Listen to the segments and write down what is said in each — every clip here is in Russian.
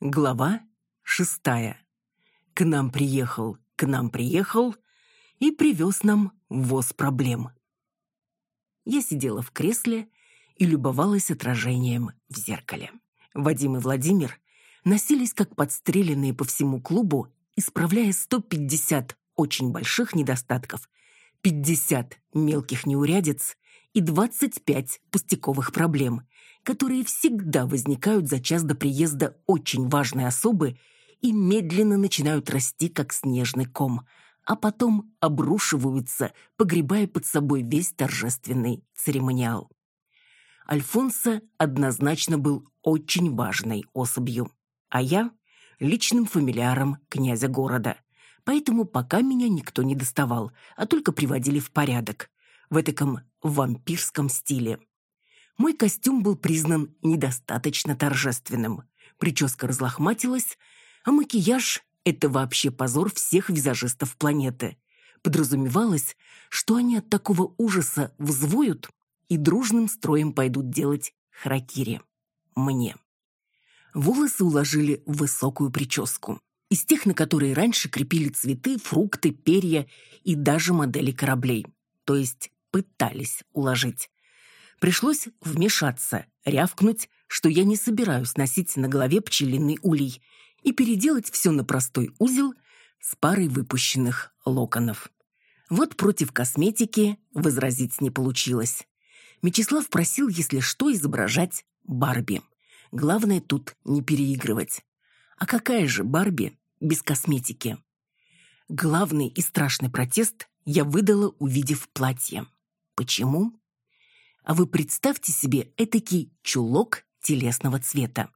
Глава шестая. К нам приехал, к нам приехал и привез нам воз проблем. Я сидела в кресле и любовалась отражением в зеркале. Вадим и Владимир носились как подстреленные по всему клубу, исправляя 150 очень больших недостатков, 50 мелких неурядиц и 25 пустяковых проблем, которые всегда возникают за час до приезда очень важной особы и медленно начинают расти, как снежный ком, а потом обрушиваются, погребая под собой весь торжественный церемониал. Альфонсо однозначно был очень важной особью, а я — личным фамилиаром князя города. Поэтому пока меня никто не доставал, а только приводили в порядок, в этаком вампирском стиле. Мой костюм был признан недостаточно торжественным. Прическа разлохматилась, а макияж — это вообще позор всех визажистов планеты. Подразумевалось, что они от такого ужаса взвоют и дружным строем пойдут делать харакири. Мне. Волосы уложили в высокую прическу. Из тех, на которые раньше крепили цветы, фрукты, перья и даже модели кораблей. То есть пытались уложить. Пришлось вмешаться, рявкнуть, что я не собираюсь носить на голове пчелиный улей, и переделать все на простой узел с парой выпущенных локонов. Вот против косметики возразить не получилось. Мечислав просил, если что, изображать Барби. Главное тут не переигрывать. А какая же Барби без косметики? Главный и страшный протест я выдала, увидев платье. Почему? А вы представьте себе этакий чулок телесного цвета,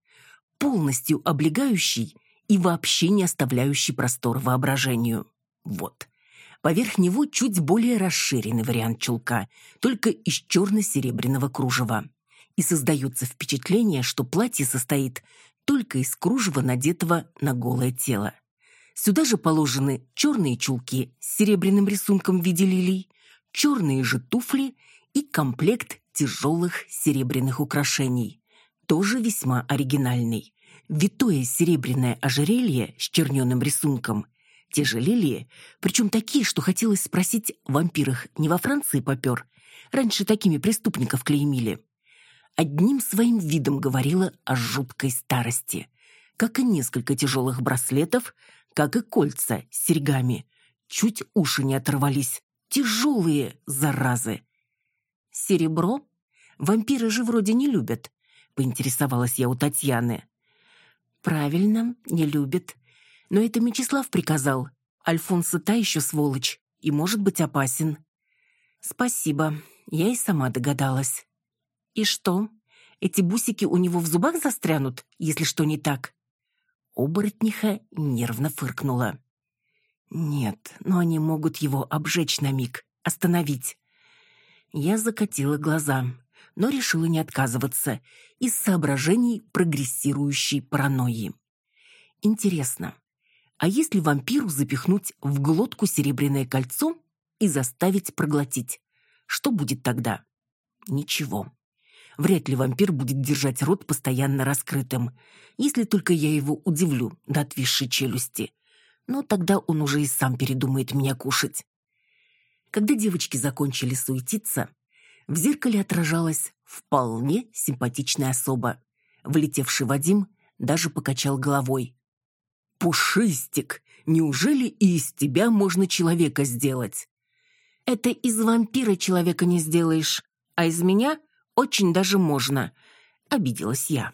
полностью облегающий и вообще не оставляющий простор воображению. Вот. Поверх него чуть более расширенный вариант чулка, только из черно-серебряного кружева. И создается впечатление, что платье состоит только из кружева, надетого на голое тело. Сюда же положены черные чулки с серебряным рисунком в виде лилий, черные же туфли и комплект тяжелых серебряных украшений, тоже весьма оригинальный. Витое серебряное ожерелье с черненым рисунком, те же лилии, причем такие, что хотелось спросить, вампирах не во Франции попер, раньше такими преступников клеймили. Одним своим видом говорила о жуткой старости, как и несколько тяжелых браслетов, как и кольца с серьгами. Чуть уши не оторвались, Тяжелые, заразы. Серебро? Вампиры же вроде не любят, поинтересовалась я у Татьяны. Правильно, не любят. Но это Мечислав приказал. Альфонсо та еще сволочь и может быть опасен. Спасибо, я и сама догадалась. И что? Эти бусики у него в зубах застрянут, если что не так? Оборотниха нервно фыркнула. Нет, но они могут его обжечь на миг, остановить. Я закатила глаза, но решила не отказываться из соображений прогрессирующей паранойи. Интересно, а если вампиру запихнуть в глотку серебряное кольцо и заставить проглотить, что будет тогда? Ничего. Вряд ли вампир будет держать рот постоянно раскрытым, если только я его удивлю до отвисшей челюсти но тогда он уже и сам передумает меня кушать. Когда девочки закончили суетиться, в зеркале отражалась вполне симпатичная особа. Влетевший Вадим даже покачал головой. «Пушистик, неужели и из тебя можно человека сделать?» «Это из вампира человека не сделаешь, а из меня очень даже можно», — обиделась я.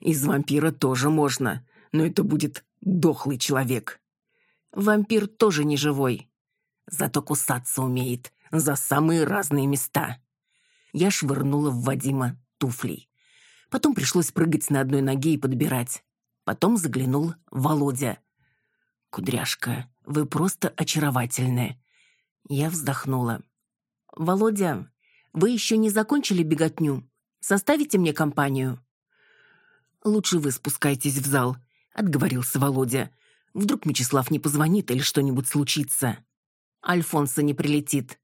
«Из вампира тоже можно, но это будет дохлый человек». Вампир тоже не живой. Зато кусаться умеет за самые разные места. Я швырнула в Вадима туфлей. Потом пришлось прыгать на одной ноге и подбирать. Потом заглянул Володя. «Кудряшка, вы просто очаровательная». Я вздохнула. «Володя, вы еще не закончили беготню? Составите мне компанию?» «Лучше вы спускайтесь в зал», — отговорился Володя. Вдруг Мечислав не позвонит или что-нибудь случится. Альфонсо не прилетит.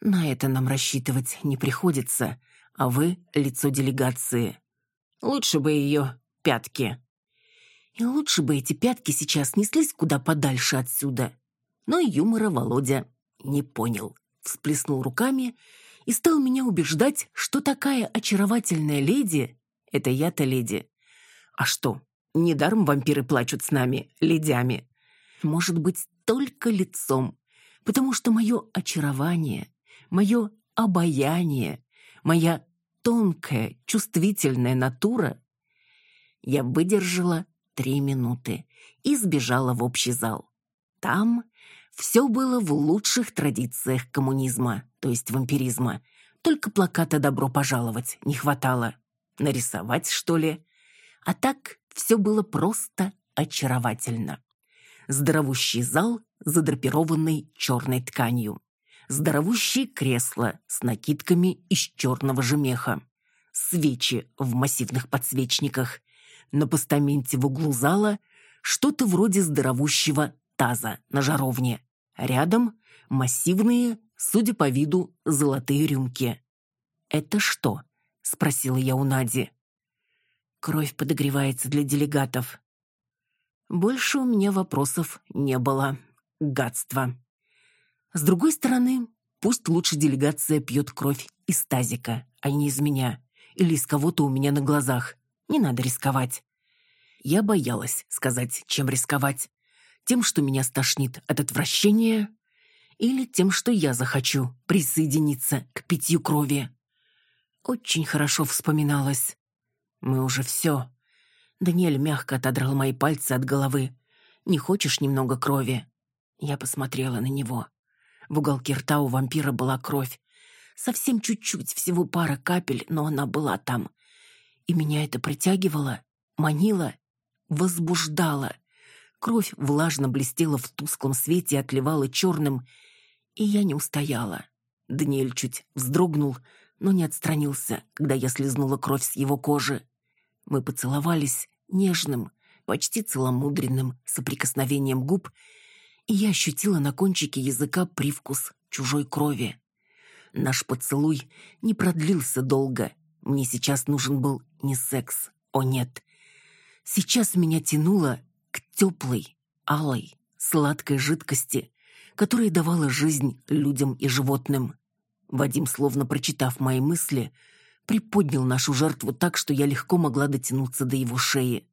На это нам рассчитывать не приходится, а вы — лицо делегации. Лучше бы ее пятки. И лучше бы эти пятки сейчас неслись куда подальше отсюда. Но юмора Володя не понял. Всплеснул руками и стал меня убеждать, что такая очаровательная леди — это я-то леди. А что, недаром вампиры плачут с нами, ледями. Может быть, только лицом, потому что мое очарование, мое обаяние, моя тонкая, чувствительная натура. Я выдержала три минуты и сбежала в общий зал. Там все было в лучших традициях коммунизма, то есть вампиризма. Только плаката «Добро пожаловать» не хватало. Нарисовать, что ли? А так все было просто очаровательно. Здоровущий зал, задрапированный черной тканью. Здоровущие кресла с накидками из черного же меха. Свечи в массивных подсвечниках. На постаменте в углу зала что-то вроде здоровущего таза на жаровне. Рядом массивные, судя по виду, золотые рюмки. «Это что?» — спросила я у Нади. «Кровь подогревается для делегатов». Больше у меня вопросов не было. Гадство. С другой стороны, пусть лучше делегация пьет кровь из тазика, а не из меня, или из кого-то у меня на глазах. Не надо рисковать. Я боялась сказать, чем рисковать тем, что меня стошнит от отвращения, или тем, что я захочу присоединиться к питью крови. Очень хорошо вспоминалось. Мы уже все. Даниэль мягко отодрал мои пальцы от головы. «Не хочешь немного крови?» Я посмотрела на него. В уголке рта у вампира была кровь. Совсем чуть-чуть, всего пара капель, но она была там. И меня это притягивало, манило, возбуждало — Кровь влажно блестела в тусклом свете и отливала черным, и я не устояла. Даниэль чуть вздрогнул, но не отстранился, когда я слезнула кровь с его кожи. Мы поцеловались нежным, почти целомудренным соприкосновением губ, и я ощутила на кончике языка привкус чужой крови. Наш поцелуй не продлился долго. Мне сейчас нужен был не секс, о нет. Сейчас меня тянуло теплой, алой, сладкой жидкости, которая давала жизнь людям и животным. Вадим, словно прочитав мои мысли, приподнял нашу жертву так, что я легко могла дотянуться до его шеи.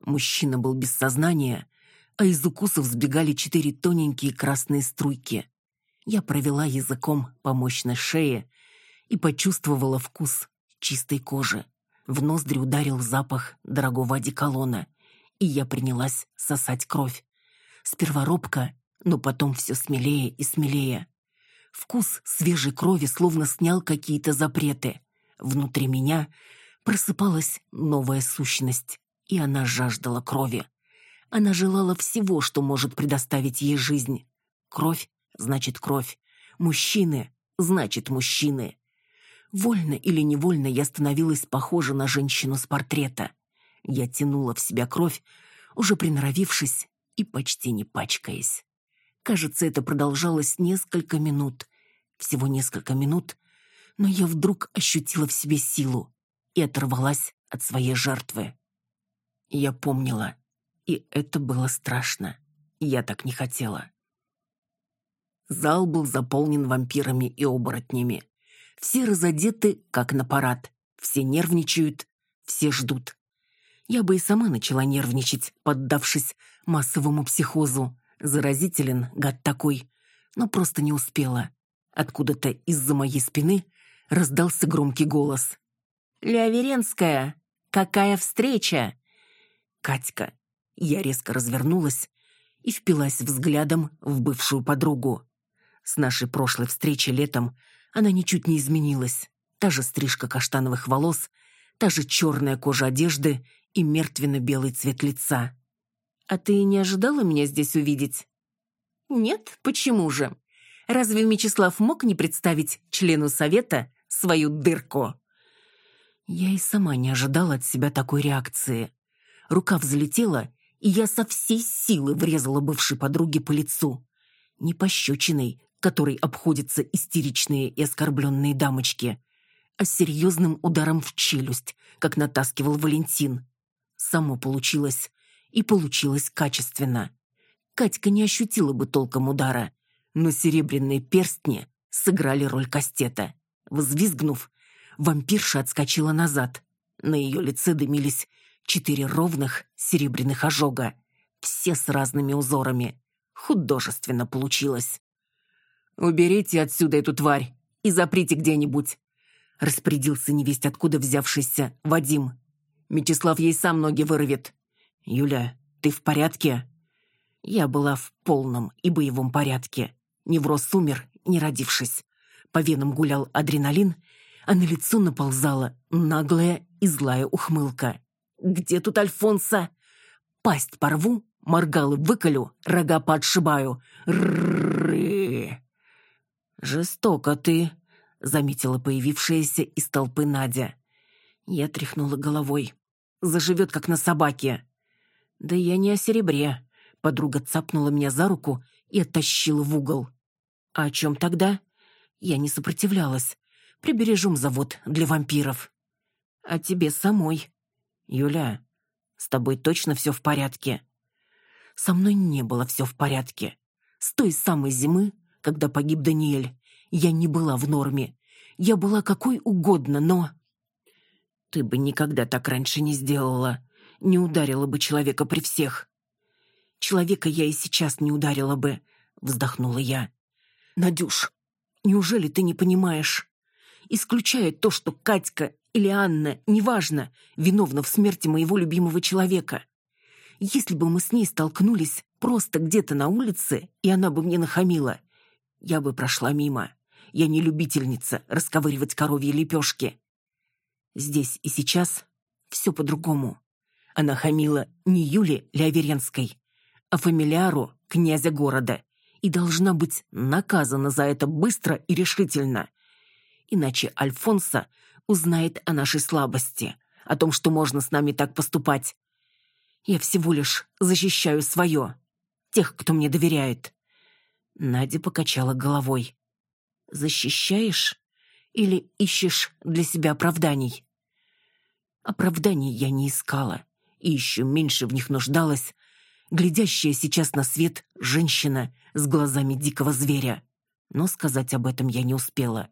Мужчина был без сознания, а из укусов сбегали четыре тоненькие красные струйки. Я провела языком по мощной шее и почувствовала вкус чистой кожи. В ноздри ударил запах дорогого одеколона и я принялась сосать кровь. Сперва робко, но потом все смелее и смелее. Вкус свежей крови словно снял какие-то запреты. Внутри меня просыпалась новая сущность, и она жаждала крови. Она желала всего, что может предоставить ей жизнь. Кровь значит кровь. Мужчины значит мужчины. Вольно или невольно я становилась похожа на женщину с портрета — я тянула в себя кровь, уже приноровившись и почти не пачкаясь. Кажется, это продолжалось несколько минут. Всего несколько минут, но я вдруг ощутила в себе силу и оторвалась от своей жертвы. Я помнила, и это было страшно. Я так не хотела. Зал был заполнен вампирами и оборотнями. Все разодеты, как на парад. Все нервничают, все ждут. Я бы и сама начала нервничать, поддавшись массовому психозу. Заразителен, гад такой. Но просто не успела. Откуда-то из-за моей спины раздался громкий голос. «Леоверенская, какая встреча!» «Катька!» Я резко развернулась и впилась взглядом в бывшую подругу. С нашей прошлой встречи летом она ничуть не изменилась. Та же стрижка каштановых волос, та же черная кожа одежды и мертвенно-белый цвет лица. «А ты не ожидала меня здесь увидеть?» «Нет, почему же? Разве Мечислав мог не представить члену совета свою дырку?» Я и сама не ожидала от себя такой реакции. Рука взлетела, и я со всей силы врезала бывшей подруге по лицу. Не пощечиной, которой обходятся истеричные и оскорбленные дамочки, а серьезным ударом в челюсть, как натаскивал Валентин. Само получилось, и получилось качественно. Катька не ощутила бы толком удара, но серебряные перстни сыграли роль кастета. Взвизгнув, вампирша отскочила назад. На ее лице дымились четыре ровных серебряных ожога, все с разными узорами. Художественно получилось. «Уберите отсюда эту тварь и заприте где-нибудь», распорядился невесть откуда взявшийся Вадим. «Мечислав ей сам ноги вырвет». «Юля, ты в порядке?» Я была в полном и боевом порядке. Невроз умер, не родившись. По венам гулял адреналин, а на лицо наползала наглая и злая ухмылка. «Где тут Альфонса?» «Пасть порву, моргалы выколю, рога подшибаю. Ррррры!» «Жестоко ты», — заметила появившаяся из толпы Надя. Я тряхнула головой. «Заживет, как на собаке». «Да я не о серебре». Подруга цапнула меня за руку и оттащила в угол. «А о чем тогда?» Я не сопротивлялась. «Прибережем завод для вампиров». «А тебе самой». «Юля, с тобой точно все в порядке?» «Со мной не было все в порядке. С той самой зимы, когда погиб Даниэль, я не была в норме. Я была какой угодно, но...» «Ты бы никогда так раньше не сделала. Не ударила бы человека при всех». «Человека я и сейчас не ударила бы», — вздохнула я. «Надюш, неужели ты не понимаешь? Исключая то, что Катька или Анна, неважно, виновна в смерти моего любимого человека. Если бы мы с ней столкнулись просто где-то на улице, и она бы мне нахамила, я бы прошла мимо. Я не любительница расковыривать коровьи лепешки. Здесь и сейчас все по-другому. Она хамила не Юле Леоверенской, а фамилиару князя города и должна быть наказана за это быстро и решительно. Иначе Альфонса узнает о нашей слабости, о том, что можно с нами так поступать. Я всего лишь защищаю свое, тех, кто мне доверяет. Надя покачала головой. «Защищаешь или ищешь для себя оправданий?» Оправданий я не искала и еще меньше в них нуждалась, глядящая сейчас на свет женщина с глазами дикого зверя. Но сказать об этом я не успела.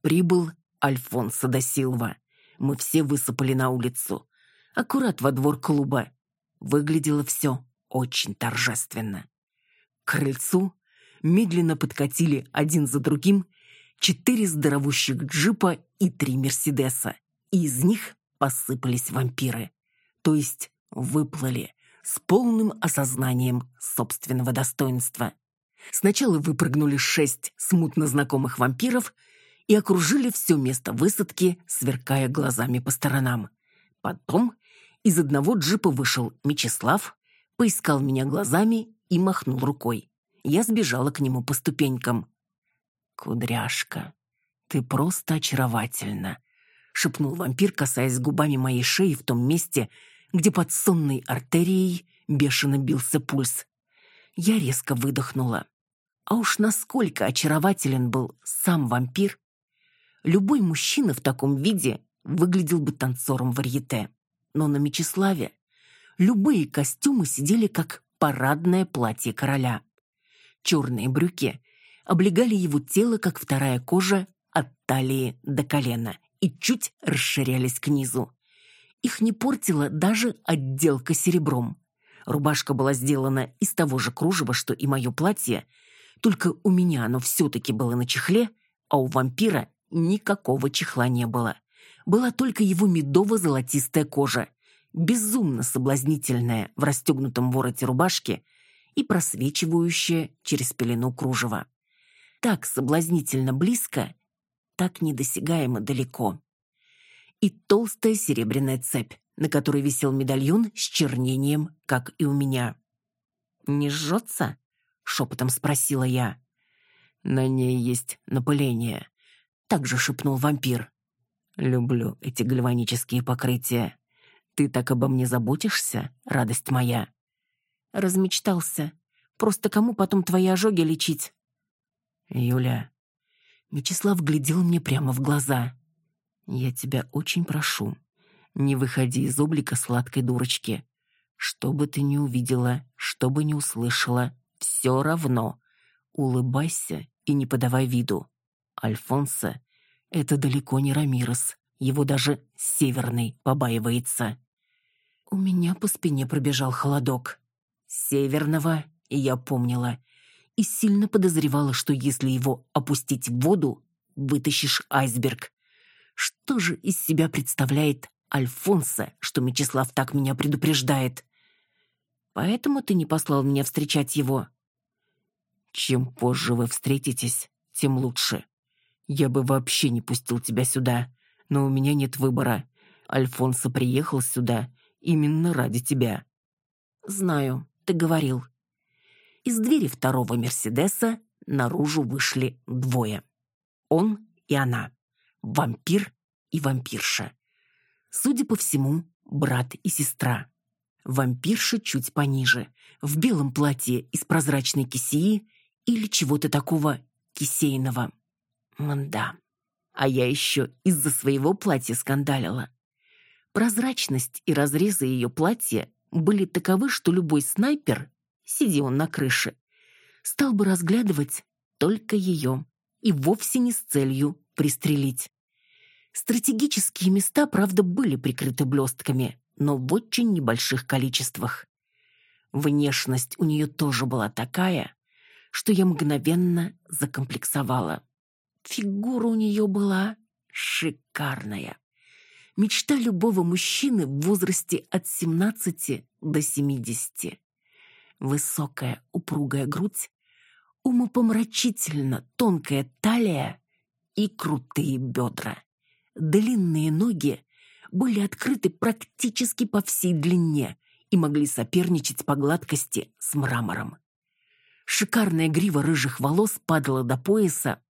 Прибыл Альфонсо да Силва. Мы все высыпали на улицу. Аккурат во двор клуба. Выглядело все очень торжественно. К крыльцу медленно подкатили один за другим четыре здоровущих джипа и три Мерседеса. И из них посыпались вампиры. То есть выплыли с полным осознанием собственного достоинства. Сначала выпрыгнули шесть смутно знакомых вампиров и окружили все место высадки, сверкая глазами по сторонам. Потом из одного джипа вышел Мечислав, поискал меня глазами и махнул рукой. Я сбежала к нему по ступенькам. «Кудряшка, ты просто очаровательна», — шепнул вампир, касаясь губами моей шеи в том месте, где под сонной артерией бешено бился пульс. Я резко выдохнула. А уж насколько очарователен был сам вампир. Любой мужчина в таком виде выглядел бы танцором варьете. Но на Мечиславе любые костюмы сидели как парадное платье короля. Черные брюки облегали его тело, как вторая кожа от талии до колена и чуть расширялись к низу. Их не портила даже отделка серебром. Рубашка была сделана из того же кружева, что и мое платье, только у меня оно все-таки было на чехле, а у вампира никакого чехла не было. Была только его медово-золотистая кожа, безумно соблазнительная в расстегнутом вороте рубашки и просвечивающая через пелену кружева. Так соблазнительно близко, так недосягаемо далеко и толстая серебряная цепь, на которой висел медальон с чернением, как и у меня. «Не жжется?» — шепотом спросила я. «На ней есть напыление», — также шепнул вампир. «Люблю эти гальванические покрытия. Ты так обо мне заботишься, радость моя?» Размечтался. Просто кому потом твои ожоги лечить?» «Юля...» Мечислав глядел мне прямо в глаза. «Я тебя очень прошу, не выходи из облика сладкой дурочки. Что бы ты ни увидела, что бы ни услышала, все равно. Улыбайся и не подавай виду. Альфонсо — это далеко не Рамирес. Его даже Северный побаивается. У меня по спине пробежал холодок. Северного я помнила. И сильно подозревала, что если его опустить в воду, вытащишь айсберг. Что же из себя представляет Альфонсо, что Мечислав так меня предупреждает? Поэтому ты не послал меня встречать его. Чем позже вы встретитесь, тем лучше. Я бы вообще не пустил тебя сюда, но у меня нет выбора. Альфонсо приехал сюда именно ради тебя. Знаю, ты говорил. Из двери второго Мерседеса наружу вышли двое. Он и она. Вампир и вампирша. Судя по всему, брат и сестра. Вампирша чуть пониже, в белом платье из прозрачной кисеи или чего-то такого кисейного. Мда. А я еще из-за своего платья скандалила. Прозрачность и разрезы ее платья были таковы, что любой снайпер, сиди он на крыше, стал бы разглядывать только ее и вовсе не с целью пристрелить. Стратегические места, правда, были прикрыты блестками, но в очень небольших количествах. Внешность у нее тоже была такая, что я мгновенно закомплексовала. Фигура у нее была шикарная. Мечта любого мужчины в возрасте от 17 до 70. Высокая, упругая грудь, умопомрачительно тонкая талия и крутые бедра. Длинные ноги были открыты практически по всей длине и могли соперничать по гладкости с мрамором. Шикарная грива рыжих волос падала до пояса.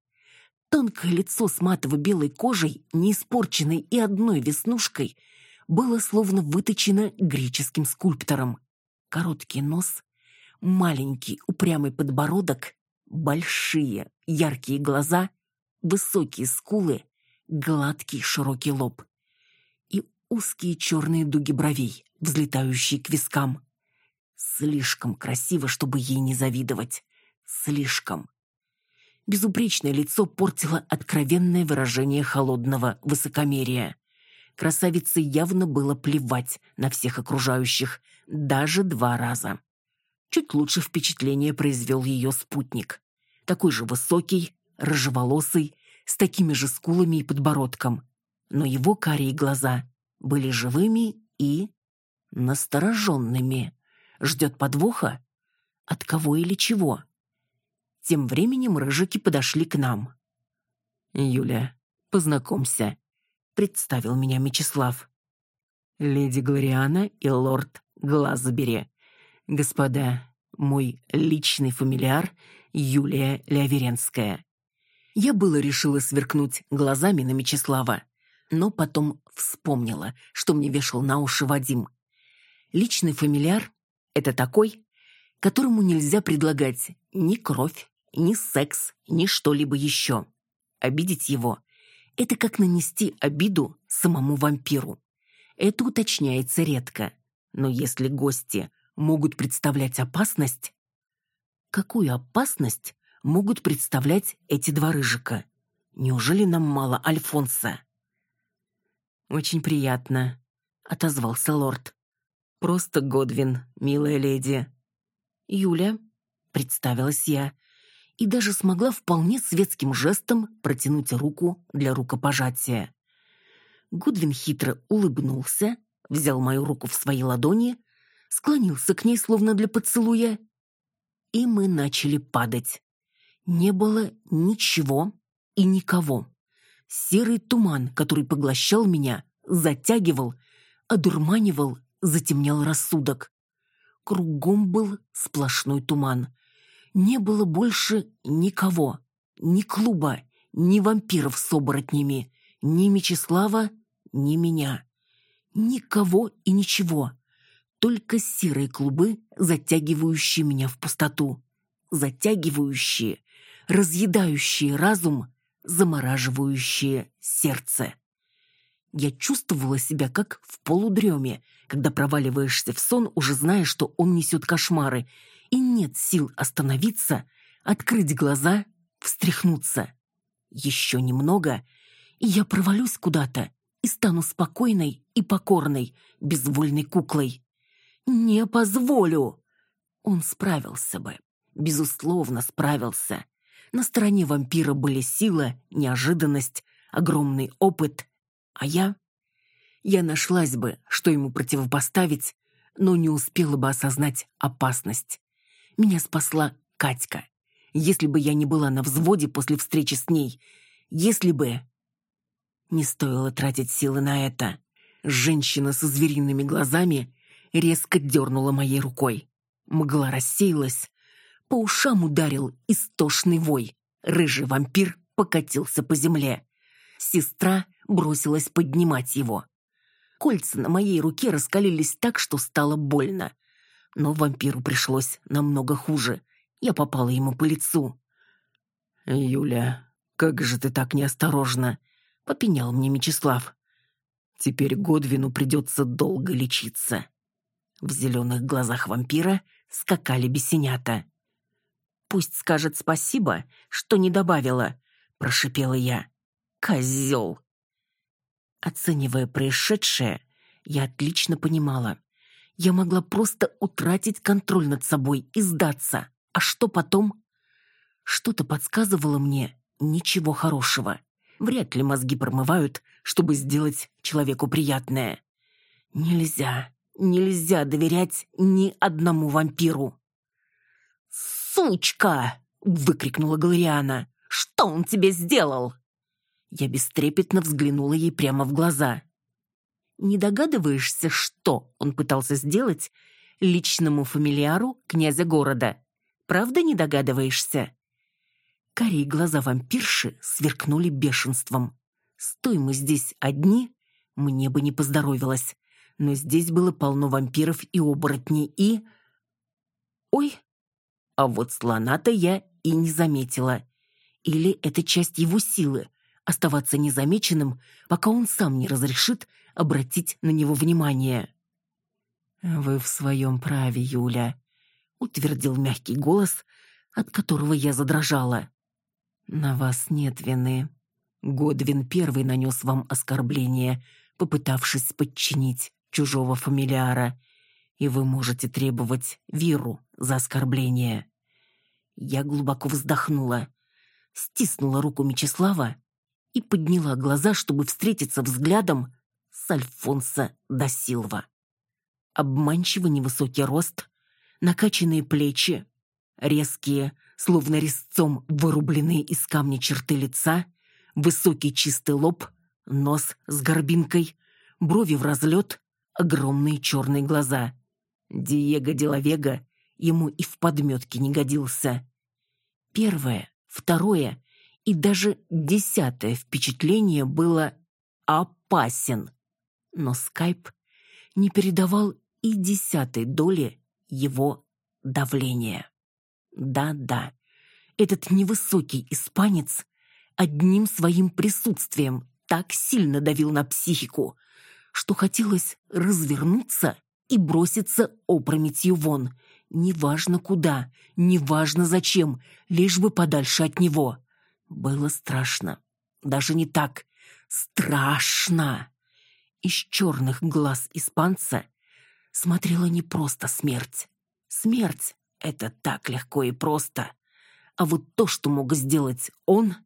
Тонкое лицо с матово-белой кожей, не испорченной и одной веснушкой, было словно выточено греческим скульптором. Короткий нос, маленький упрямый подбородок, большие яркие глаза, высокие скулы, гладкий широкий лоб и узкие черные дуги бровей, взлетающие к вискам. Слишком красиво, чтобы ей не завидовать. Слишком. Безупречное лицо портило откровенное выражение холодного высокомерия. Красавице явно было плевать на всех окружающих, даже два раза. Чуть лучше впечатление произвел ее спутник. Такой же высокий, рыжеволосый, с такими же скулами и подбородком. Но его карие глаза были живыми и настороженными ждет подвоха? От кого или чего? Тем временем рыжики подошли к нам. «Юля, познакомься», — представил меня Мечислав. «Леди Глориана и лорд Глазбери. Господа, мой личный фамильяр Юлия Леоверенская». Я было решила сверкнуть глазами на Мечислава, но потом вспомнила, что мне вешал на уши Вадим. Личный фамильяр это такой, которому нельзя предлагать ни кровь, ни секс, ни что-либо еще. Обидеть его – это как нанести обиду самому вампиру. Это уточняется редко. Но если гости могут представлять опасность... Какую опасность могут представлять эти два рыжика? Неужели нам мало Альфонса? «Очень приятно», — отозвался лорд. Просто Годвин, милая леди. Юля, представилась я, и даже смогла вполне светским жестом протянуть руку для рукопожатия. Годвин хитро улыбнулся, взял мою руку в свои ладони, склонился к ней словно для поцелуя, и мы начали падать. Не было ничего и никого. Серый туман, который поглощал меня, затягивал, одурманивал затемнял рассудок. Кругом был сплошной туман. Не было больше никого. Ни клуба, ни вампиров с оборотнями, ни Мечислава, ни меня. Никого и ничего. Только серые клубы, затягивающие меня в пустоту. Затягивающие, разъедающие разум, замораживающие сердце. Я чувствовала себя как в полудреме, когда проваливаешься в сон, уже зная, что он несет кошмары, и нет сил остановиться, открыть глаза, встряхнуться. Еще немного, и я провалюсь куда-то и стану спокойной и покорной, безвольной куклой. Не позволю! Он справился бы. Безусловно, справился. На стороне вампира были сила, неожиданность, огромный опыт, а я... Я нашлась бы, что ему противопоставить, но не успела бы осознать опасность. Меня спасла Катька. Если бы я не была на взводе после встречи с ней, если бы... Не стоило тратить силы на это. Женщина со звериными глазами резко дернула моей рукой. Мгла рассеялась. По ушам ударил истошный вой. Рыжий вампир покатился по земле. Сестра бросилась поднимать его. Кольца на моей руке раскалились так, что стало больно. Но вампиру пришлось намного хуже. Я попала ему по лицу. «Юля, как же ты так неосторожно!» — попенял мне Мечислав. «Теперь Годвину придется долго лечиться». В зеленых глазах вампира скакали бесенята. «Пусть скажет спасибо, что не добавила», — прошипела я. «Козел!» Оценивая происшедшее, я отлично понимала. Я могла просто утратить контроль над собой и сдаться. А что потом? Что-то подсказывало мне ничего хорошего. Вряд ли мозги промывают, чтобы сделать человеку приятное. Нельзя, нельзя доверять ни одному вампиру. «Сучка!» — выкрикнула Галериана. «Что он тебе сделал?» Я бестрепетно взглянула ей прямо в глаза. «Не догадываешься, что он пытался сделать личному фамильяру князя города? Правда не догадываешься?» Карие глаза вампирши сверкнули бешенством. «Стой мы здесь одни, мне бы не поздоровилось. Но здесь было полно вампиров и оборотней, и...» «Ой!» А вот слона-то я и не заметила. Или это часть его силы, оставаться незамеченным, пока он сам не разрешит обратить на него внимание. «Вы в своем праве, Юля», — утвердил мягкий голос, от которого я задрожала. «На вас нет вины. Годвин первый нанес вам оскорбление, попытавшись подчинить чужого фамилиара, и вы можете требовать Виру за оскорбление». Я глубоко вздохнула, стиснула руку Мечислава и подняла глаза, чтобы встретиться взглядом с Альфонсо да Силва. Обманчиво невысокий рост, накачанные плечи, резкие, словно резцом вырубленные из камня черты лица, высокий чистый лоб, нос с горбинкой, брови в разлет, огромные черные глаза. Диего Делавега ему и в подметке не годился. Первое, второе и даже десятое впечатление было опасен. Но скайп не передавал и десятой доли его давления. Да-да, этот невысокий испанец одним своим присутствием так сильно давил на психику, что хотелось развернуться и броситься опрометью вон. Неважно куда, неважно зачем, лишь бы подальше от него. Было страшно. Даже не так. Страшно. Из черных глаз испанца смотрела не просто смерть. Смерть — это так легко и просто. А вот то, что мог сделать он,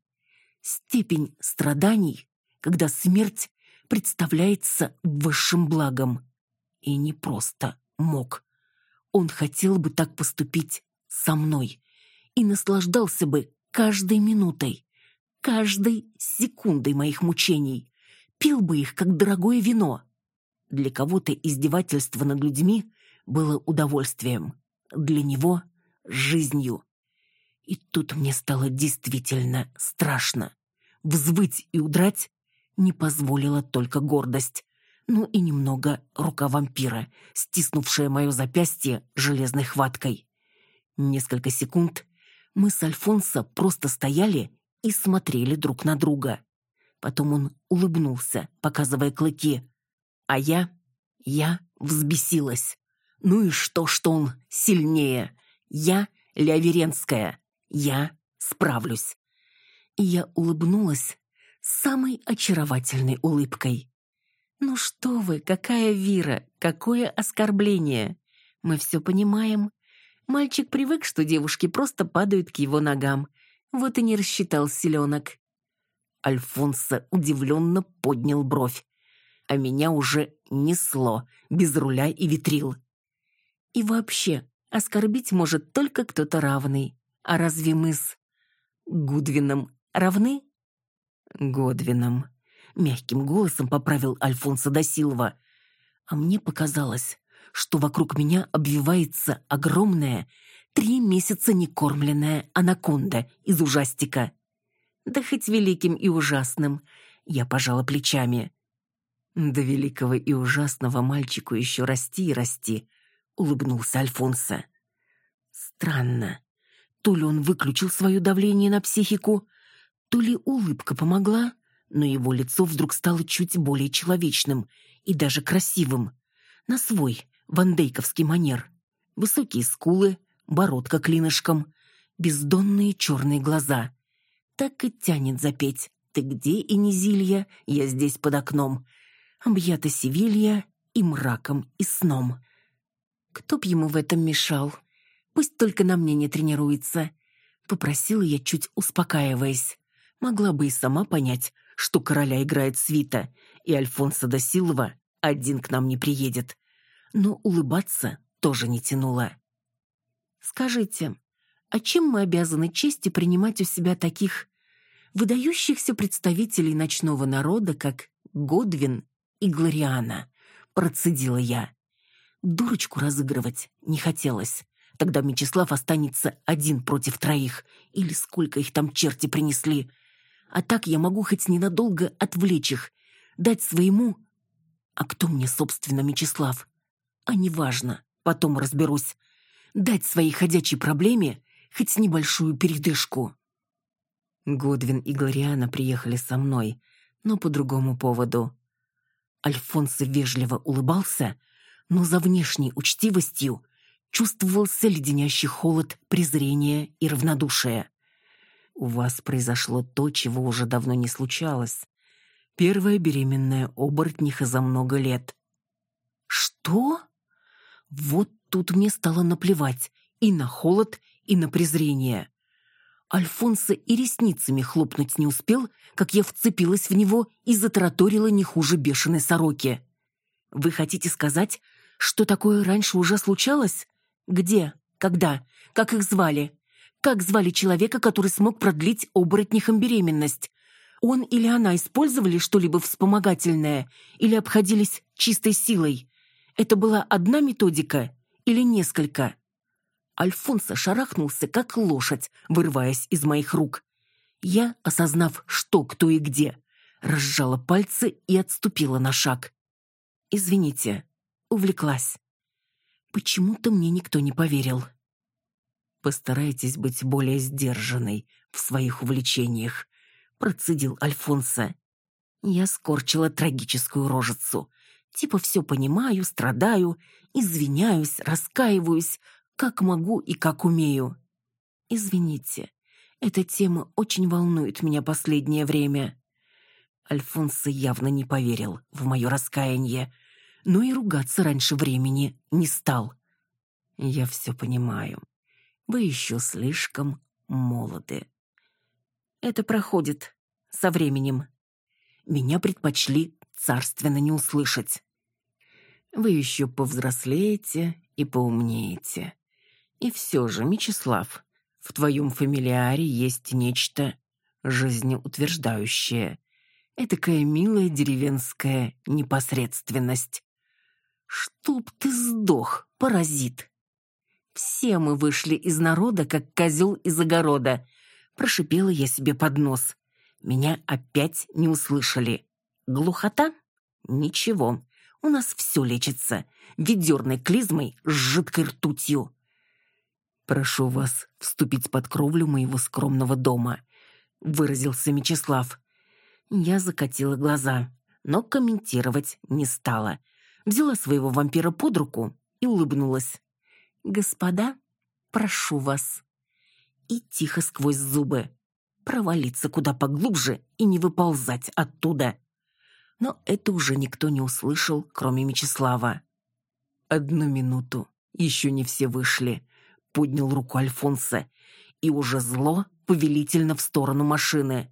степень страданий, когда смерть представляется высшим благом. И не просто мог. Он хотел бы так поступить со мной и наслаждался бы каждой минутой, каждой секундой моих мучений. Пил бы их, как дорогое вино. Для кого-то издевательство над людьми было удовольствием, для него — жизнью. И тут мне стало действительно страшно. Взвыть и удрать не позволила только гордость. ну и немного рука вампира, стиснувшая мое запястье железной хваткой. Несколько секунд мы с Альфонсо просто стояли и смотрели друг на друга. Потом он улыбнулся, показывая клыки. А я... я взбесилась. Ну и что, что он сильнее? Я Ляверенская. Я справлюсь. И я улыбнулась самой очаровательной улыбкой. «Ну что вы, какая Вира, какое оскорбление! Мы все понимаем. Мальчик привык, что девушки просто падают к его ногам. Вот и не рассчитал селенок». Альфонсо удивленно поднял бровь, а меня уже несло, без руля и витрил. И вообще, оскорбить может только кто-то равный. А разве мы с Гудвином равны? Годвином. Мягким голосом поправил Альфонсо да. А мне показалось, что вокруг меня обвивается огромная, три месяца некормленная анаконда из ужастика. Да хоть великим и ужасным. Я пожала плечами. До великого и ужасного мальчику еще расти и расти, улыбнулся Альфонсо. Странно. То ли он выключил свое давление на психику, то ли улыбка помогла, но его лицо вдруг стало чуть более человечным и даже красивым. На свой, вандейковский манер. Высокие скулы, бородка клинышком, бездонные черные глаза. Так и тянет запеть. «Ты где, Инизилья? Я здесь под окном». Объята Севилья и мраком, и сном. Кто б ему в этом мешал? Пусть только на мне не тренируется. Попросила я, чуть успокаиваясь. Могла бы и сама понять, что короля играет свита, и Альфонсо да Силва один к нам не приедет. Но улыбаться тоже не тянуло. «Скажите, а чем мы обязаны чести принимать у себя таких выдающихся представителей ночного народа, как Годвин и Глориана?» Процедила я. Дурочку разыгрывать не хотелось. Тогда Мечислав останется один против троих, или сколько их там черти принесли. А так я могу хоть ненадолго отвлечь их, дать своему... А кто мне, собственно, Мечислав? А неважно, потом разберусь. Дать своей ходячей проблеме хоть небольшую передышку. Годвин и Глориана приехали со мной, но по другому поводу. Альфонсо вежливо улыбался, но за внешней учтивостью чувствовался леденящий холод презрения и равнодушия. У вас произошло то, чего уже давно не случалось. Первая беременная оборотниха за много лет. Что? Вот тут мне стало наплевать и на холод, и на презрение. Альфонсо и ресницами хлопнуть не успел, как я вцепилась в него и затараторила не хуже бешеной сороки. «Вы хотите сказать, что такое раньше уже случалось? Где? Когда? Как их звали? Как звали человека, который смог продлить оборотнихам беременность? Он или она использовали что-либо вспомогательное или обходились чистой силой? Это была одна методика или несколько? Альфонсо шарахнулся, как лошадь, вырываясь из моих рук. Я, осознав, что, кто и где, разжала пальцы и отступила на шаг. «Извините, увлеклась». Почему-то мне никто не поверил. Постарайтесь быть более сдержанной в своих увлечениях, процедил Альфонсо. Я скорчила трагическую рожицу. Типа все понимаю, страдаю, извиняюсь, раскаиваюсь, как могу и как умею. Извините, эта тема очень волнует меня последнее время. Альфонсо явно не поверил в мое раскаяние, но и ругаться раньше времени не стал. Я все понимаю. Вы еще слишком молоды. Это проходит со временем. Меня предпочли царственно не услышать. Вы еще повзрослеете и поумнеете. И все же, Мечислав, в твоем фамилиаре есть нечто жизнеутверждающее. Этакая милая деревенская непосредственность. Чтоб ты сдох, паразит! Все мы вышли из народа, как козел из огорода. Прошипела я себе под нос. Меня опять не услышали. Глухота? Ничего. У нас все лечится. Ведерной клизмой с жидкой ртутью. «Прошу вас вступить под кровлю моего скромного дома», — выразился Мечислав. Я закатила глаза, но комментировать не стала. Взяла своего вампира под руку и улыбнулась. «Господа, прошу вас». И тихо сквозь зубы. Провалиться куда поглубже и не выползать оттуда. Но это уже никто не услышал, кроме Мечислава. «Одну минуту. Еще не все вышли», — поднял руку Альфонса. И уже зло повелительно в сторону машины.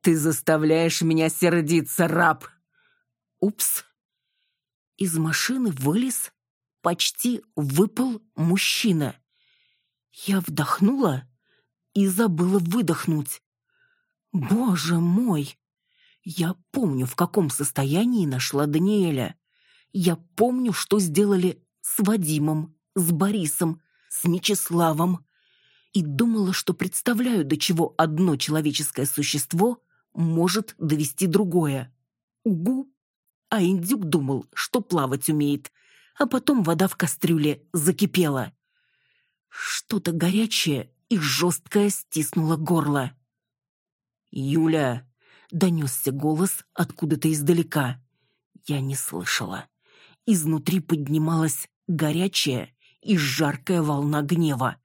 «Ты заставляешь меня сердиться, раб!» «Упс!» Из машины вылез, почти выпал мужчина. Я вдохнула и забыла выдохнуть. «Боже мой!» Я помню, в каком состоянии нашла Даниэля. Я помню, что сделали с Вадимом, с Борисом, с Мечиславом. И думала, что представляю, до чего одно человеческое существо может довести другое. Угу. А индюк думал, что плавать умеет, а потом вода в кастрюле закипела. Что-то горячее и жесткое стиснуло горло. «Юля!» — донесся голос откуда-то издалека. Я не слышала. Изнутри поднималась горячая и жаркая волна гнева,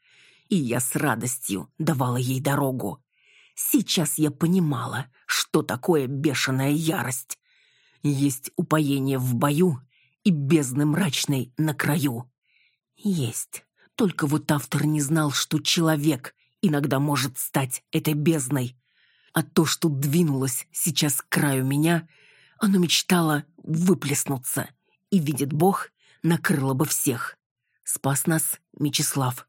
и я с радостью давала ей дорогу. Сейчас я понимала, что такое бешеная ярость. Есть упоение в бою и бездны мрачной на краю. Есть. Только вот автор не знал, что человек иногда может стать этой бездной. А то, что двинулось сейчас к краю меня, оно мечтало выплеснуться. И, видит Бог, накрыло бы всех. Спас нас Мечислав.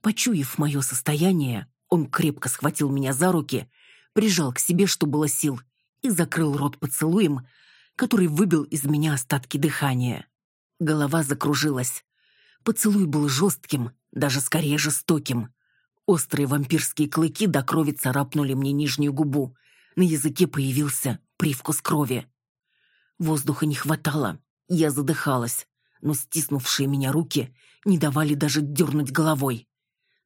Почуяв мое состояние, он крепко схватил меня за руки, прижал к себе, что было сил, и закрыл рот поцелуем, который выбил из меня остатки дыхания. Голова закружилась. Поцелуй был жестким, даже скорее жестоким. Острые вампирские клыки до крови царапнули мне нижнюю губу. На языке появился привкус крови. Воздуха не хватало, я задыхалась, но стиснувшие меня руки не давали даже дернуть головой.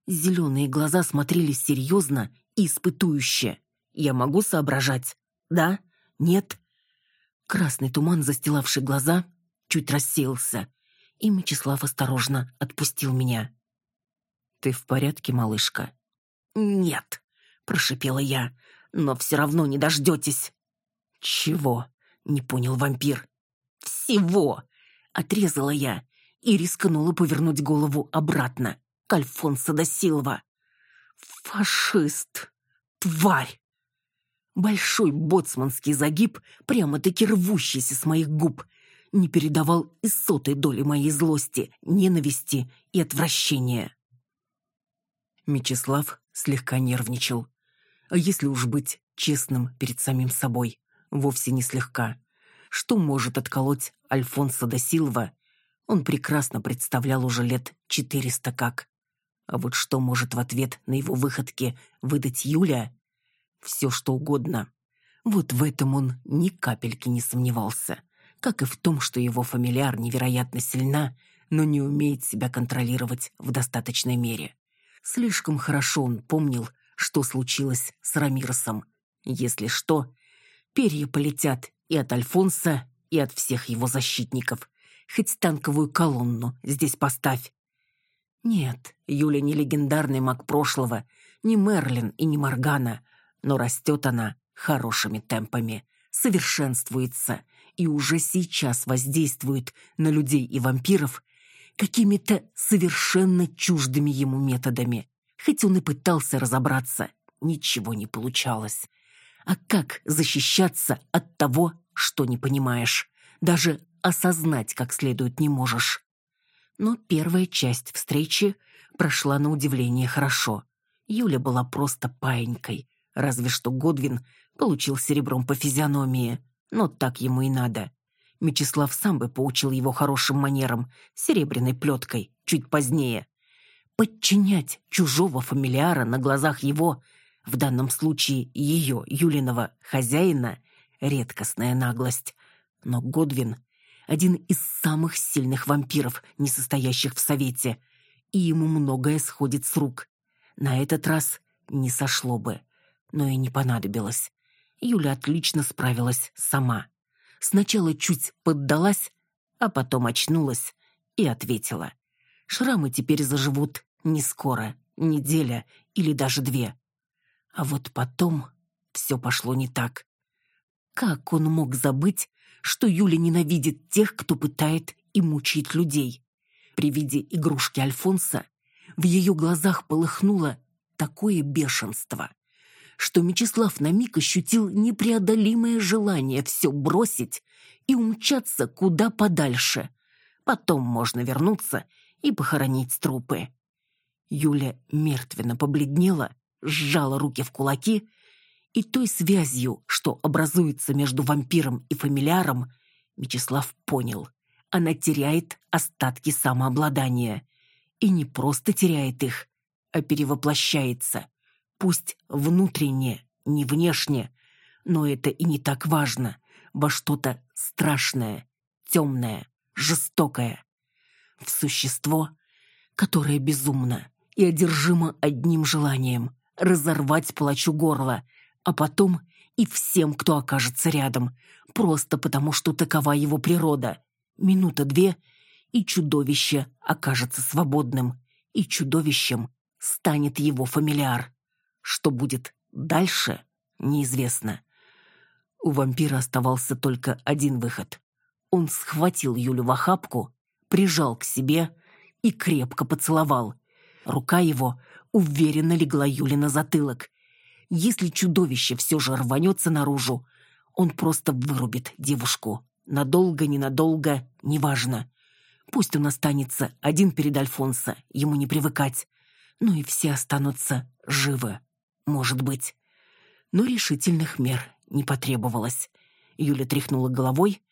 Зеленые глаза смотрели серьезно и испытующе. Я могу соображать? Да? Нет? Красный туман, застилавший глаза, чуть рассеялся, и Мечислав осторожно отпустил меня. «Ты в порядке, малышка?» «Нет», — прошипела я, — «но все равно не дождетесь». «Чего?» — не понял вампир. «Всего!» — отрезала я и рискнула повернуть голову обратно, к Альфонсо да. «Фашист! Тварь!» Большой боцманский загиб, прямо-таки рвущийся с моих губ, не передавал и сотой доли моей злости, ненависти и отвращения. Мечислав слегка нервничал. А если уж быть честным перед самим собой, вовсе не слегка. Что может отколоть Альфонсо да Силва, он прекрасно представлял уже лет четыреста как. А вот что может в ответ на его выходки выдать Юля, все что угодно. Вот в этом он ни капельки не сомневался, как и в том, что его фамильяр невероятно сильна, но не умеет себя контролировать в достаточной мере. Слишком хорошо он помнил, что случилось с Рамиросом. Если что, перья полетят и от Альфонса, и от всех его защитников. Хоть танковую колонну здесь поставь. Нет, Юля не легендарный маг прошлого, не Мерлин и не Моргана — но растет она хорошими темпами, совершенствуется и уже сейчас воздействует на людей и вампиров какими-то совершенно чуждыми ему методами. Хоть он и пытался разобраться, ничего не получалось. А как защищаться от того, что не понимаешь? Даже осознать как следует не можешь. Но первая часть встречи прошла на удивление хорошо. Юля была просто паенькой, Разве что Годвин получил серебром по физиономии. Но так ему и надо. Мечислав сам бы поучил его хорошим манерам, серебряной плеткой, чуть позднее. Подчинять чужого фамилиара на глазах его, в данном случае ее, Юлиного, хозяина, редкостная наглость. Но Годвин один из самых сильных вампиров, не состоящих в совете, и ему многое сходит с рук. На этот раз не сошло бы, но и не понадобилось. Юля отлично справилась сама. Сначала чуть поддалась, а потом очнулась и ответила. Шрамы теперь заживут не скоро, неделя или даже две. А вот потом все пошло не так. Как он мог забыть, что Юля ненавидит тех, кто пытает и мучает людей? При виде игрушки Альфонса в ее глазах полыхнуло такое бешенство, что Мечислав на миг ощутил непреодолимое желание все бросить и умчаться куда подальше. Потом можно вернуться и похоронить трупы. Юля мертвенно побледнела, сжала руки в кулаки и той связью, что образуется между вампиром и фамильяром, Мечислав понял. Она теряет остатки самообладания. И не просто теряет их, а перевоплощается. Пусть внутренне, не внешне, но это и не так важно. Во что-то страшное, темное, жестокое. В существо, которое безумно и одержимо одним желанием — разорвать палачу горло, а потом и всем, кто окажется рядом, просто потому что такова его природа. Минута-две, и чудовище окажется свободным, и чудовищем станет его фамильяр. Что будет дальше, неизвестно. У вампира оставался только один выход. Он схватил Юлю в охапку, прижал к себе и крепко поцеловал. Рука его уверенно легла Юле на затылок, если чудовище все же рванется наружу, он просто вырубит девушку. Надолго, ненадолго, неважно. Пусть он останется один перед Альфонсо, ему не привыкать. Ну и все останутся живы. Может быть. Но решительных мер не потребовалось. Юля тряхнула головой,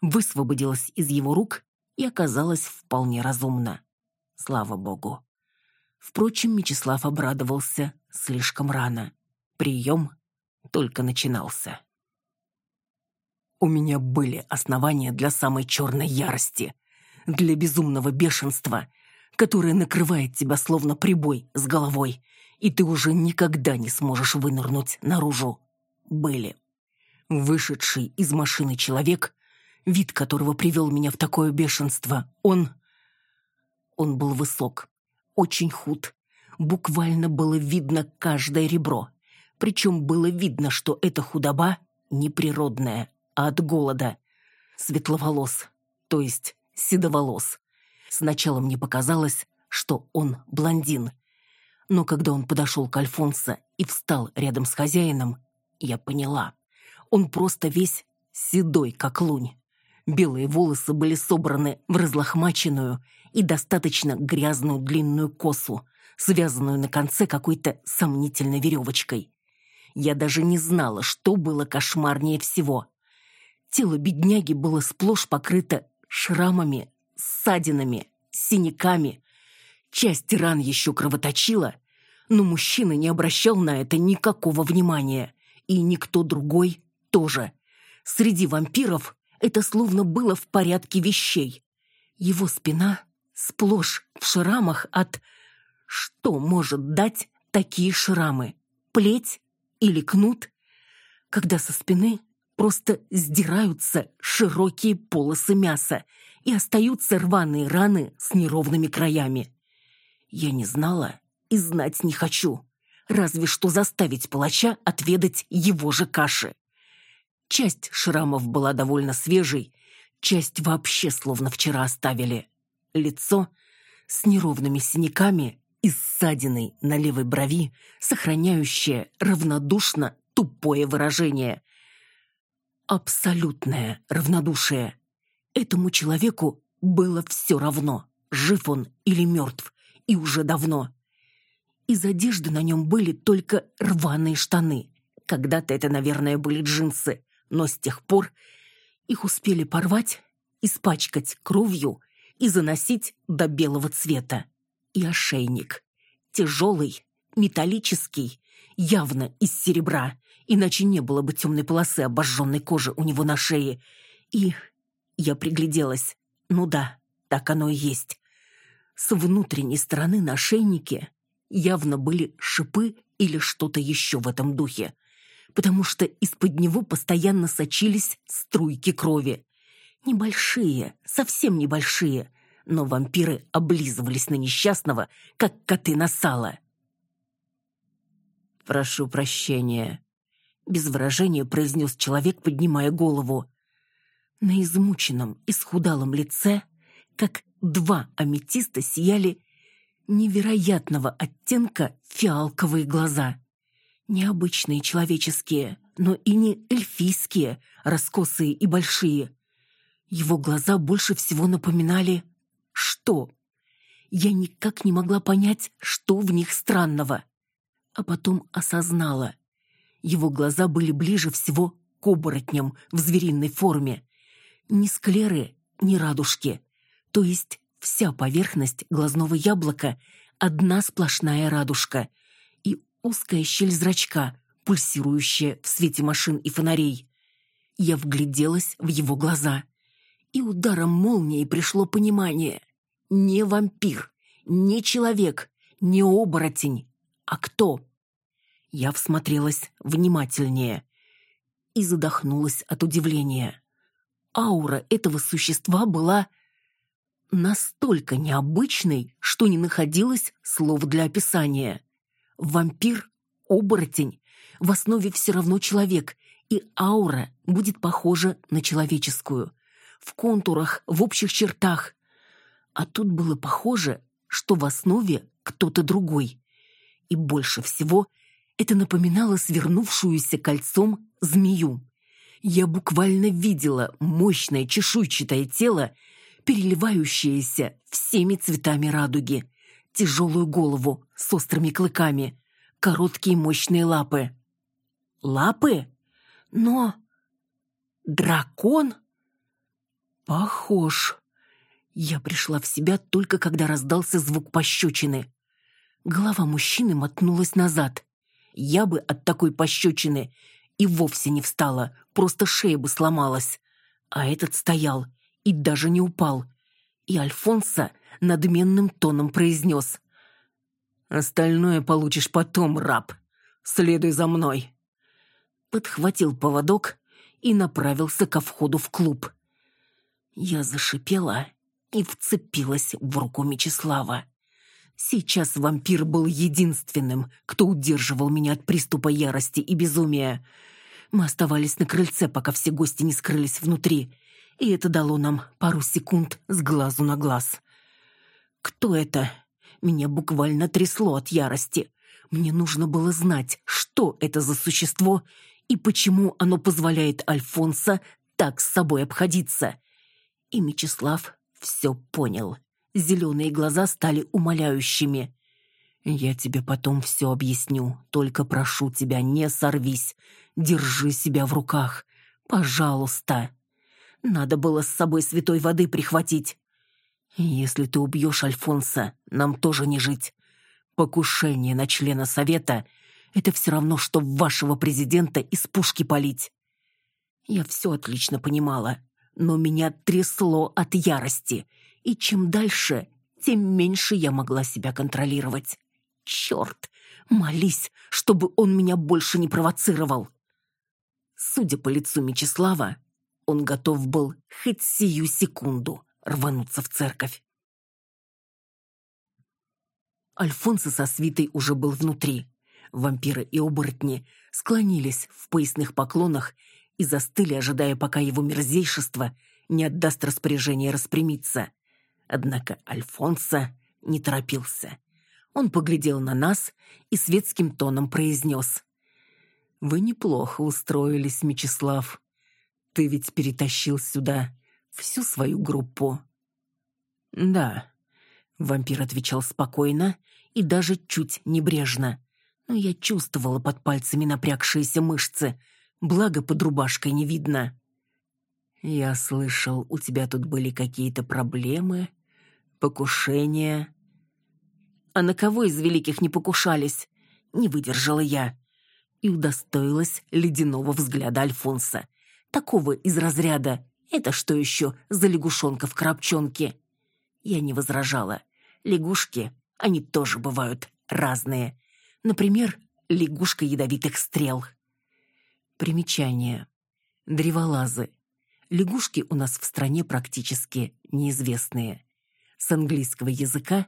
высвободилась из его рук и оказалась вполне разумна. Слава богу. Впрочем, Мечислав обрадовался слишком рано. Прием только начинался. У меня были основания для самой черной ярости, для безумного бешенства, которое накрывает тебя словно прибой с головой, и ты уже никогда не сможешь вынырнуть наружу. Были. Вышедший из машины человек, вид которого привел меня в такое бешенство, он... Он был высок, очень худ. Буквально было видно каждое ребро, причем было видно, что эта худоба неприродная, а от голода. Светловолос, то есть седоволос. Сначала мне показалось, что он блондин. Но когда он подошел к Альфонсо и встал рядом с хозяином, я поняла. Он просто весь седой, как лунь. Белые волосы были собраны в разлохмаченную и достаточно грязную длинную косу, связанную на конце какой-то сомнительной веревочкой. Я даже не знала, что было кошмарнее всего. Тело бедняги было сплошь покрыто шрамами, ссадинами, синяками. Часть ран еще кровоточила, но мужчина не обращал на это никакого внимания. И никто другой тоже. Среди вампиров это словно было в порядке вещей. Его спина сплошь в шрамах от... Что может дать такие шрамы? Плеть? или кнут, когда со спины просто сдираются широкие полосы мяса и остаются рваные раны с неровными краями. Я не знала и знать не хочу, разве что заставить палача отведать его же каши. Часть шрамов была довольно свежей, часть вообще словно вчера оставили. Лицо с неровными синяками и ссадиной на левой брови, сохраняющее равнодушно тупое выражение. Абсолютное равнодушие. Этому человеку было все равно, жив он или мертв, и уже давно. Из одежды на нем были только рваные штаны. Когда-то это, наверное, были джинсы, но с тех пор их успели порвать, испачкать кровью и заносить до белого цвета и ошейник. Тяжелый, металлический, явно из серебра, иначе не было бы темной полосы обожженной кожи у него на шее. И Я пригляделась. Ну да, так оно и есть. С внутренней стороны на шейнике явно были шипы или что-то еще в этом духе, потому что из-под него постоянно сочились струйки крови. Небольшие, совсем небольшие, но вампиры облизывались на несчастного, как коты на сало. «Прошу прощения», — без выражения произнес человек, поднимая голову. На измученном, исхудалом лице, как два аметиста, сияли невероятного оттенка фиалковые глаза. Необычные человеческие, но и не эльфийские, раскосые и большие. Его глаза больше всего напоминали что? Я никак не могла понять, что в них странного. А потом осознала. Его глаза были ближе всего к оборотням в звериной форме. Ни склеры, ни радужки. То есть вся поверхность глазного яблока — одна сплошная радужка и узкая щель зрачка, пульсирующая в свете машин и фонарей. Я вгляделась в его глаза, и ударом молнии пришло понимание не вампир, не человек, не оборотень. А кто? Я всмотрелась внимательнее и задохнулась от удивления. Аура этого существа была настолько необычной, что не находилось слов для описания. Вампир, оборотень, в основе все равно человек, и аура будет похожа на человеческую. В контурах, в общих чертах, а тут было похоже, что в основе кто-то другой. И больше всего это напоминало свернувшуюся кольцом змею. Я буквально видела мощное чешуйчатое тело, переливающееся всеми цветами радуги, тяжелую голову с острыми клыками, короткие мощные лапы. Лапы? Но... Дракон? Похож. Я пришла в себя только когда раздался звук пощечины. Голова мужчины мотнулась назад. Я бы от такой пощечины и вовсе не встала, просто шея бы сломалась. А этот стоял и даже не упал. И Альфонсо надменным тоном произнес. «Остальное получишь потом, раб. Следуй за мной». Подхватил поводок и направился ко входу в клуб. Я зашипела и вцепилась в руку Мечислава. Сейчас вампир был единственным, кто удерживал меня от приступа ярости и безумия. Мы оставались на крыльце, пока все гости не скрылись внутри, и это дало нам пару секунд с глазу на глаз. «Кто это?» Меня буквально трясло от ярости. Мне нужно было знать, что это за существо и почему оно позволяет Альфонсо так с собой обходиться. И Мечислав все понял. Зеленые глаза стали умоляющими. «Я тебе потом все объясню. Только прошу тебя, не сорвись. Держи себя в руках. Пожалуйста. Надо было с собой святой воды прихватить. Если ты убьешь Альфонса, нам тоже не жить. Покушение на члена совета — это все равно, что вашего президента из пушки палить». Я все отлично понимала но меня трясло от ярости, и чем дальше, тем меньше я могла себя контролировать. Черт, молись, чтобы он меня больше не провоцировал. Судя по лицу Мечислава, он готов был хоть сию секунду рвануться в церковь. Альфонсо со свитой уже был внутри. Вампиры и оборотни склонились в поясных поклонах и застыли, ожидая, пока его мерзейшество не отдаст распоряжение распрямиться. Однако Альфонсо не торопился. Он поглядел на нас и светским тоном произнес. «Вы неплохо устроились, Мечислав. Ты ведь перетащил сюда всю свою группу». «Да», — вампир отвечал спокойно и даже чуть небрежно. Но я чувствовала под пальцами напрягшиеся мышцы — благо под рубашкой не видно. Я слышал, у тебя тут были какие-то проблемы, покушения. А на кого из великих не покушались? Не выдержала я. И удостоилась ледяного взгляда Альфонса. Такого из разряда Это что еще за лягушонка в коробчонке? Я не возражала. Лягушки, они тоже бывают разные. Например, лягушка ядовитых стрел. Примечание. Древолазы. Лягушки у нас в стране практически неизвестные. С английского языка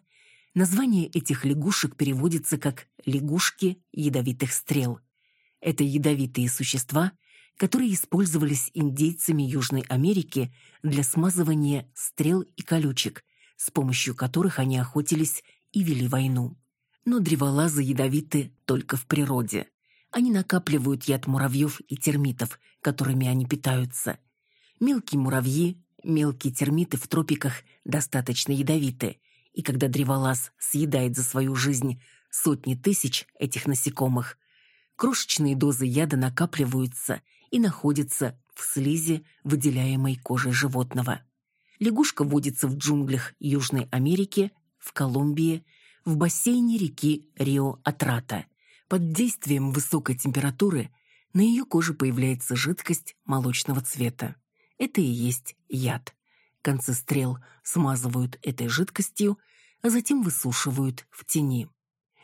название этих лягушек переводится как «лягушки ядовитых стрел». Это ядовитые существа, которые использовались индейцами Южной Америки для смазывания стрел и колючек, с помощью которых они охотились и вели войну. Но древолазы ядовиты только в природе. Они накапливают яд муравьев и термитов, которыми они питаются. Мелкие муравьи, мелкие термиты в тропиках достаточно ядовиты, и когда древолаз съедает за свою жизнь сотни тысяч этих насекомых, крошечные дозы яда накапливаются и находятся в слизи, выделяемой кожей животного. Лягушка водится в джунглях Южной Америки, в Колумбии, в бассейне реки Рио-Атрата. Под действием высокой температуры на ее коже появляется жидкость молочного цвета. Это и есть яд. Концы стрел смазывают этой жидкостью, а затем высушивают в тени.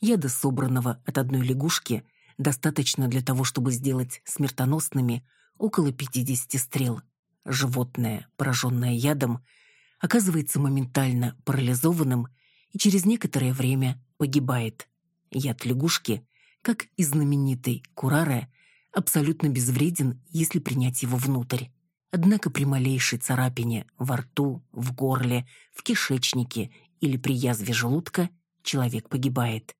Яда, собранного от одной лягушки, достаточно для того, чтобы сделать смертоносными около 50 стрел. Животное, пораженное ядом, оказывается моментально парализованным и через некоторое время погибает. Яд лягушки, как и знаменитый кураре, абсолютно безвреден, если принять его внутрь. Однако при малейшей царапине во рту, в горле, в кишечнике или при язве желудка человек погибает.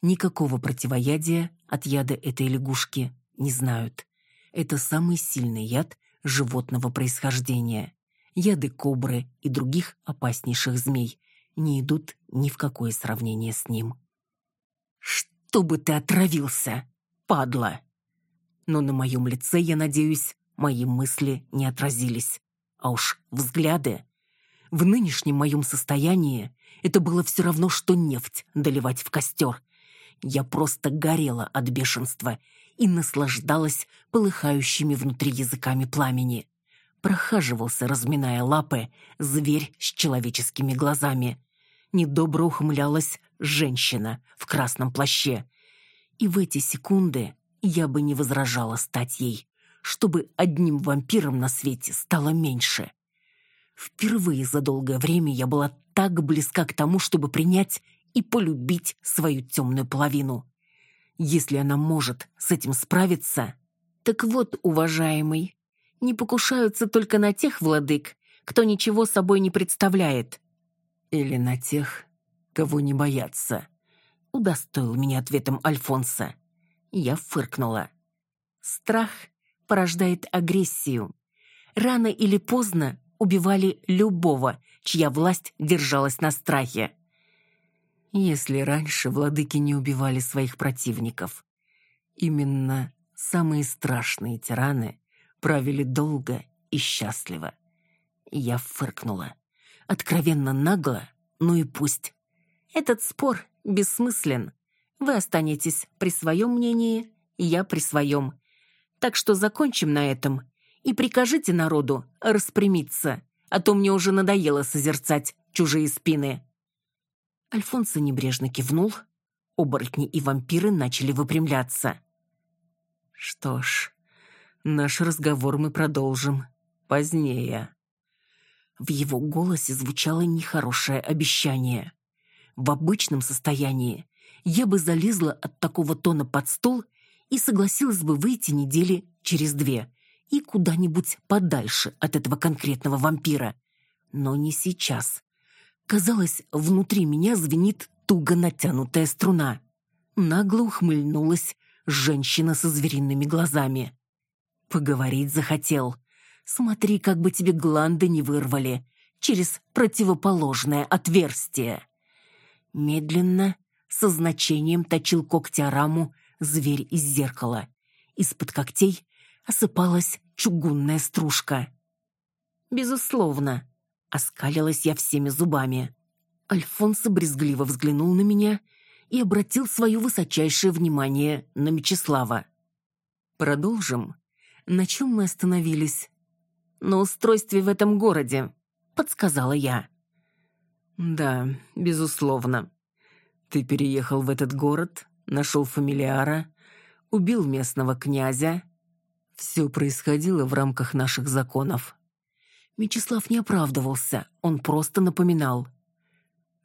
Никакого противоядия от яда этой лягушки не знают. Это самый сильный яд, животного происхождения. Яды кобры и других опаснейших змей не идут ни в какое сравнение с ним. «Чтобы ты отравился, падла!» Но на моем лице, я надеюсь, мои мысли не отразились. А уж взгляды. В нынешнем моем состоянии это было все равно, что нефть доливать в костер. Я просто горела от бешенства и наслаждалась полыхающими внутри языками пламени. Прохаживался, разминая лапы, зверь с человеческими глазами. Недобро ухмылялась женщина в красном плаще. И в эти секунды я бы не возражала стать ей, чтобы одним вампиром на свете стало меньше. Впервые за долгое время я была так близка к тому, чтобы принять и полюбить свою темную половину. Если она может с этим справиться... Так вот, уважаемый, не покушаются только на тех владык, кто ничего собой не представляет. Или на тех, кого не боятся. Удостоил меня ответом Альфонса. Я фыркнула. Страх порождает агрессию. Рано или поздно убивали любого, чья власть держалась на страхе если раньше владыки не убивали своих противников. Именно самые страшные тираны правили долго и счастливо. Я фыркнула. Откровенно нагло, ну и пусть. Этот спор бессмыслен. Вы останетесь при своем мнении, я при своем. Так что закончим на этом и прикажите народу распрямиться, а то мне уже надоело созерцать чужие спины. Альфонсо небрежно кивнул. Оборотни и вампиры начали выпрямляться. «Что ж, наш разговор мы продолжим позднее». В его голосе звучало нехорошее обещание. В обычном состоянии я бы залезла от такого тона под стол и согласилась бы выйти недели через две и куда-нибудь подальше от этого конкретного вампира. Но не сейчас. Казалось, внутри меня звенит туго натянутая струна. Нагло ухмыльнулась женщина со звериными глазами. Поговорить захотел. Смотри, как бы тебе гланды не вырвали через противоположное отверстие. Медленно, со значением точил когтя раму зверь из зеркала. Из-под когтей осыпалась чугунная стружка. Безусловно, Оскалилась я всеми зубами. Альфонсо брезгливо взглянул на меня и обратил свое высочайшее внимание на Мечислава. «Продолжим. На чем мы остановились?» на устройстве в этом городе», — подсказала я. «Да, безусловно. Ты переехал в этот город, нашел фамилиара, убил местного князя. Все происходило в рамках наших законов». Мечислав не оправдывался, он просто напоминал.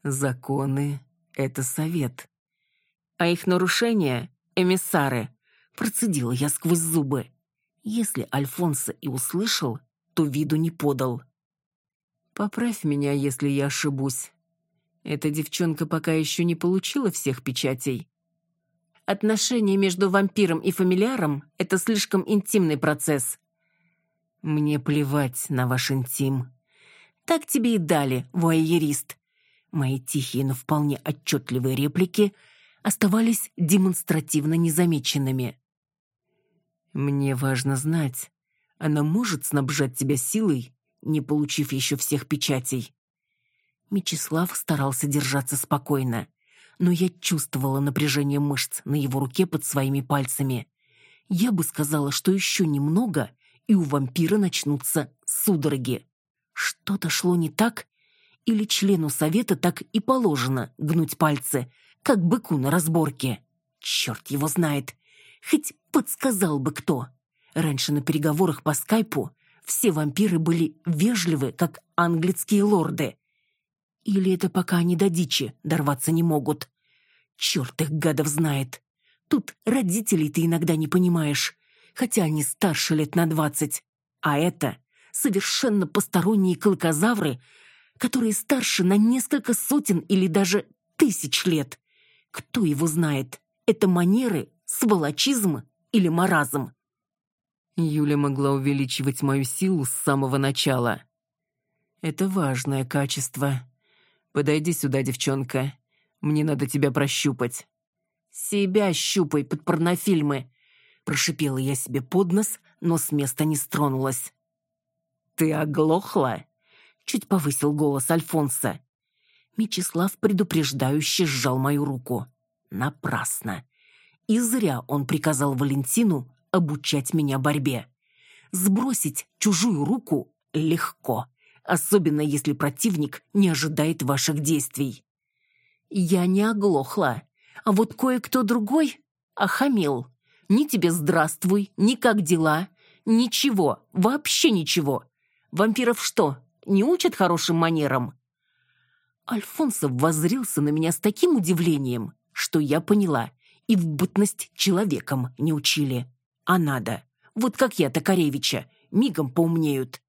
«Законы — это совет». «А их нарушения — эмиссары», — процедила я сквозь зубы. Если Альфонсо и услышал, то виду не подал. «Поправь меня, если я ошибусь. Эта девчонка пока еще не получила всех печатей». Отношения между вампиром и фамильяром — это слишком интимный процесс. Мне плевать на ваш интим. Так тебе и дали, вуайерист. Мои тихие, но вполне отчетливые реплики оставались демонстративно незамеченными. Мне важно знать, она может снабжать тебя силой, не получив еще всех печатей. Мечислав старался держаться спокойно, но я чувствовала напряжение мышц на его руке под своими пальцами. Я бы сказала, что еще немного, и у вампира начнутся судороги. Что-то шло не так, или члену совета так и положено гнуть пальцы, как быку на разборке. Черт его знает. Хоть подсказал бы кто. Раньше на переговорах по скайпу все вампиры были вежливы, как английские лорды. Или это пока они до дичи дорваться не могут. Черт их гадов знает. Тут родителей ты иногда не понимаешь, хотя они старше лет на двадцать. А это совершенно посторонние клыкозавры, которые старше на несколько сотен или даже тысяч лет. Кто его знает, это манеры, сволочизм или маразм? Юля могла увеличивать мою силу с самого начала. Это важное качество. Подойди сюда, девчонка. Мне надо тебя прощупать. Себя щупай под порнофильмы. Прошипела я себе под нос, но с места не стронулась. «Ты оглохла?» Чуть повысил голос Альфонса. Мечислав предупреждающе сжал мою руку. Напрасно. И зря он приказал Валентину обучать меня борьбе. Сбросить чужую руку легко, особенно если противник не ожидает ваших действий. Я не оглохла, а вот кое-кто другой охамел. Ни тебе здравствуй, ни как дела, ничего, вообще ничего. Вампиров что, не учат хорошим манерам?» Альфонсов воззрился на меня с таким удивлением, что я поняла, и в бытность человеком не учили. А надо. Вот как я, Токаревича, мигом поумнеют.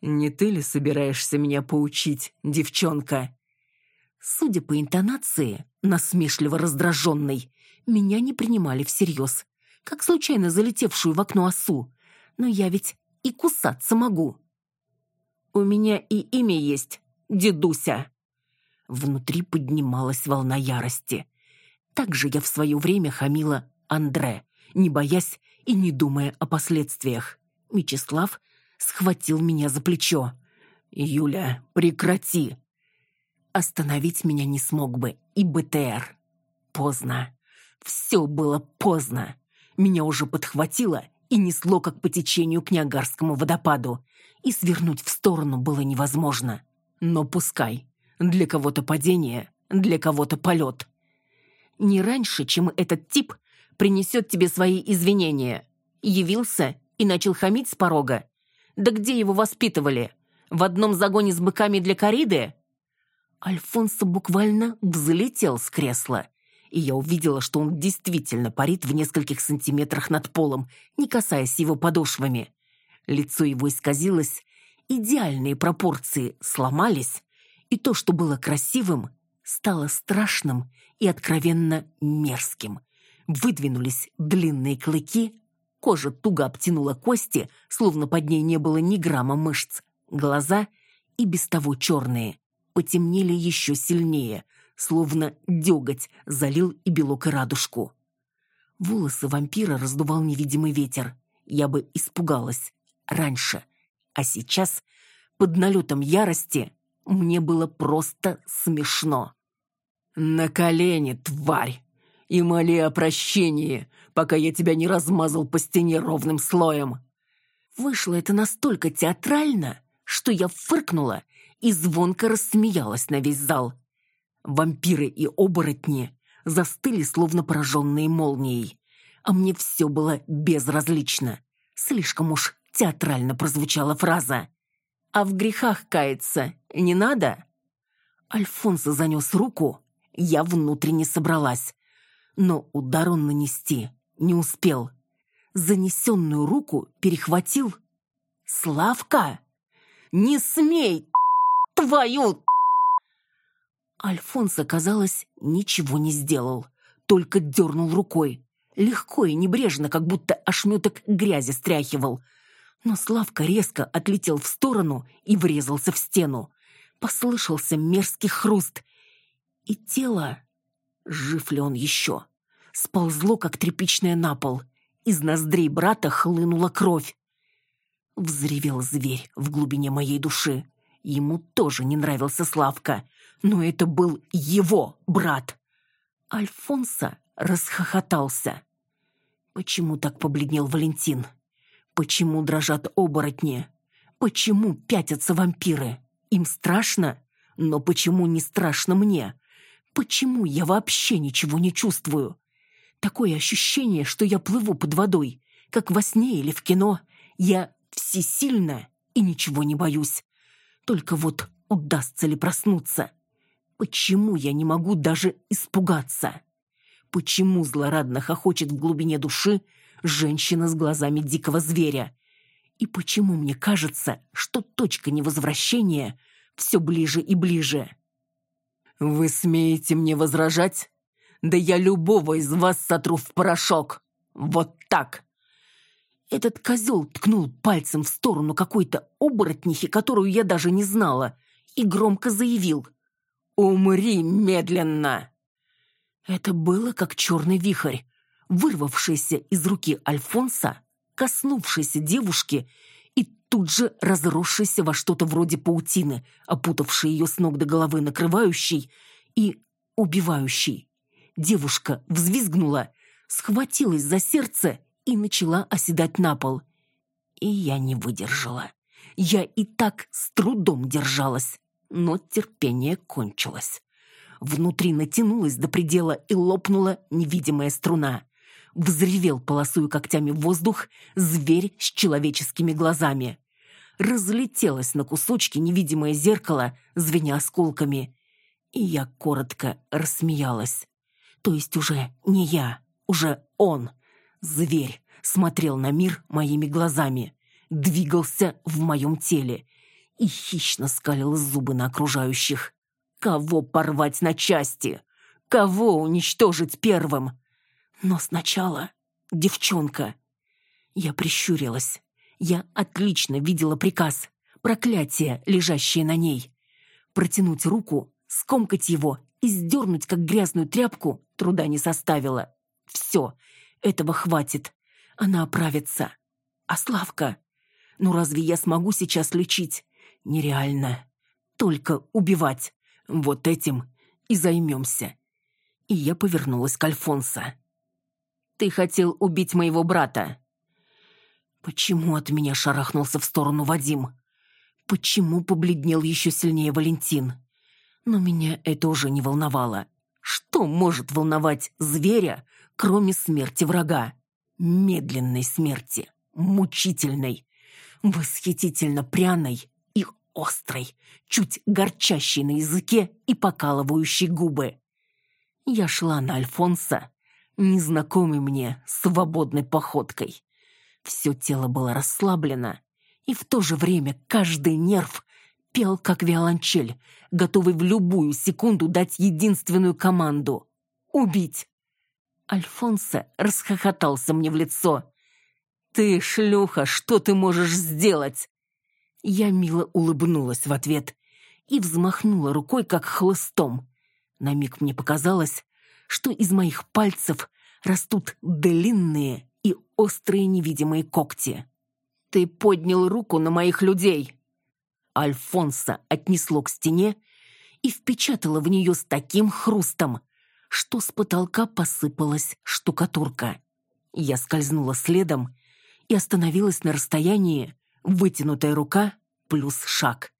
«Не ты ли собираешься меня поучить, девчонка?» Судя по интонации, насмешливо раздраженной, меня не принимали всерьез, как случайно залетевшую в окно осу. Но я ведь и кусаться могу. У меня и имя есть, дедуся. Внутри поднималась волна ярости. Так же я в свое время хамила Андре, не боясь и не думая о последствиях. Мечислав схватил меня за плечо. «Юля, прекрати!» Остановить меня не смог бы и БТР. Поздно. Все было поздно. Меня уже подхватило и несло, как по течению к Ниагарскому водопаду, и свернуть в сторону было невозможно. Но пускай. Для кого-то падение, для кого-то полет. Не раньше, чем этот тип принесет тебе свои извинения. Явился и начал хамить с порога. Да где его воспитывали? В одном загоне с быками для кориды? Альфонсо буквально взлетел с кресла и я увидела, что он действительно парит в нескольких сантиметрах над полом, не касаясь его подошвами. Лицо его исказилось, идеальные пропорции сломались, и то, что было красивым, стало страшным и откровенно мерзким. Выдвинулись длинные клыки, кожа туго обтянула кости, словно под ней не было ни грамма мышц. Глаза, и без того черные, потемнели еще сильнее, словно деготь залил и белок, и радужку. Волосы вампира раздувал невидимый ветер. Я бы испугалась. Раньше. А сейчас, под налетом ярости, мне было просто смешно. «На колени, тварь! И моли о прощении, пока я тебя не размазал по стене ровным слоем!» Вышло это настолько театрально, что я фыркнула и звонко рассмеялась на весь зал. Вампиры и оборотни застыли, словно пораженные молнией. А мне все было безразлично. Слишком уж театрально прозвучала фраза. «А в грехах каяться не надо?» Альфонсо занес руку, я внутренне собралась. Но удар он нанести не успел. Занесенную руку перехватил. «Славка! Не смей! Твою!» Альфонсо, казалось, ничего не сделал, только дернул рукой. Легко и небрежно, как будто ошметок грязи стряхивал. Но Славка резко отлетел в сторону и врезался в стену. Послышался мерзкий хруст. И тело, жив ли он еще, сползло, как тряпичное на пол. Из ноздрей брата хлынула кровь. Взревел зверь в глубине моей души. Ему тоже не нравился Славка, но это был его брат. Альфонса расхохотался. Почему так побледнел Валентин? Почему дрожат оборотни? Почему пятятся вампиры? Им страшно? Но почему не страшно мне? Почему я вообще ничего не чувствую? Такое ощущение, что я плыву под водой, как во сне или в кино. Я всесильна и ничего не боюсь. Только вот удастся ли проснуться? Почему я не могу даже испугаться? Почему злорадно хохочет в глубине души женщина с глазами дикого зверя? И почему мне кажется, что точка невозвращения все ближе и ближе? «Вы смеете мне возражать? Да я любого из вас сотру в порошок! Вот так!» Этот козел ткнул пальцем в сторону какой-то оборотнихи, которую я даже не знала, и громко заявил «Умри медленно!» Это было как черный вихрь, вырвавшийся из руки Альфонса, коснувшийся девушки и тут же разросшийся во что-то вроде паутины, опутавший ее с ног до головы, накрывающий и убивающий. Девушка взвизгнула, схватилась за сердце и начала оседать на пол. И я не выдержала. Я и так с трудом держалась, но терпение кончилось. Внутри натянулась до предела и лопнула невидимая струна. Взревел, полосуя когтями воздух, зверь с человеческими глазами. Разлетелось на кусочки невидимое зеркало, звеня осколками. И я коротко рассмеялась. То есть уже не я, уже он — Зверь смотрел на мир моими глазами, двигался в моем теле и хищно скалил зубы на окружающих. Кого порвать на части? Кого уничтожить первым? Но сначала девчонка. Я прищурилась. Я отлично видела приказ, проклятие, лежащее на ней. Протянуть руку, скомкать его и сдернуть, как грязную тряпку, труда не составило. Все, этого хватит. Она оправится. А Славка? Ну разве я смогу сейчас лечить? Нереально. Только убивать. Вот этим и займемся. И я повернулась к Альфонсо. «Ты хотел убить моего брата». Почему от меня шарахнулся в сторону Вадим? Почему побледнел еще сильнее Валентин? Но меня это уже не волновало. Что может волновать зверя, кроме смерти врага? Медленной смерти, мучительной, восхитительно пряной и острой, чуть горчащей на языке и покалывающей губы. Я шла на Альфонса, незнакомый мне, свободной походкой. Все тело было расслаблено, и в то же время каждый нерв пел, как виолончель, готовый в любую секунду дать единственную команду — убить. Альфонсо расхохотался мне в лицо. «Ты, шлюха, что ты можешь сделать?» Я мило улыбнулась в ответ и взмахнула рукой, как хлыстом. На миг мне показалось, что из моих пальцев растут длинные и острые невидимые когти. «Ты поднял руку на моих людей!» Альфонса отнесло к стене и впечатало в нее с таким хрустом, что с потолка посыпалась штукатурка. Я скользнула следом и остановилась на расстоянии вытянутая рука плюс шаг.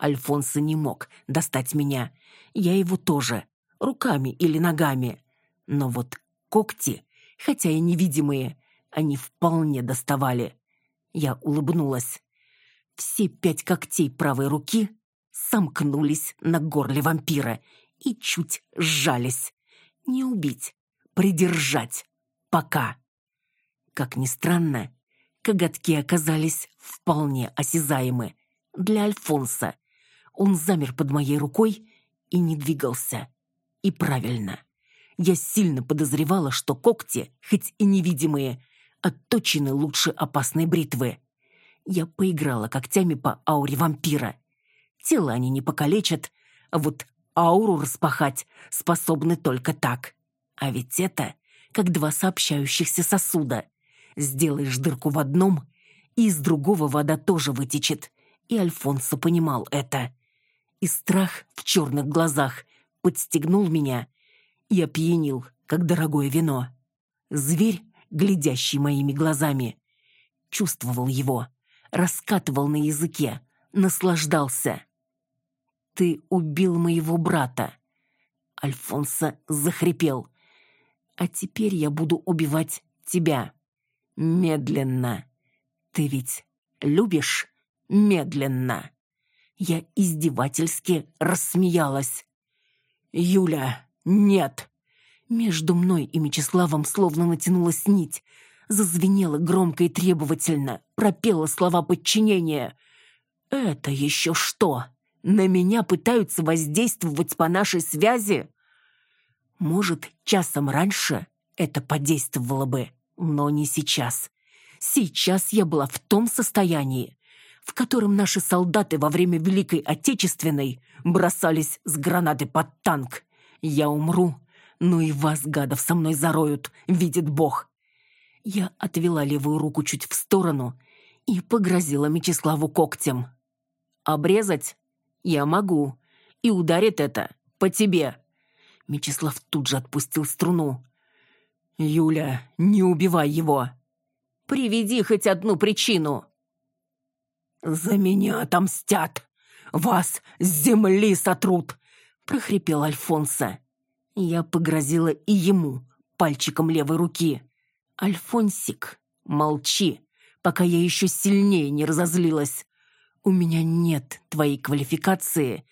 Альфонсо не мог достать меня. Я его тоже. Руками или ногами. Но вот когти, хотя и невидимые, они вполне доставали. Я улыбнулась. Все пять когтей правой руки сомкнулись на горле вампира и чуть сжались. Не убить, придержать. Пока. Как ни странно, коготки оказались вполне осязаемы. Для Альфонса. Он замер под моей рукой и не двигался. И правильно. Я сильно подозревала, что когти, хоть и невидимые, отточены лучше опасной бритвы. Я поиграла когтями по ауре вампира. Тело они не покалечат, а вот ауру распахать способны только так. А ведь это как два сообщающихся сосуда. Сделаешь дырку в одном, и из другого вода тоже вытечет. И Альфонсо понимал это. И страх в черных глазах подстегнул меня и опьянил, как дорогое вино. Зверь, глядящий моими глазами, чувствовал его, раскатывал на языке, наслаждался. «Ты убил моего брата!» Альфонсо захрипел. «А теперь я буду убивать тебя. Медленно. Ты ведь любишь медленно?» Я издевательски рассмеялась. «Юля, нет!» Между мной и Мечиславом словно натянулась нить. Зазвенела громко и требовательно, пропела слова подчинения. «Это еще что? На меня пытаются воздействовать по нашей связи?» Может, часом раньше это подействовало бы, но не сейчас. Сейчас я была в том состоянии, в котором наши солдаты во время Великой Отечественной бросались с гранаты под танк. Я умру, ну и вас, гадов, со мной зароют, видит Бог. Я отвела левую руку чуть в сторону и погрозила Мечиславу когтем. «Обрезать? Я могу. И ударит это по тебе». Мечислав тут же отпустил струну. «Юля, не убивай его!» «Приведи хоть одну причину!» «За меня отомстят! Вас с земли сотрут!» — прохрипел Альфонсо. Я погрозила и ему пальчиком левой руки. «Альфонсик, молчи, пока я еще сильнее не разозлилась. У меня нет твоей квалификации,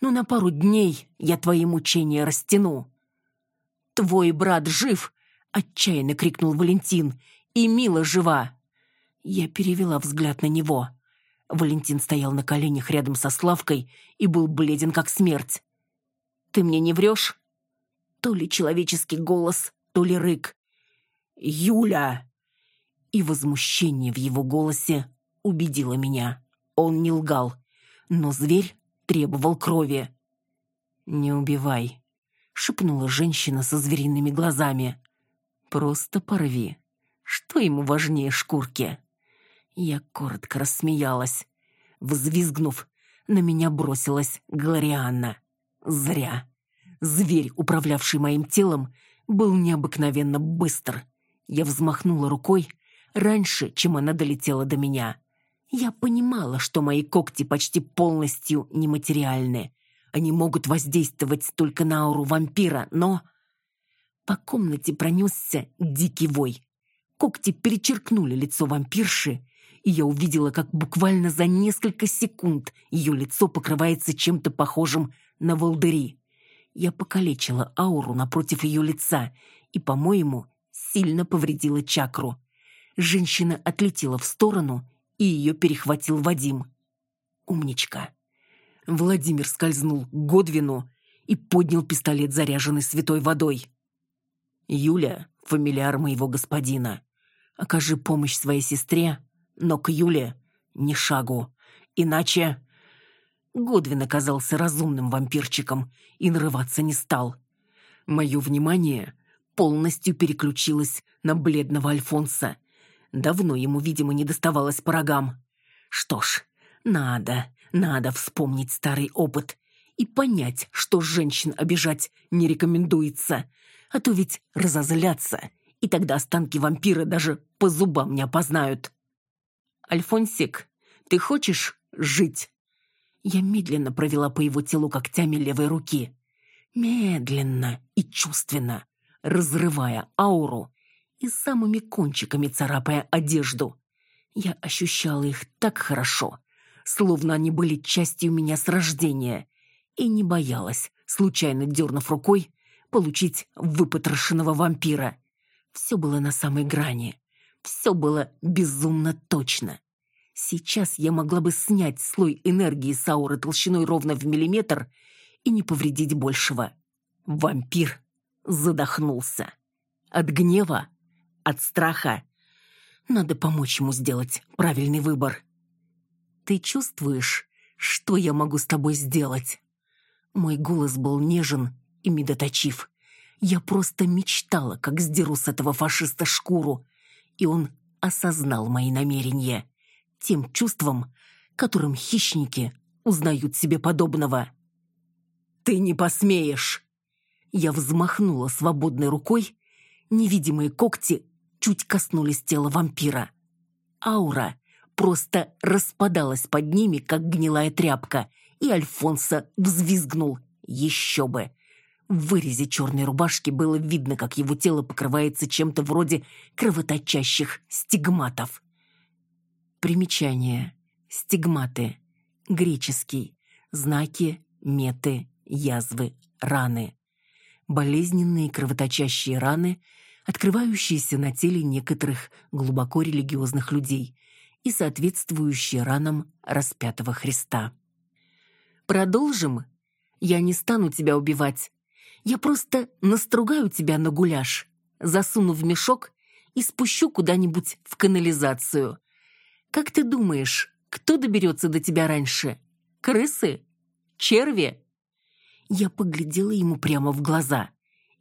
но на пару дней я твои мучения растяну». «Твой брат жив!» — отчаянно крикнул Валентин. «И Мила жива!» Я перевела взгляд на него. Валентин стоял на коленях рядом со Славкой и был бледен, как смерть. «Ты мне не врешь?» То ли человеческий голос, то ли рык. «Юля!» И возмущение в его голосе убедило меня. Он не лгал, но зверь требовал крови. «Не убивай», — шепнула женщина со звериными глазами. «Просто порви. Что ему важнее шкурки?» Я коротко рассмеялась. Взвизгнув, на меня бросилась Глорианна. Зря. Зверь, управлявший моим телом, был необыкновенно быстр. Я взмахнула рукой раньше, чем она долетела до меня. Я понимала, что мои когти почти полностью нематериальны. Они могут воздействовать только на ауру вампира, но... По комнате пронесся дикий вой. Когти перечеркнули лицо вампирши, и я увидела, как буквально за несколько секунд ее лицо покрывается чем-то похожим на волдыри. Я покалечила ауру напротив ее лица и, по-моему, сильно повредила чакру. Женщина отлетела в сторону, и ее перехватил Вадим. Умничка. Владимир скользнул к Годвину и поднял пистолет, заряженный святой водой. «Юля, фамильяр моего господина, окажи помощь своей сестре но к Юле ни шагу. Иначе... Годвин оказался разумным вампирчиком и нарываться не стал. Мое внимание полностью переключилось на бледного Альфонса. Давно ему, видимо, не доставалось по рогам. Что ж, надо, надо вспомнить старый опыт и понять, что женщин обижать не рекомендуется, а то ведь разозлятся и тогда останки вампира даже по зубам не опознают. «Альфонсик, ты хочешь жить?» Я медленно провела по его телу когтями левой руки. Медленно и чувственно, разрывая ауру и самыми кончиками царапая одежду. Я ощущала их так хорошо, словно они были частью меня с рождения, и не боялась, случайно дернув рукой, получить выпотрошенного вампира. Все было на самой грани. Все было безумно точно. Сейчас я могла бы снять слой энергии с ауры толщиной ровно в миллиметр и не повредить большего. Вампир задохнулся. От гнева, от страха. Надо помочь ему сделать правильный выбор. «Ты чувствуешь, что я могу с тобой сделать?» Мой голос был нежен и медоточив. Я просто мечтала, как сдеру с этого фашиста шкуру, и он осознал мои намерения тем чувством, которым хищники узнают себе подобного. «Ты не посмеешь!» Я взмахнула свободной рукой, невидимые когти чуть коснулись тела вампира. Аура просто распадалась под ними, как гнилая тряпка, и Альфонсо взвизгнул. Еще бы! В вырезе черной рубашки было видно, как его тело покрывается чем-то вроде кровоточащих стигматов. Примечание. Стигматы. Греческий. Знаки, меты, язвы, раны. Болезненные кровоточащие раны, открывающиеся на теле некоторых глубоко религиозных людей и соответствующие ранам распятого Христа. Продолжим? Я не стану тебя убивать. Я просто настругаю тебя на гуляш, засуну в мешок и спущу куда-нибудь в канализацию. Как ты думаешь, кто доберется до тебя раньше? Крысы? Черви?» Я поглядела ему прямо в глаза,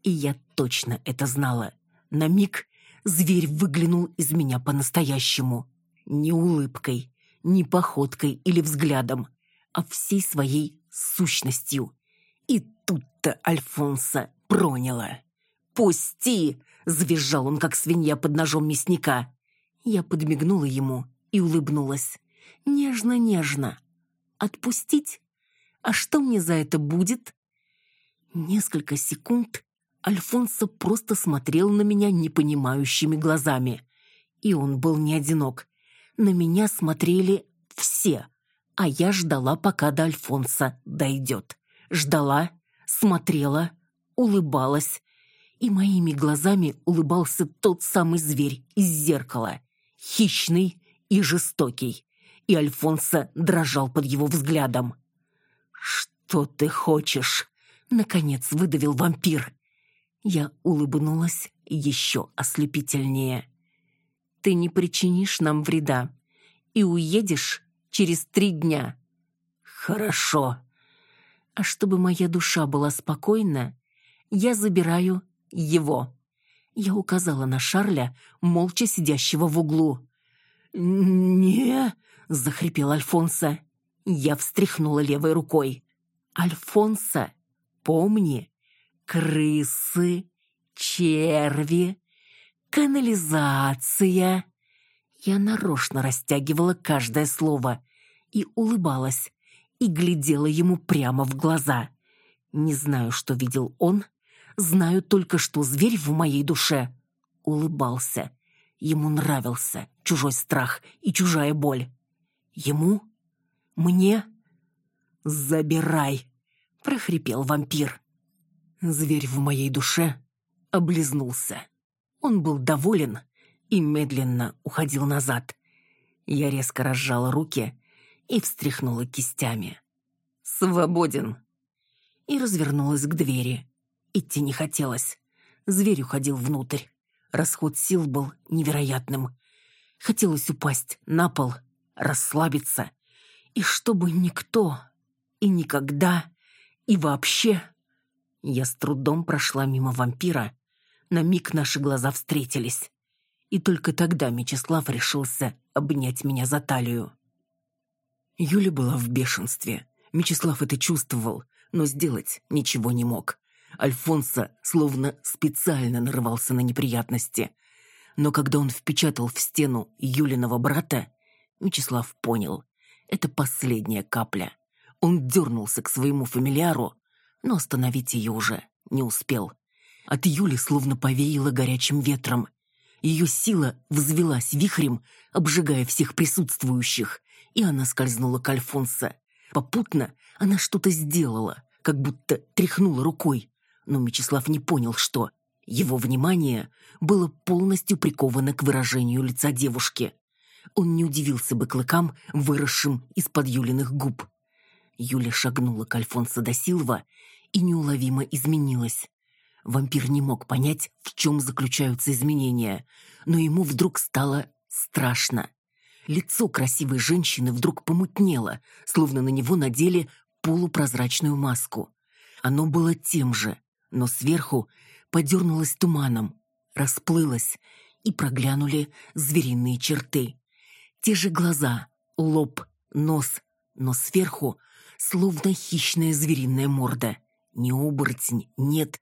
и я точно это знала. На миг зверь выглянул из меня по-настоящему. Не улыбкой, не походкой или взглядом, а всей своей сущностью. И тут-то Альфонса проняло. «Пусти!» — завизжал он, как свинья под ножом мясника. Я подмигнула ему и улыбнулась. Нежно-нежно. Отпустить? А что мне за это будет? Несколько секунд Альфонсо просто смотрел на меня непонимающими глазами. И он был не одинок. На меня смотрели все, а я ждала, пока до Альфонса дойдет. Ждала, смотрела, улыбалась. И моими глазами улыбался тот самый зверь из зеркала. Хищный, и жестокий, и Альфонсо дрожал под его взглядом. «Что ты хочешь?» — наконец выдавил вампир. Я улыбнулась еще ослепительнее. «Ты не причинишь нам вреда и уедешь через три дня». «Хорошо». «А чтобы моя душа была спокойна, я забираю его». Я указала на Шарля, молча сидящего в углу. «Не...» — захрипел Альфонса. Я встряхнула левой рукой. «Альфонса, помни, крысы, черви, канализация...» Я нарочно растягивала каждое слово и улыбалась, и глядела ему прямо в глаза. Не знаю, что видел он, знаю только, что зверь в моей душе улыбался Ему нравился чужой страх и чужая боль. Ему? Мне? «Забирай!» — прохрипел вампир. Зверь в моей душе облизнулся. Он был доволен и медленно уходил назад. Я резко разжала руки и встряхнула кистями. «Свободен!» И развернулась к двери. Идти не хотелось. Зверь уходил внутрь. Расход сил был невероятным. Хотелось упасть на пол, расслабиться, и чтобы никто и никогда и вообще... Я с трудом прошла мимо вампира. На миг наши глаза встретились. И только тогда Мечислав решился обнять меня за талию. Юля была в бешенстве. Мечислав это чувствовал, но сделать ничего не мог. Альфонсо словно специально нарывался на неприятности. Но когда он впечатал в стену Юлиного брата, Мечислав понял — это последняя капля. Он дернулся к своему фамильяру, но остановить ее уже не успел. От Юли словно повеяло горячим ветром. Ее сила взвелась вихрем, обжигая всех присутствующих, и она скользнула к Альфонсо. Попутно она что-то сделала, как будто тряхнула рукой, но Мечислав не понял, что. Его внимание было полностью приковано к выражению лица девушки. Он не удивился бы клыкам, выросшим из-под Юлиных губ. Юля шагнула к Альфонсо да Силва и неуловимо изменилась. Вампир не мог понять, в чем заключаются изменения, но ему вдруг стало страшно. Лицо красивой женщины вдруг помутнело, словно на него надели полупрозрачную маску. Оно было тем же, но сверху подернулось туманом, расплылось, и проглянули звериные черты. Те же глаза, лоб, нос, но сверху словно хищная звериная морда. Не оборотень, нет,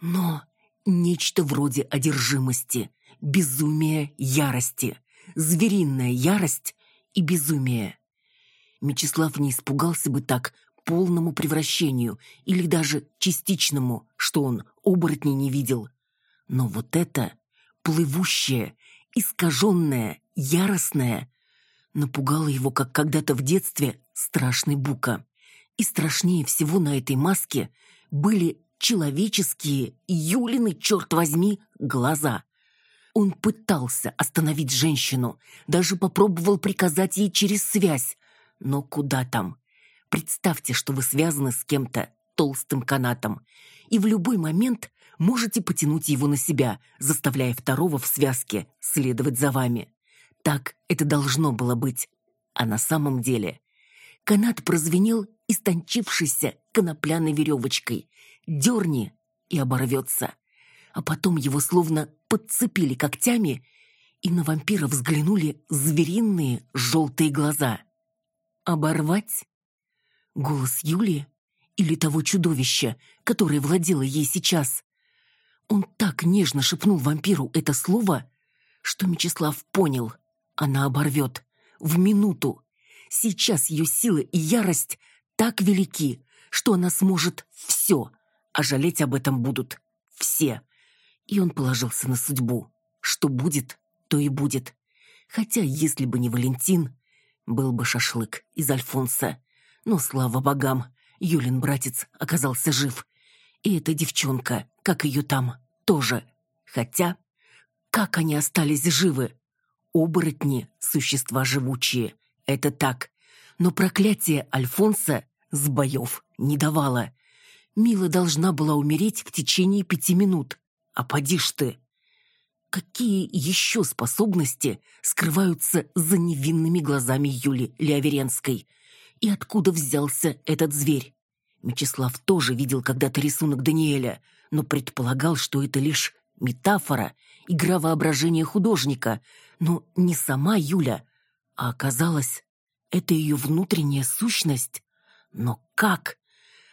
но нечто вроде одержимости, безумия, ярости, звериная ярость и безумие. Мечислав не испугался бы так полному превращению или даже частичному, что он оборотней не видел. Но вот это плывущее, искаженное, яростное напугало его, как когда-то в детстве, страшный бука. И страшнее всего на этой маске были человеческие, Юлины, черт возьми, глаза. Он пытался остановить женщину, даже попробовал приказать ей через связь. Но куда там? Представьте, что вы связаны с кем-то толстым канатом, и в любой момент можете потянуть его на себя, заставляя второго в связке следовать за вами. Так это должно было быть. А на самом деле канат прозвенел истончившейся конопляной веревочкой. Дерни и оборвется. А потом его словно подцепили когтями, и на вампира взглянули звериные желтые глаза. «Оборвать?» Голос Юлии или того чудовища, которое владело ей сейчас? Он так нежно шепнул вампиру это слово, что Мечислав понял, она оборвет. В минуту. Сейчас ее сила и ярость так велики, что она сможет все, а жалеть об этом будут все. И он положился на судьбу. Что будет, то и будет. Хотя, если бы не Валентин, был бы шашлык из Альфонса. Но, слава богам, Юлин братец оказался жив. И эта девчонка, как ее там, тоже. Хотя, как они остались живы? Оборотни — существа живучие. Это так. Но проклятие Альфонса с боев не давало. Мила должна была умереть в течение пяти минут. А поди ж ты! Какие еще способности скрываются за невинными глазами Юли Леоверенской? И откуда взялся этот зверь? Мечислав тоже видел когда-то рисунок Даниэля, но предполагал, что это лишь метафора, игра воображения художника, но не сама Юля, а оказалось, это ее внутренняя сущность. Но как?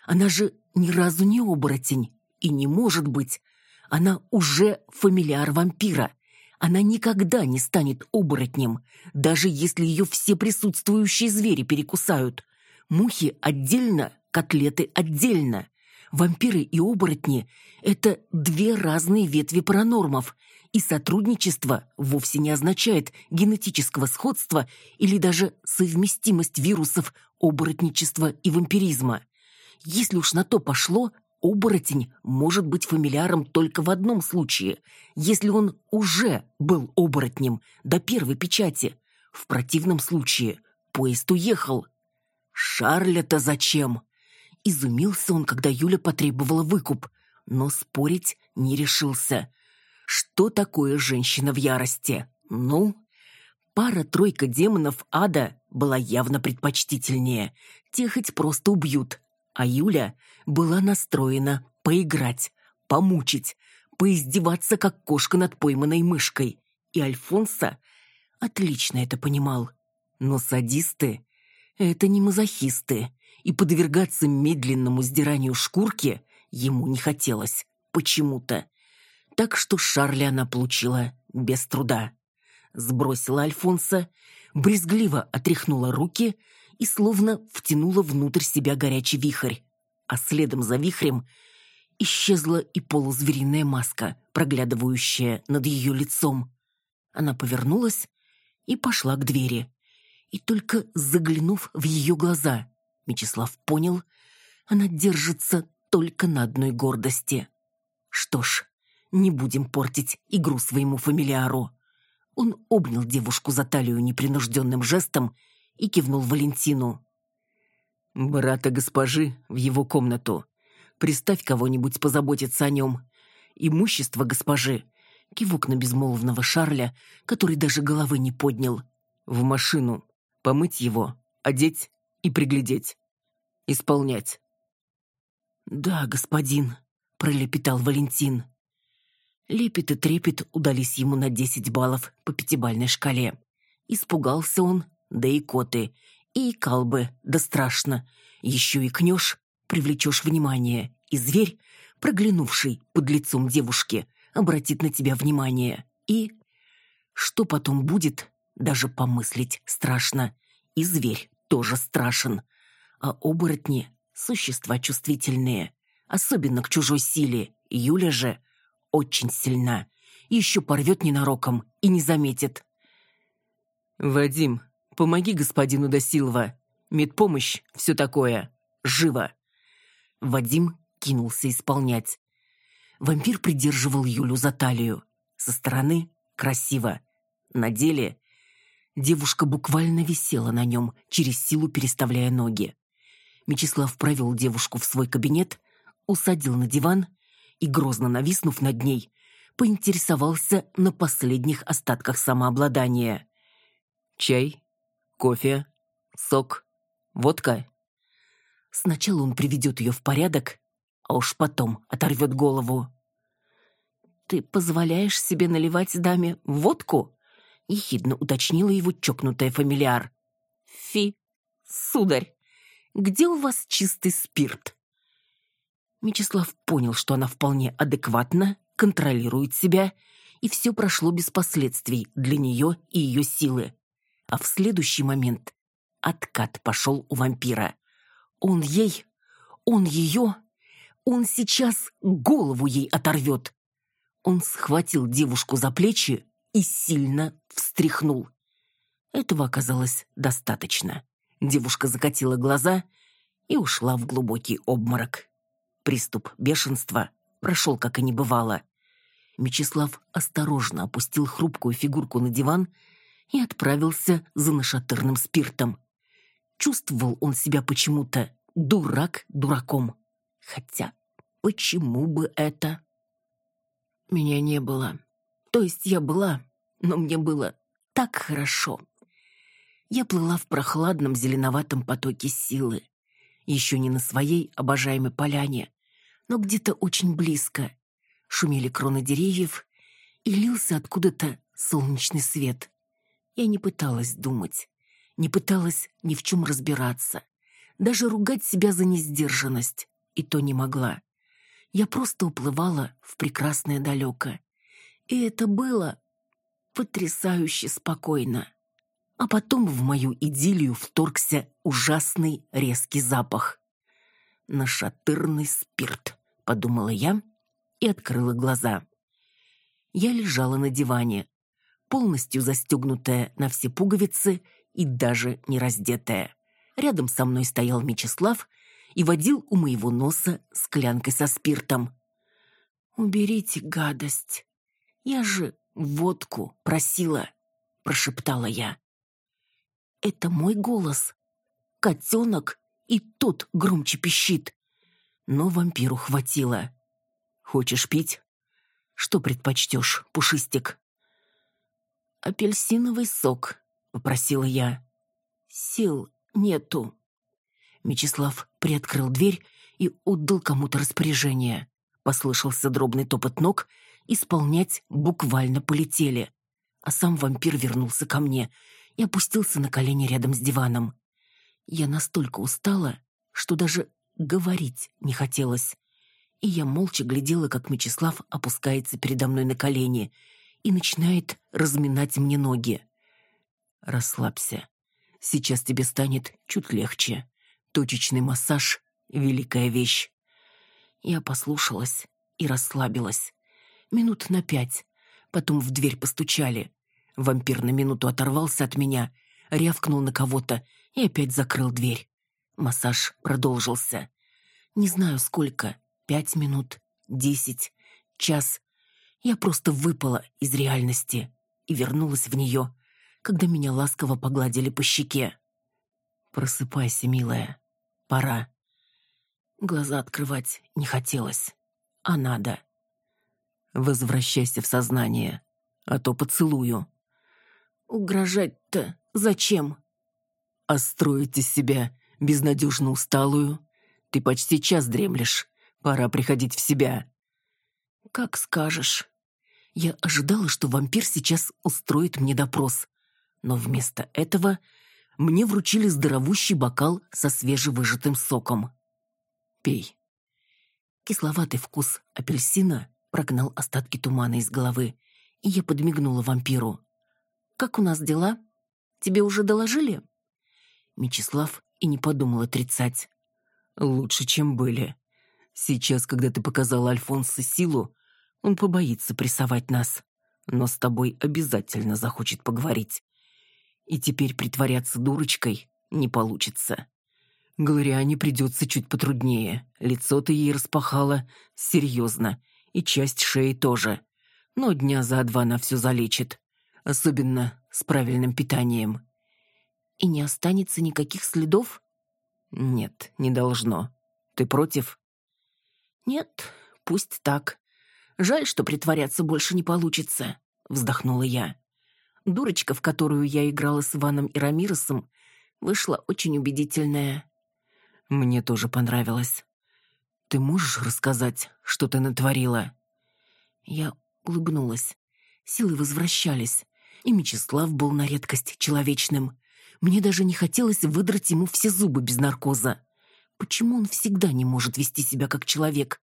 Она же ни разу не оборотень и не может быть. Она уже фамильяр вампира. Она никогда не станет оборотнем, даже если ее все присутствующие звери перекусают. Мухи отдельно, котлеты отдельно. Вампиры и оборотни – это две разные ветви паранормов, и сотрудничество вовсе не означает генетического сходства или даже совместимость вирусов оборотничества и вампиризма. Если уж на то пошло, оборотень может быть фамильяром только в одном случае, если он уже был оборотнем до первой печати. В противном случае поезд уехал. Шарля-то зачем? Изумился он, когда Юля потребовала выкуп, но спорить не решился. Что такое женщина в ярости? Ну, пара-тройка демонов ада была явно предпочтительнее. Те хоть просто убьют, а Юля была настроена поиграть, помучить, поиздеваться, как кошка над пойманной мышкой. И Альфонса отлично это понимал. Но садисты — это не мазохисты, и подвергаться медленному сдиранию шкурки ему не хотелось почему-то. Так что Шарли она получила без труда. Сбросила Альфонса, брезгливо отряхнула руки и словно втянула внутрь себя горячий вихрь. А следом за вихрем исчезла и полузвериная маска, проглядывающая над ее лицом. Она повернулась и пошла к двери. И только заглянув в ее глаза, Мечислав понял, она держится только на одной гордости. Что ж, не будем портить игру своему фамилиару. Он обнял девушку за талию непринужденным жестом и кивнул Валентину. «Брата госпожи в его комнату. Приставь кого-нибудь позаботиться о нем. Имущество госпожи». Кивок на безмолвного Шарля, который даже головы не поднял. «В машину. Помыть его, одеть и приглядеть. Исполнять». «Да, господин», — пролепетал Валентин. Лепет и трепет удались ему на десять баллов по пятибальной шкале. Испугался он, да и коты, и икал бы, да страшно. Еще и кнешь, привлечешь внимание, и зверь, проглянувший под лицом девушки, обратит на тебя внимание. И что потом будет, даже помыслить страшно. И зверь тоже страшен. А оборотни — существа чувствительные, особенно к чужой силе. Юля же очень сильна. Еще порвет ненароком и не заметит. «Вадим, помоги господину Досилва. Медпомощь, все такое. Живо!» Вадим кинулся исполнять. Вампир придерживал Юлю за талию. Со стороны красиво. На деле девушка буквально висела на нем, через силу переставляя ноги. Мечислав провел девушку в свой кабинет, усадил на диван и, грозно нависнув над ней, поинтересовался на последних остатках самообладания. «Чай? Кофе? Сок? Водка?» Сначала он приведет ее в порядок, а уж потом оторвет голову. «Ты позволяешь себе наливать даме водку?» — ехидно уточнила его чокнутая фамильяр. «Фи, сударь, где у вас чистый спирт?» Мечислав понял, что она вполне адекватна, контролирует себя, и все прошло без последствий для нее и ее силы. А в следующий момент откат пошел у вампира. Он ей, он ее, он сейчас голову ей оторвет. Он схватил девушку за плечи и сильно встряхнул. Этого оказалось достаточно. Девушка закатила глаза и ушла в глубокий обморок. Приступ бешенства прошел, как и не бывало. Мечислав осторожно опустил хрупкую фигурку на диван и отправился за нашатырным спиртом. Чувствовал он себя почему-то дурак дураком. Хотя, почему бы это? Меня не было. То есть я была, но мне было так хорошо. Я плыла в прохладном зеленоватом потоке силы. Еще не на своей обожаемой поляне, но где-то очень близко. Шумели кроны деревьев, и лился откуда-то солнечный свет. Я не пыталась думать, не пыталась ни в чем разбираться, даже ругать себя за несдержанность, и то не могла. Я просто уплывала в прекрасное далеко. И это было потрясающе спокойно. А потом в мою идиллию вторгся ужасный резкий запах. Нашатырный спирт подумала я и открыла глаза. Я лежала на диване, полностью застегнутая на все пуговицы и даже не раздетая. Рядом со мной стоял Мечислав и водил у моего носа склянкой со спиртом. «Уберите гадость. Я же водку просила», — прошептала я. «Это мой голос. Котенок и тот громче пищит но вампиру хватило. «Хочешь пить? Что предпочтешь, пушистик?» «Апельсиновый сок», — попросила я. «Сил нету». Мечислав приоткрыл дверь и отдал кому-то распоряжение. Послышался дробный топот ног, исполнять буквально полетели. А сам вампир вернулся ко мне и опустился на колени рядом с диваном. Я настолько устала, что даже Говорить не хотелось. И я молча глядела, как Мечислав опускается передо мной на колени и начинает разминать мне ноги. «Расслабься. Сейчас тебе станет чуть легче. Точечный массаж — великая вещь». Я послушалась и расслабилась. Минут на пять. Потом в дверь постучали. Вампир на минуту оторвался от меня, рявкнул на кого-то и опять закрыл дверь. Массаж продолжился. Не знаю сколько. Пять минут, десять, час. Я просто выпала из реальности и вернулась в нее, когда меня ласково погладили по щеке. «Просыпайся, милая. Пора». Глаза открывать не хотелось, а надо. «Возвращайся в сознание, а то поцелую». «Угрожать-то зачем?» «А строить из себя безнадежно усталую? Ты почти час дремлешь. Пора приходить в себя». «Как скажешь». Я ожидала, что вампир сейчас устроит мне допрос. Но вместо этого мне вручили здоровущий бокал со свежевыжатым соком. «Пей». Кисловатый вкус апельсина прогнал остатки тумана из головы, и я подмигнула вампиру. «Как у нас дела? Тебе уже доложили?» Мечислав и не подумал отрицать. «Лучше, чем были. Сейчас, когда ты показала Альфонсо силу, он побоится прессовать нас, но с тобой обязательно захочет поговорить. И теперь притворяться дурочкой не получится. Глориане придется чуть потруднее. Лицо ты ей распахала, серьезно, и часть шеи тоже. Но дня за два она все залечит, особенно с правильным питанием. И не останется никаких следов? Нет, не должно. Ты против? Нет, пусть так. Жаль, что притворяться больше не получится, вздохнула я. Дурочка, в которую я играла с Иваном и Рамиросом, вышла очень убедительная. Мне тоже понравилось. Ты можешь рассказать, что ты натворила? Я улыбнулась. Силы возвращались, и Мечислав был на редкость человечным. Мне даже не хотелось выдрать ему все зубы без наркоза. Почему он всегда не может вести себя как человек?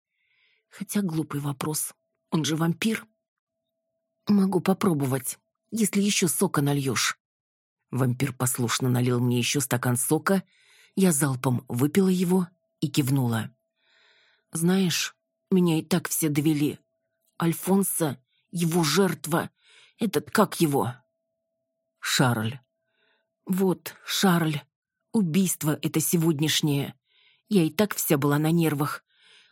Хотя глупый вопрос. Он же вампир. Могу попробовать, если еще сока нальешь. Вампир послушно налил мне еще стакан сока. Я залпом выпила его и кивнула. Знаешь, меня и так все довели. Альфонсо, его жертва, этот как его? Шарль. Вот, Шарль. Убийство это сегодняшнее. Я и так вся была на нервах.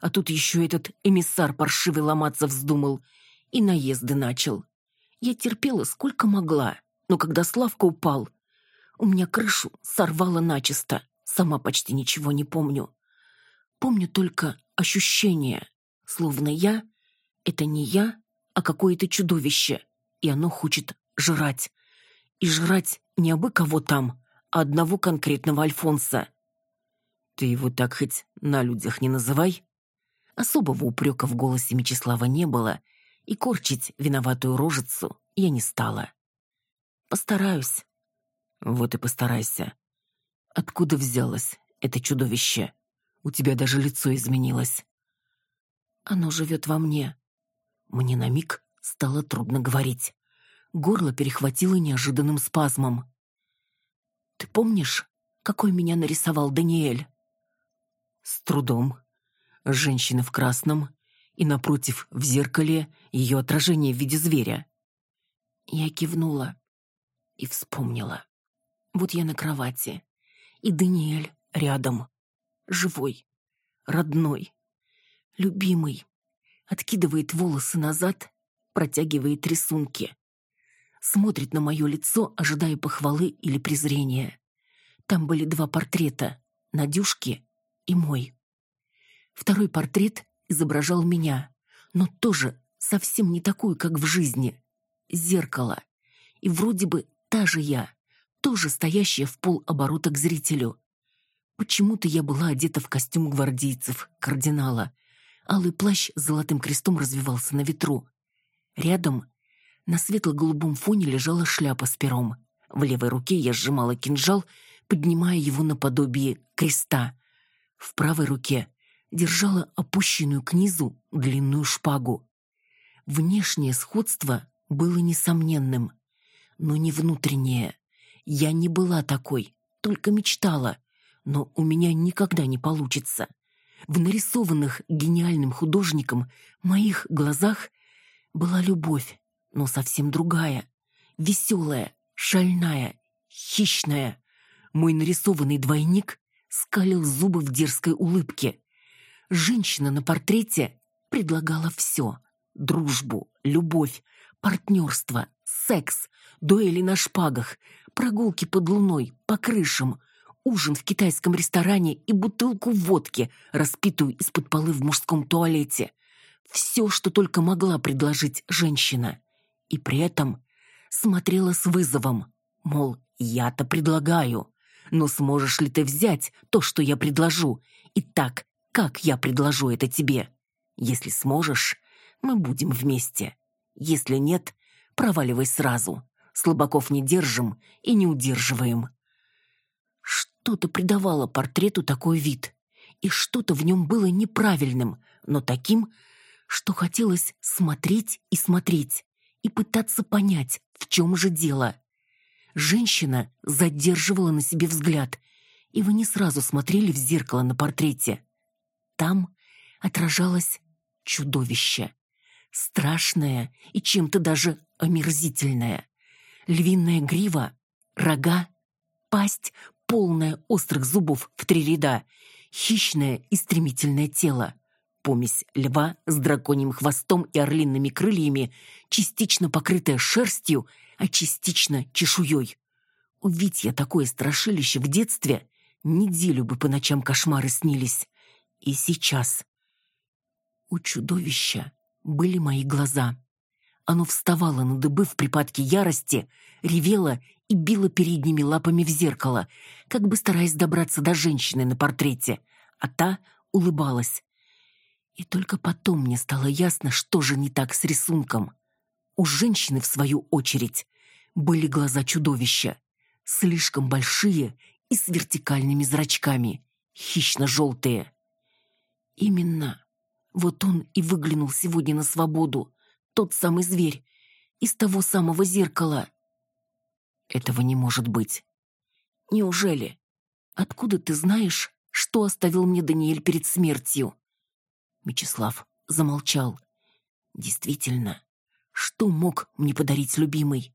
А тут еще этот эмиссар паршивый ломаться вздумал. И наезды начал. Я терпела сколько могла. Но когда Славка упал, у меня крышу сорвало начисто. Сама почти ничего не помню. Помню только ощущение, словно я — это не я, а какое-то чудовище, и оно хочет жрать. И жрать не абы кого там, а одного конкретного Альфонса. Ты его так хоть на людях не называй. Особого упрека в голосе Мечислава не было, и корчить виноватую рожицу я не стала. Постараюсь. Вот и постарайся. Откуда взялось это чудовище? У тебя даже лицо изменилось. Оно живет во мне. Мне на миг стало трудно говорить. Горло перехватило неожиданным спазмом. Ты помнишь, какой меня нарисовал Даниэль? С трудом. Женщина в красном, и напротив, в зеркале, ее отражение в виде зверя. Я кивнула и вспомнила. Вот я на кровати, и Даниэль рядом живой, родной, любимый. Откидывает волосы назад, протягивает рисунки. Смотрит на мое лицо, ожидая похвалы или презрения. Там были два портрета — Надюшки и мой. Второй портрет изображал меня, но тоже совсем не такую, как в жизни. Зеркало. И вроде бы та же я, тоже стоящая в полоборота к зрителю. Почему-то я была одета в костюм гвардейцев, кардинала. Алый плащ с золотым крестом развивался на ветру. Рядом на светло-голубом фоне лежала шляпа с пером. В левой руке я сжимала кинжал, поднимая его наподобие креста. В правой руке держала опущенную к низу длинную шпагу. Внешнее сходство было несомненным, но не внутреннее. Я не была такой, только мечтала, но у меня никогда не получится. В нарисованных гениальным художником моих глазах была любовь, но совсем другая, веселая, шальная, хищная. Мой нарисованный двойник скалил зубы в дерзкой улыбке. Женщина на портрете предлагала все — дружбу, любовь, партнерство, секс, дуэли на шпагах, прогулки под луной, по крышам, ужин в китайском ресторане и бутылку водки, распитую из-под полы в мужском туалете. Все, что только могла предложить женщина. И при этом смотрела с вызовом, мол, я-то предлагаю, но сможешь ли ты взять то, что я предложу, и так, как я предложу это тебе? Если сможешь, мы будем вместе. Если нет, проваливай сразу. Слабаков не держим и не удерживаем. Что-то придавало портрету такой вид, и что-то в нем было неправильным, но таким, что хотелось смотреть и смотреть, и пытаться понять, в чем же дело. Женщина задерживала на себе взгляд, и вы не сразу смотрели в зеркало на портрете. Там отражалось чудовище. Страшное и чем-то даже омерзительное. Львиная грива, рога, пасть, полная острых зубов в три ряда, хищное и стремительное тело. Помесь льва с драконьим хвостом и орлиными крыльями, частично покрытая шерстью, а частично чешуей. Увидь я такое страшилище в детстве, неделю бы по ночам кошмары снились. И сейчас. У чудовища были мои глаза. Оно вставало на дыбы в припадке ярости, ревело и била передними лапами в зеркало, как бы стараясь добраться до женщины на портрете, а та улыбалась. И только потом мне стало ясно, что же не так с рисунком. У женщины, в свою очередь, были глаза чудовища, слишком большие и с вертикальными зрачками, хищно-желтые. Именно вот он и выглянул сегодня на свободу, тот самый зверь, из того самого зеркала. Этого не может быть. Неужели? Откуда ты знаешь, что оставил мне Даниэль перед смертью? Мечислав замолчал. Действительно, что мог мне подарить любимый?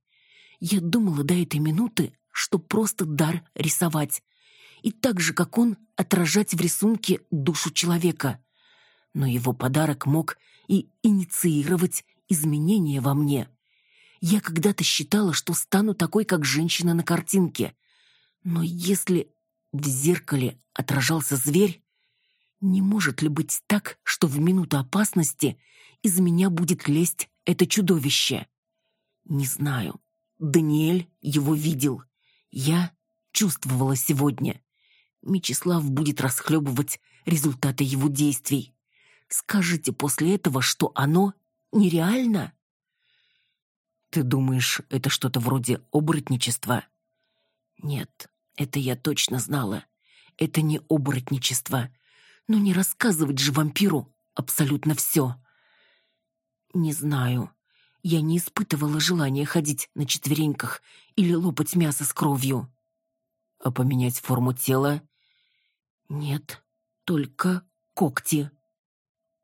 Я думала до этой минуты, что просто дар рисовать. И так же, как он, отражать в рисунке душу человека. Но его подарок мог и инициировать изменения во мне. Я когда-то считала, что стану такой, как женщина на картинке. Но если в зеркале отражался зверь, не может ли быть так, что в минуту опасности из меня будет лезть это чудовище? Не знаю. Даниэль его видел. Я чувствовала сегодня. Мечислав будет расхлебывать результаты его действий. Скажите после этого, что оно нереально? Ты думаешь, это что-то вроде оборотничества? Нет, это я точно знала. Это не оборотничество. Но не рассказывать же вампиру абсолютно все. Не знаю. Я не испытывала желания ходить на четвереньках или лопать мясо с кровью. А поменять форму тела? Нет, только когти.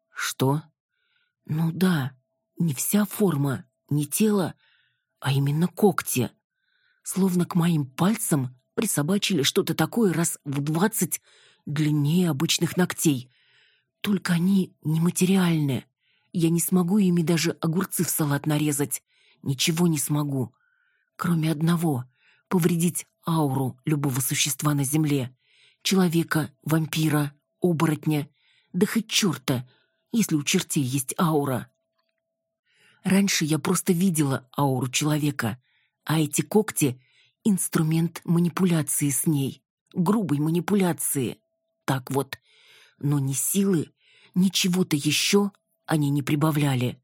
Что? Ну да, не вся форма, не тело, а именно когти. Словно к моим пальцам присобачили что-то такое раз в двадцать длиннее обычных ногтей. Только они нематериальные. Я не смогу ими даже огурцы в салат нарезать. Ничего не смогу. Кроме одного — повредить ауру любого существа на земле. Человека, вампира, оборотня, да хоть черта, если у чертей есть аура. Раньше я просто видела ауру человека, а эти когти — инструмент манипуляции с ней, грубой манипуляции. Так вот, но ни силы, ни чего-то еще они не прибавляли.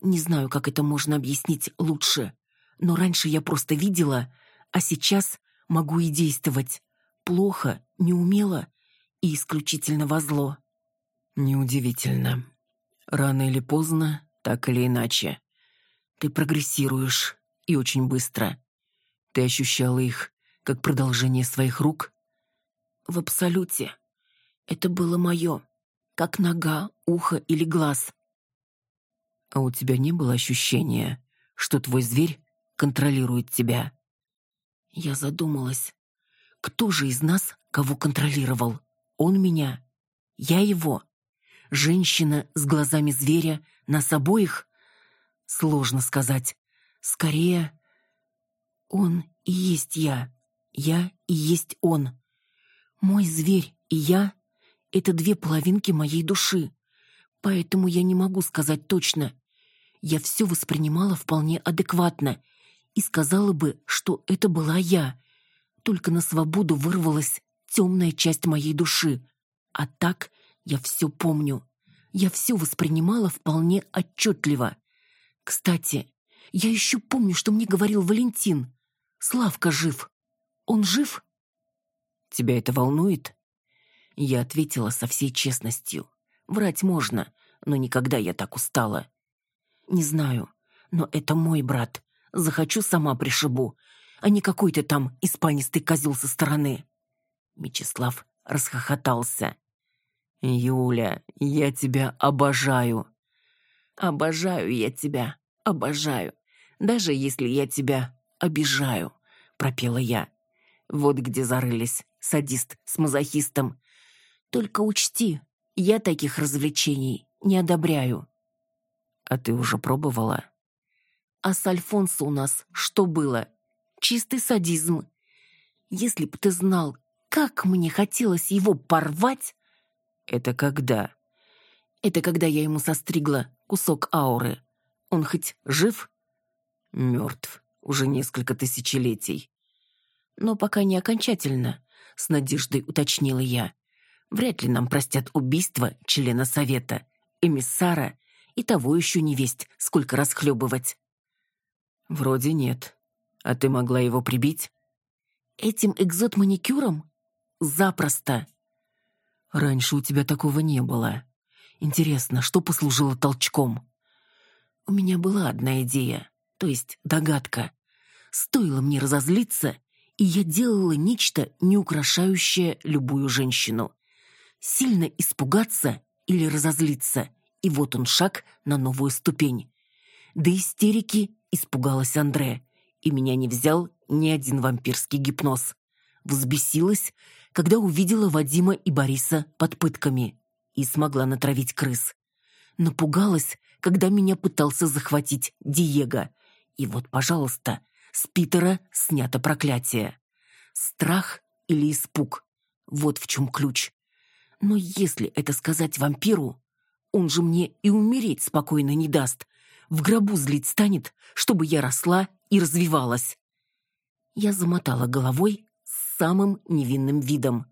Не знаю, как это можно объяснить лучше, но раньше я просто видела, а сейчас могу и действовать. Плохо, неумело и исключительно во зло. Неудивительно. Рано или поздно, так или иначе. Ты прогрессируешь, и очень быстро. Ты ощущала их как продолжение своих рук? В абсолюте. Это было мое, как нога, ухо или глаз. А у тебя не было ощущения, что твой зверь контролирует тебя? Я задумалась. Кто же из нас кого контролировал? Он меня. Я его. Женщина с глазами зверя, нас обоих? Сложно сказать. Скорее, он и есть я. Я и есть он. Мой зверь и я — это две половинки моей души. Поэтому я не могу сказать точно. Я все воспринимала вполне адекватно и сказала бы, что это была я. Только на свободу вырвалась темная часть моей души. А так я все помню. Я все воспринимала вполне отчетливо. Кстати, я еще помню, что мне говорил Валентин. Славка жив. Он жив? Тебя это волнует? Я ответила со всей честностью. Врать можно, но никогда я так устала. Не знаю, но это мой брат. Захочу, сама пришибу, а не какой-то там испанистый козел со стороны. Мечислав расхохотался. «Юля, я тебя обожаю». «Обожаю я тебя, обожаю, даже если я тебя обижаю», — пропела я. Вот где зарылись садист с мазохистом. Только учти, я таких развлечений не одобряю. А ты уже пробовала? А с Альфонсо у нас что было? Чистый садизм. Если б ты знал, как мне хотелось его порвать... Это когда? Это когда я ему состригла кусок ауры. Он хоть жив? Мертв. Уже несколько тысячелетий но пока не окончательно», — с надеждой уточнила я. «Вряд ли нам простят убийство члена совета, эмиссара и того еще не весть, сколько расхлебывать». «Вроде нет. А ты могла его прибить?» «Этим экзот-маникюром? Запросто». «Раньше у тебя такого не было. Интересно, что послужило толчком?» «У меня была одна идея, то есть догадка. Стоило мне разозлиться, и я делала нечто, не украшающее любую женщину. Сильно испугаться или разозлиться, и вот он шаг на новую ступень. До истерики испугалась Андре, и меня не взял ни один вампирский гипноз. Взбесилась, когда увидела Вадима и Бориса под пытками и смогла натравить крыс. Напугалась, когда меня пытался захватить Диего. И вот, пожалуйста, с Питера снято проклятие. Страх или испуг? Вот в чем ключ. Но если это сказать вампиру, он же мне и умереть спокойно не даст. В гробу злить станет, чтобы я росла и развивалась. Я замотала головой с самым невинным видом.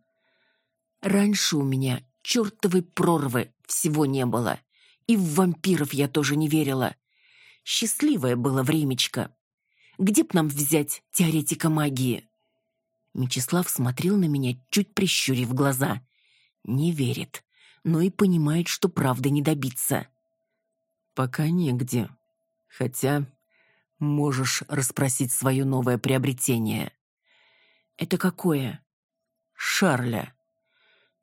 Раньше у меня чертовой прорвы всего не было. И в вампиров я тоже не верила. Счастливое было времечко. Где б нам взять теоретика магии?» Мечислав смотрел на меня, чуть прищурив глаза. Не верит, но и понимает, что правды не добиться. «Пока негде. Хотя можешь расспросить свое новое приобретение». «Это какое?» «Шарля».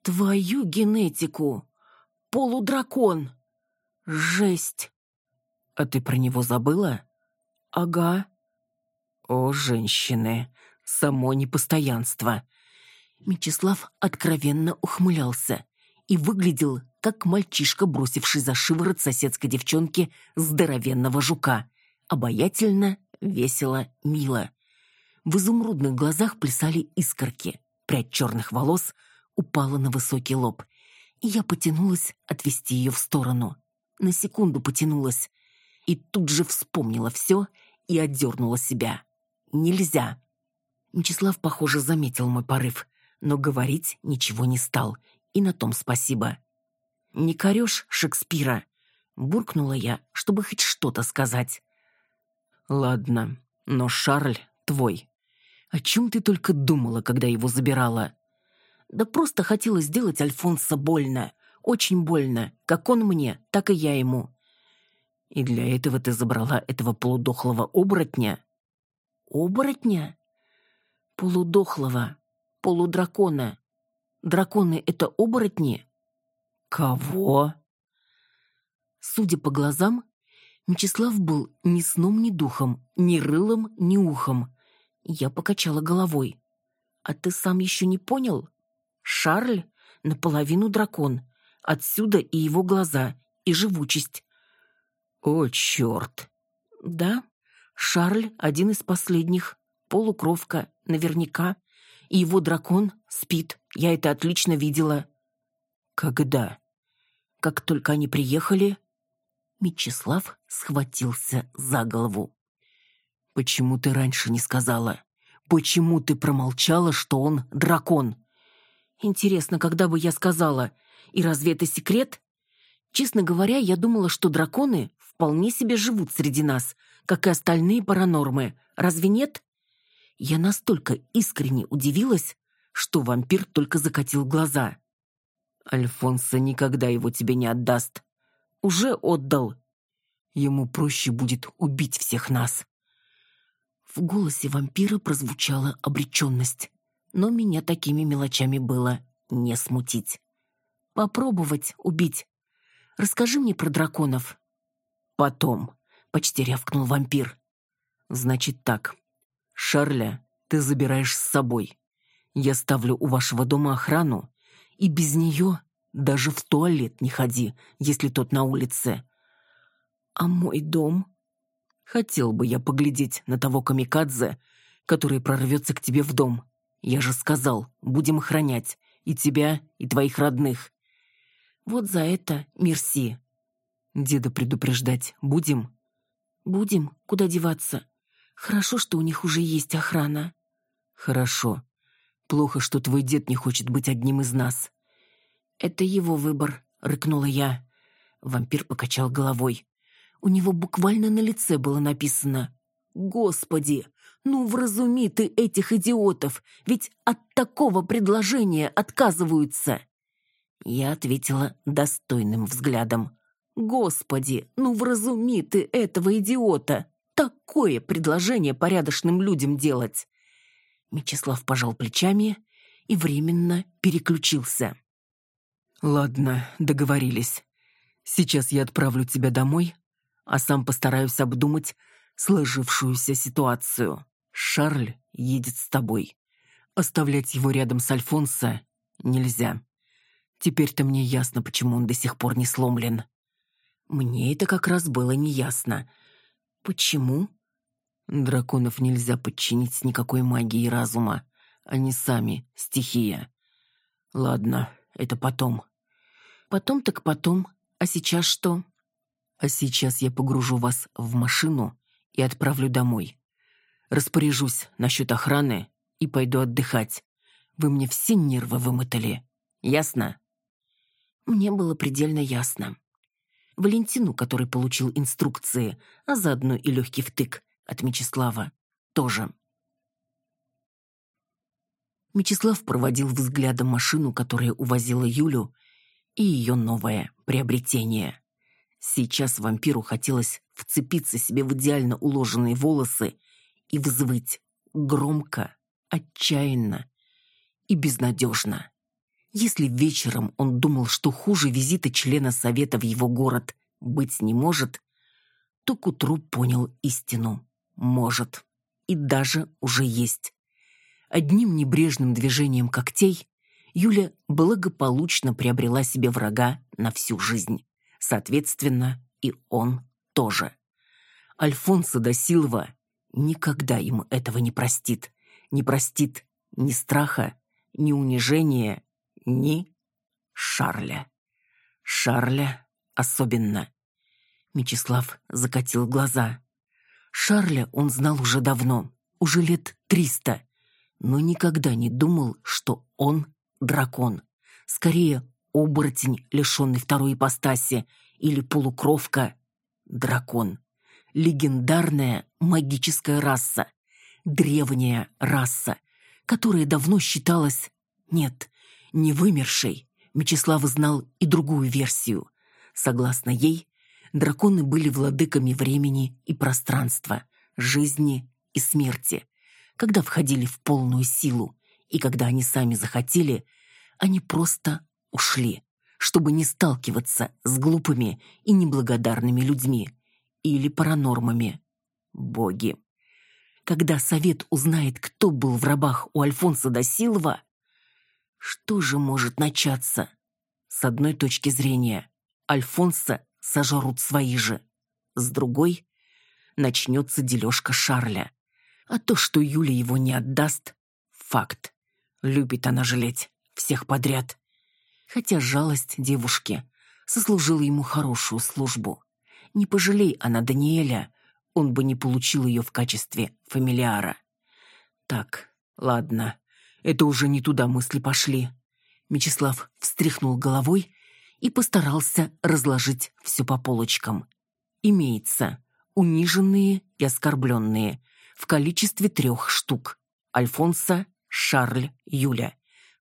«Твою генетику! Полудракон! Жесть!» «А ты про него забыла?» «Ага». О, женщины, само непостоянство. Мечислав откровенно ухмылялся и выглядел, как мальчишка, бросивший за шиворот соседской девчонки здоровенного жука. Обаятельно, весело, мило. В изумрудных глазах плясали искорки. Прядь черных волос упала на высокий лоб. И я потянулась отвести ее в сторону. На секунду потянулась. И тут же вспомнила все и отдернула себя. Нельзя. Мечислав, похоже, заметил мой порыв, но говорить ничего не стал. И на том спасибо. «Не корешь Шекспира?» Буркнула я, чтобы хоть что-то сказать. «Ладно, но Шарль твой. О чем ты только думала, когда его забирала?» «Да просто хотела сделать Альфонса больно. Очень больно. Как он мне, так и я ему». И для этого ты забрала этого полудохлого оборотня? Оборотня? Полудохлого, полудракона. Драконы — это оборотни? Кого? Судя по глазам, Мечислав был ни сном, ни духом, ни рылом, ни ухом. Я покачала головой. «А ты сам еще не понял? Шарль наполовину дракон. Отсюда и его глаза, и живучесть. «О, черт!» «Да, Шарль один из последних. Полукровка, наверняка. И его дракон спит. Я это отлично видела». «Когда?» «Как только они приехали...» Мечислав схватился за голову. «Почему ты раньше не сказала? Почему ты промолчала, что он дракон?» «Интересно, когда бы я сказала? И разве это секрет?» Честно говоря, я думала, что драконы вполне себе живут среди нас, как и остальные паранормы. Разве нет? Я настолько искренне удивилась, что вампир только закатил глаза. «Альфонсо никогда его тебе не отдаст». «Уже отдал». «Ему проще будет убить всех нас». В голосе вампира прозвучала обреченность, но меня такими мелочами было не смутить. «Попробовать убить. Расскажи мне про драконов». «Потом», — почти рявкнул вампир. «Значит так. Шарля ты забираешь с собой. Я ставлю у вашего дома охрану, и без нее даже в туалет не ходи, если тот на улице». «А мой дом?» «Хотел бы я поглядеть на того камикадзе, который прорвется к тебе в дом. Я же сказал, будем охранять и тебя, и твоих родных. Вот за это мерси. Деда предупреждать будем? Будем. Куда деваться? Хорошо, что у них уже есть охрана. Хорошо. Плохо, что твой дед не хочет быть одним из нас. Это его выбор, рыкнула я. Вампир покачал головой. У него буквально на лице было написано «Господи, ну вразуми ты этих идиотов, ведь от такого предложения отказываются!» Я ответила достойным взглядом. «Господи, ну вразуми ты этого идиота! Такое предложение порядочным людям делать!» Мечислав пожал плечами и временно переключился. «Ладно, договорились. Сейчас я отправлю тебя домой, а сам постараюсь обдумать сложившуюся ситуацию. Шарль едет с тобой. Оставлять его рядом с Альфонсо нельзя. Теперь-то мне ясно, почему он до сих пор не сломлен. Мне это как раз было неясно. Почему? Драконов нельзя подчинить никакой магии разума. Они сами — стихия. Ладно, это потом. Потом так потом. А сейчас что? А сейчас я погружу вас в машину и отправлю домой. Распоряжусь насчет охраны и пойду отдыхать. Вы мне все нервы вымотали. Ясно? Мне было предельно ясно. Валентину, который получил инструкции, а заодно и легкий втык от Мечислава, тоже. Мечислав проводил взглядом машину, которая увозила Юлю, и ее новое приобретение. Сейчас вампиру хотелось вцепиться себе в идеально уложенные волосы и взвыть громко, отчаянно и безнадежно. Если вечером он думал, что хуже визита члена совета в его город быть не может, то к утру понял истину. Может. И даже уже есть. Одним небрежным движением когтей Юля благополучно приобрела себе врага на всю жизнь. Соответственно, и он тоже. Альфонсо да Силва никогда ему этого не простит. Не простит ни страха, ни унижения, ни Шарля. Шарля особенно. Мечислав закатил глаза. Шарля он знал уже давно, уже лет триста, но никогда не думал, что он дракон. Скорее, оборотень, лишенный второй ипостаси, или полукровка. Дракон. Легендарная магическая раса. Древняя раса, которая давно считалась... Нет, не вымершей. Мечислав знал и другую версию. Согласно ей, Драконы были владыками времени и пространства, жизни и смерти. Когда входили в полную силу, и когда они сами захотели, они просто ушли, чтобы не сталкиваться с глупыми и неблагодарными людьми или паранормами. Боги. Когда совет узнает, кто был в рабах у Альфонса да Силва, что же может начаться? С одной точки зрения, Альфонса сожрут свои же. С другой, начнется дележка Шарля. А то, что Юля его не отдаст, факт. Любит она жалеть всех подряд. Хотя жалость девушки сослужила ему хорошую службу. Не пожалей она Даниэля, он бы не получил ее в качестве фамилиара. Так, ладно, это уже не туда мысли пошли. Мечислав встряхнул головой и постарался разложить все по полочкам. Имеется униженные и оскорбленные в количестве трех штук. Альфонса, Шарль, Юля.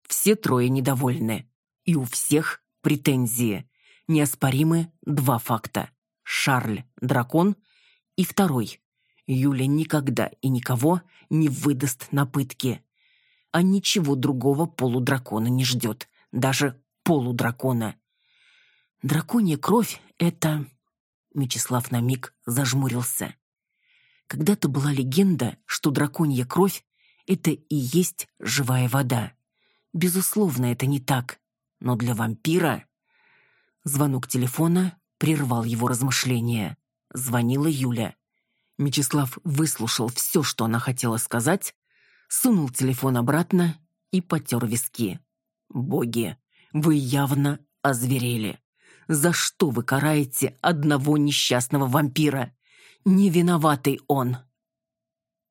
Все трое недовольны. И у всех претензии. Неоспоримы два факта. Шарль – дракон, и второй. Юля никогда и никого не выдаст на пытки. А ничего другого полудракона не ждет. Даже полудракона. Драконья кровь — это... Мечислав на миг зажмурился. Когда-то была легенда, что драконья кровь — это и есть живая вода. Безусловно, это не так. Но для вампира... Звонок телефона прервал его размышления. Звонила Юля. Мечислав выслушал все, что она хотела сказать, сунул телефон обратно и потер виски. «Боги, вы явно озверели. За что вы караете одного несчастного вампира? Не виноватый он.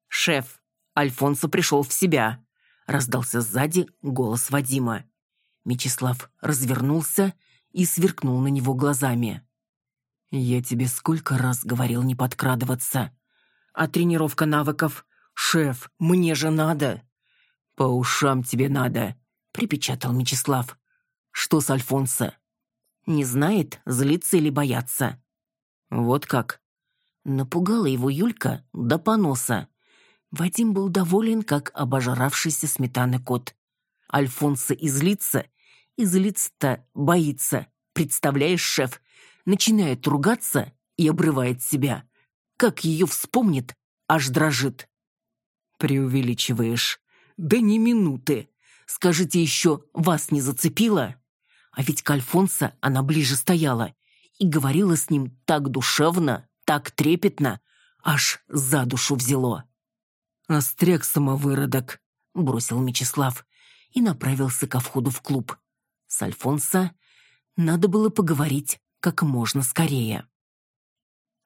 Шеф, Альфонсо пришел в себя. Раздался сзади голос Вадима. Мечислав развернулся и сверкнул на него глазами. «Я тебе сколько раз говорил не подкрадываться. А тренировка навыков? Шеф, мне же надо!» «По ушам тебе надо», — припечатал Мечислав. «Что с Альфонсо? Не знает, злиться или бояться. Вот как. Напугала его Юлька до поноса. Вадим был доволен, как обожравшийся сметаны кот. Альфонса излится, и злится-то боится. Представляешь, шеф, начинает ругаться и обрывает себя. Как ее вспомнит, аж дрожит. Преувеличиваешь. Да не минуты. Скажите еще, вас не зацепило? А ведь к Альфонсо она ближе стояла и говорила с ним так душевно, так трепетно, аж за душу взяло. «Остряк самовыродок», — бросил Мечислав и направился ко входу в клуб. С Альфонсо надо было поговорить как можно скорее.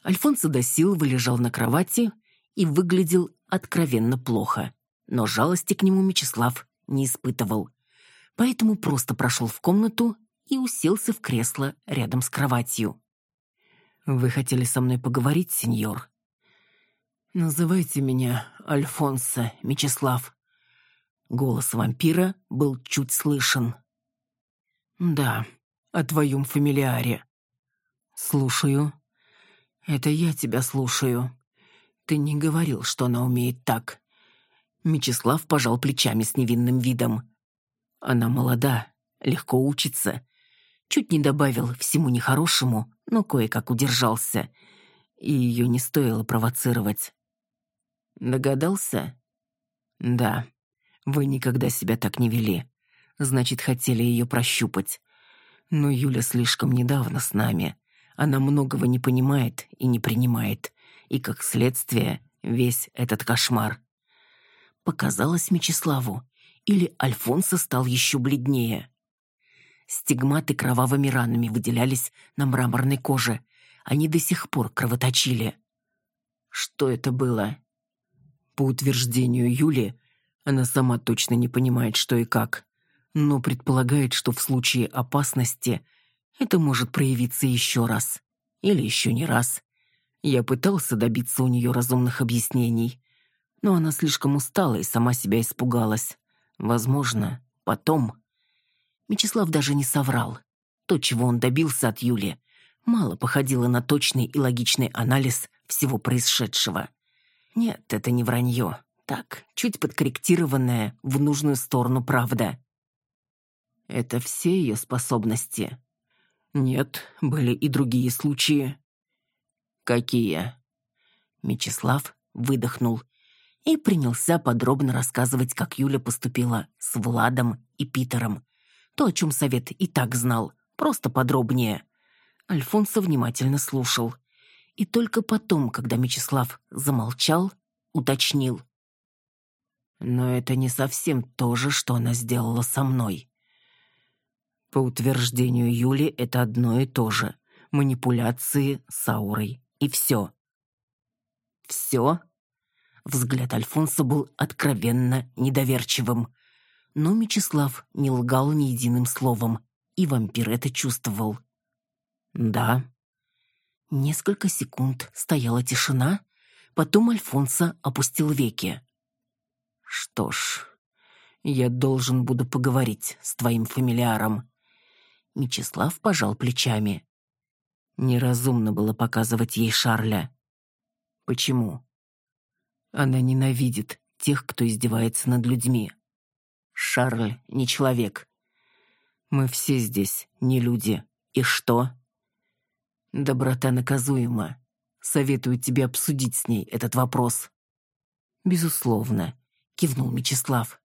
Альфонсо до Силва лежал на кровати и выглядел откровенно плохо, но жалости к нему Мечислав не испытывал поэтому просто прошел в комнату и уселся в кресло рядом с кроватью. «Вы хотели со мной поговорить, сеньор?» «Называйте меня Альфонсо Мечислав». Голос вампира был чуть слышен. «Да, о твоем фамилиаре». «Слушаю». «Это я тебя слушаю. Ты не говорил, что она умеет так». Мечислав пожал плечами с невинным видом. Она молода, легко учится. Чуть не добавил всему нехорошему, но кое-как удержался. И ее не стоило провоцировать. Догадался? Да. Вы никогда себя так не вели. Значит, хотели ее прощупать. Но Юля слишком недавно с нами. Она многого не понимает и не принимает. И, как следствие, весь этот кошмар. Показалось Мечиславу, или Альфонсо стал еще бледнее. Стигматы кровавыми ранами выделялись на мраморной коже. Они до сих пор кровоточили. Что это было? По утверждению Юли, она сама точно не понимает, что и как, но предполагает, что в случае опасности это может проявиться еще раз. Или еще не раз. Я пытался добиться у нее разумных объяснений, но она слишком устала и сама себя испугалась. Возможно, потом. Мечислав даже не соврал. То, чего он добился от Юли, мало походило на точный и логичный анализ всего происшедшего. Нет, это не вранье. Так, чуть подкорректированная в нужную сторону правда. Это все ее способности. Нет, были и другие случаи. Какие? Мечислав выдохнул и принялся подробно рассказывать, как Юля поступила с Владом и Питером. То, о чем совет и так знал, просто подробнее. Альфонсо внимательно слушал. И только потом, когда Мечислав замолчал, уточнил. «Но это не совсем то же, что она сделала со мной». По утверждению Юли, это одно и то же. Манипуляции с аурой. И все. Все? Взгляд Альфонса был откровенно недоверчивым. Но Мечислав не лгал ни единым словом, и вампир это чувствовал. «Да». Несколько секунд стояла тишина, потом Альфонса опустил веки. «Что ж, я должен буду поговорить с твоим фамилиаром. Мечислав пожал плечами. Неразумно было показывать ей Шарля. Почему? Она ненавидит тех, кто издевается над людьми. Шарль не человек. Мы все здесь не люди. И что? Доброта наказуема. Советую тебе обсудить с ней этот вопрос. Безусловно, кивнул Мечислав.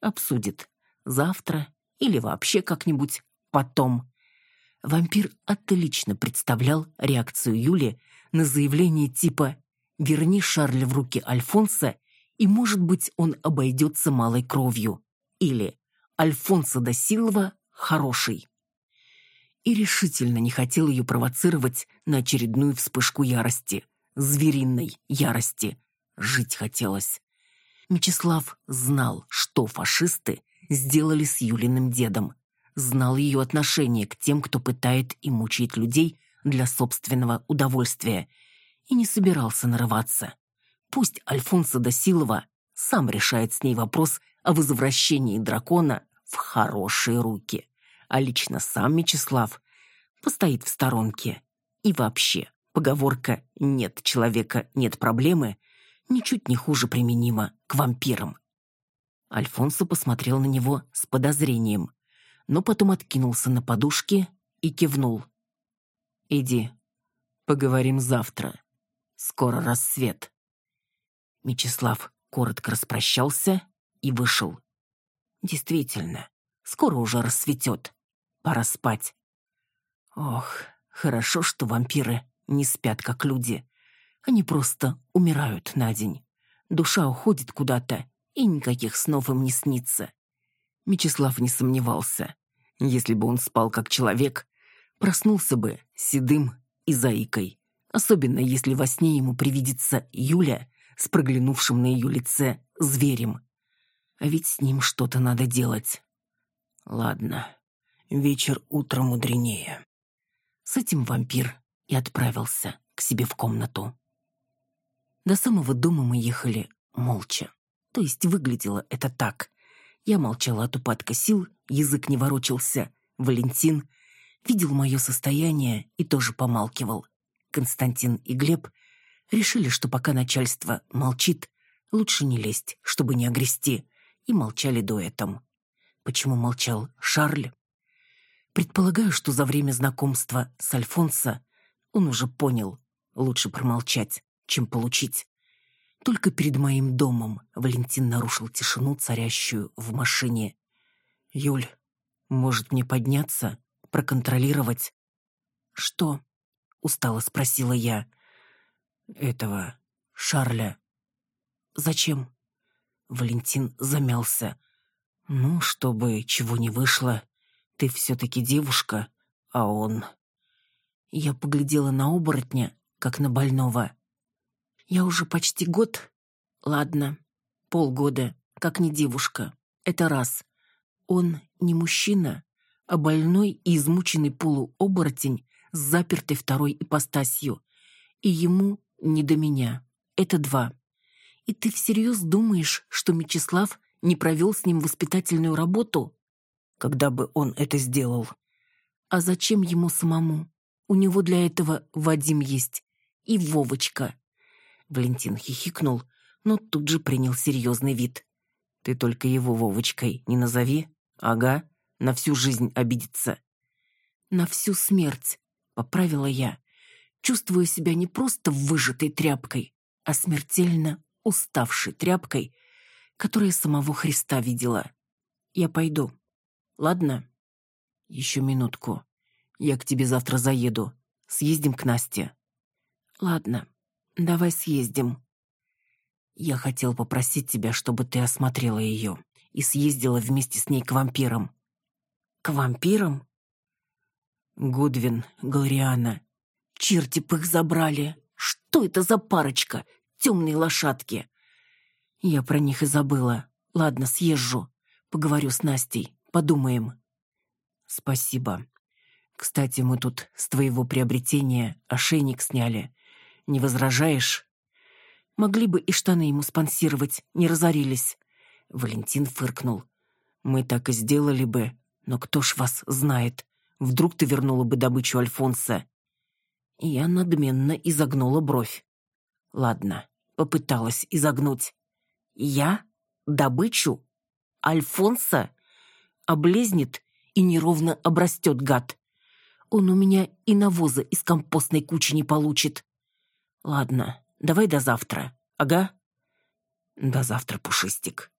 Обсудит. Завтра или вообще как-нибудь потом. Вампир отлично представлял реакцию Юли на заявление типа «Верни Шарля в руки Альфонса, и, может быть, он обойдется малой кровью» или «Альфонсо да Силва хороший». И решительно не хотел ее провоцировать на очередную вспышку ярости, звериной ярости. Жить хотелось. Мечислав знал, что фашисты сделали с Юлиным дедом знал ее отношение к тем, кто пытает и мучает людей для собственного удовольствия, и не собирался нарываться. Пусть Альфонсо да Силова сам решает с ней вопрос о возвращении дракона в хорошие руки, а лично сам Мечислав постоит в сторонке. И вообще, поговорка «нет человека, нет проблемы» ничуть не хуже применима к вампирам. Альфонсо посмотрел на него с подозрением но потом откинулся на подушке и кивнул. «Иди, поговорим завтра. Скоро рассвет». Мечислав коротко распрощался и вышел. «Действительно, скоро уже рассветет. Пора спать». Ох, хорошо, что вампиры не спят, как люди. Они просто умирают на день. Душа уходит куда-то, и никаких снов им не снится. Мечислав не сомневался. Если бы он спал как человек, проснулся бы седым и заикой. Особенно если во сне ему привидится Юля с проглянувшим на ее лице зверем. А ведь с ним что-то надо делать. Ладно, вечер утро мудренее. С этим вампир и отправился к себе в комнату. До самого дома мы ехали молча. То есть выглядело это так. Я молчала от упадка сил, язык не ворочался. Валентин видел мое состояние и тоже помалкивал. Константин и Глеб решили, что пока начальство молчит, лучше не лезть, чтобы не огрести, и молчали дуэтом. Почему молчал Шарль? Предполагаю, что за время знакомства с Альфонсо он уже понял, лучше промолчать, чем получить. Только перед моим домом Валентин нарушил тишину, царящую в машине. «Юль, может мне подняться, проконтролировать?» «Что?» — устало спросила я. «Этого, Шарля». «Зачем?» Валентин замялся. «Ну, чтобы чего не вышло. Ты все-таки девушка, а он...» Я поглядела на оборотня, как на больного. Я уже почти год... Ладно, полгода, как не девушка. Это раз. Он не мужчина, а больной и измученный полуоборотень с запертой второй ипостасью. И ему не до меня. Это два. И ты всерьез думаешь, что Мечислав не провел с ним воспитательную работу? Когда бы он это сделал? А зачем ему самому? У него для этого Вадим есть. И Вовочка. Валентин хихикнул, но тут же принял серьезный вид. Ты только его Вовочкой не назови. Ага, на всю жизнь обидится. На всю смерть, поправила я, чувствуя себя не просто выжатой тряпкой, а смертельно уставшей тряпкой, которая самого Христа видела. Я пойду. Ладно? Еще минутку. Я к тебе завтра заеду. Съездим к Насте. Ладно, давай съездим. Я хотел попросить тебя, чтобы ты осмотрела ее и съездила вместе с ней к вампирам. К вампирам? Гудвин, Глориана. Черти б их забрали. Что это за парочка? Темные лошадки. Я про них и забыла. Ладно, съезжу. Поговорю с Настей. Подумаем. Спасибо. Кстати, мы тут с твоего приобретения ошейник сняли. Не возражаешь? Могли бы и штаны ему спонсировать, не разорились. Валентин фыркнул. Мы так и сделали бы, но кто ж вас знает? Вдруг ты вернула бы добычу Альфонса? Я надменно изогнула бровь. Ладно, попыталась изогнуть. Я? Добычу? Альфонса? Облезнет и неровно обрастет гад. Он у меня и навоза из компостной кучи не получит. Ладно, давай до завтра. Ага? До завтра, Пушистик.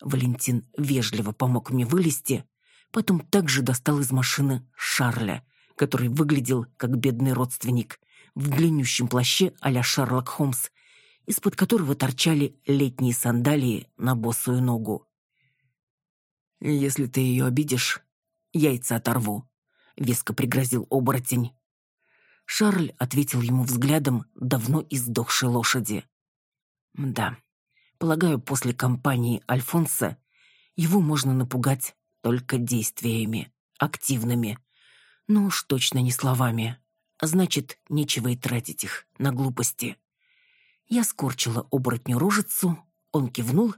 Валентин вежливо помог мне вылезти, потом также достал из машины Шарля, который выглядел как бедный родственник, в длиннющем плаще а-ля Шерлок Холмс из-под которого торчали летние сандалии на босую ногу. «Если ты ее обидишь, яйца оторву», — веско пригрозил оборотень. Шарль ответил ему взглядом давно издохшей лошади. «Да, полагаю, после кампании Альфонса его можно напугать только действиями, активными, но уж точно не словами, а значит, нечего и тратить их на глупости». Я скорчила оборотню рожицу, он кивнул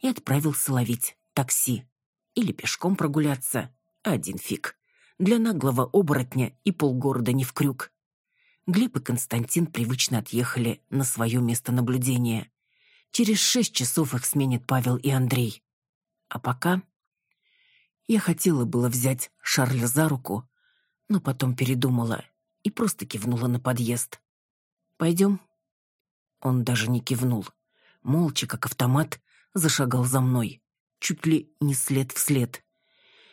и отправился ловить такси. Или пешком прогуляться. Один фиг. Для наглого оборотня и полгорода не в крюк. Глеб и Константин привычно отъехали на свое место наблюдения. Через шесть часов их сменят Павел и Андрей. А пока... Я хотела было взять Шарля за руку, но потом передумала и просто кивнула на подъезд. «Пойдем?» Он даже не кивнул. Молча, как автомат, зашагал за мной. Чуть ли не след в след.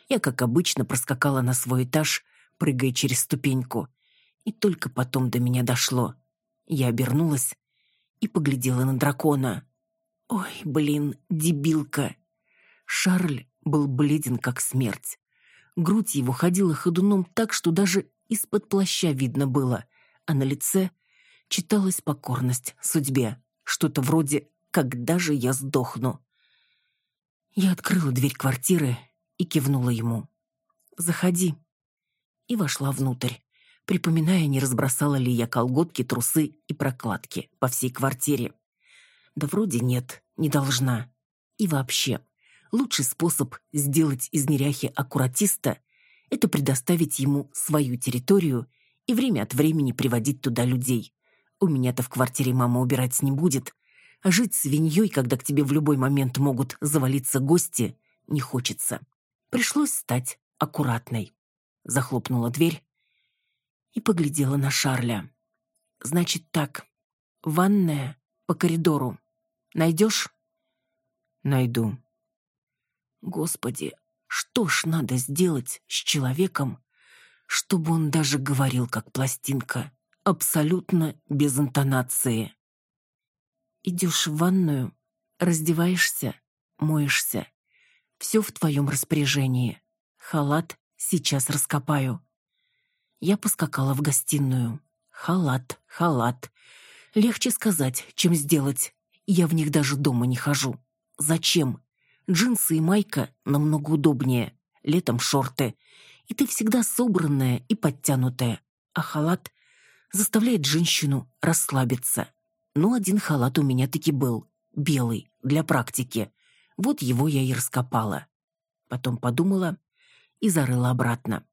Я, как обычно, проскакала на свой этаж, прыгая через ступеньку. И только потом до меня дошло. Я обернулась и поглядела на дракона. Ой, блин, дебилка. Шарль был бледен, как смерть. Грудь его ходила ходуном так, что даже из-под плаща видно было, а на лице читалась покорность судьбе, что-то вроде «когда же я сдохну?». Я открыла дверь квартиры и кивнула ему. «Заходи». И вошла внутрь, припоминая, не разбросала ли я колготки, трусы и прокладки по всей квартире. Да вроде нет, не должна. И вообще, лучший способ сделать из неряхи аккуратиста – это предоставить ему свою территорию и время от времени приводить туда людей. У меня-то в квартире мама убирать не будет. А жить свиньей, когда к тебе в любой момент могут завалиться гости, не хочется. Пришлось стать аккуратной. Захлопнула дверь и поглядела на Шарля. «Значит так, ванная по коридору. Найдешь?» «Найду». «Господи, что ж надо сделать с человеком, чтобы он даже говорил как пластинка?» абсолютно без интонации. Идешь в ванную, раздеваешься, моешься. Все в твоем распоряжении. Халат сейчас раскопаю. Я поскакала в гостиную. Халат, халат. Легче сказать, чем сделать. Я в них даже дома не хожу. Зачем? Джинсы и майка намного удобнее. Летом шорты. И ты всегда собранная и подтянутая. А халат заставляет женщину расслабиться. Но один халат у меня таки был, белый, для практики. Вот его я и раскопала. Потом подумала и зарыла обратно.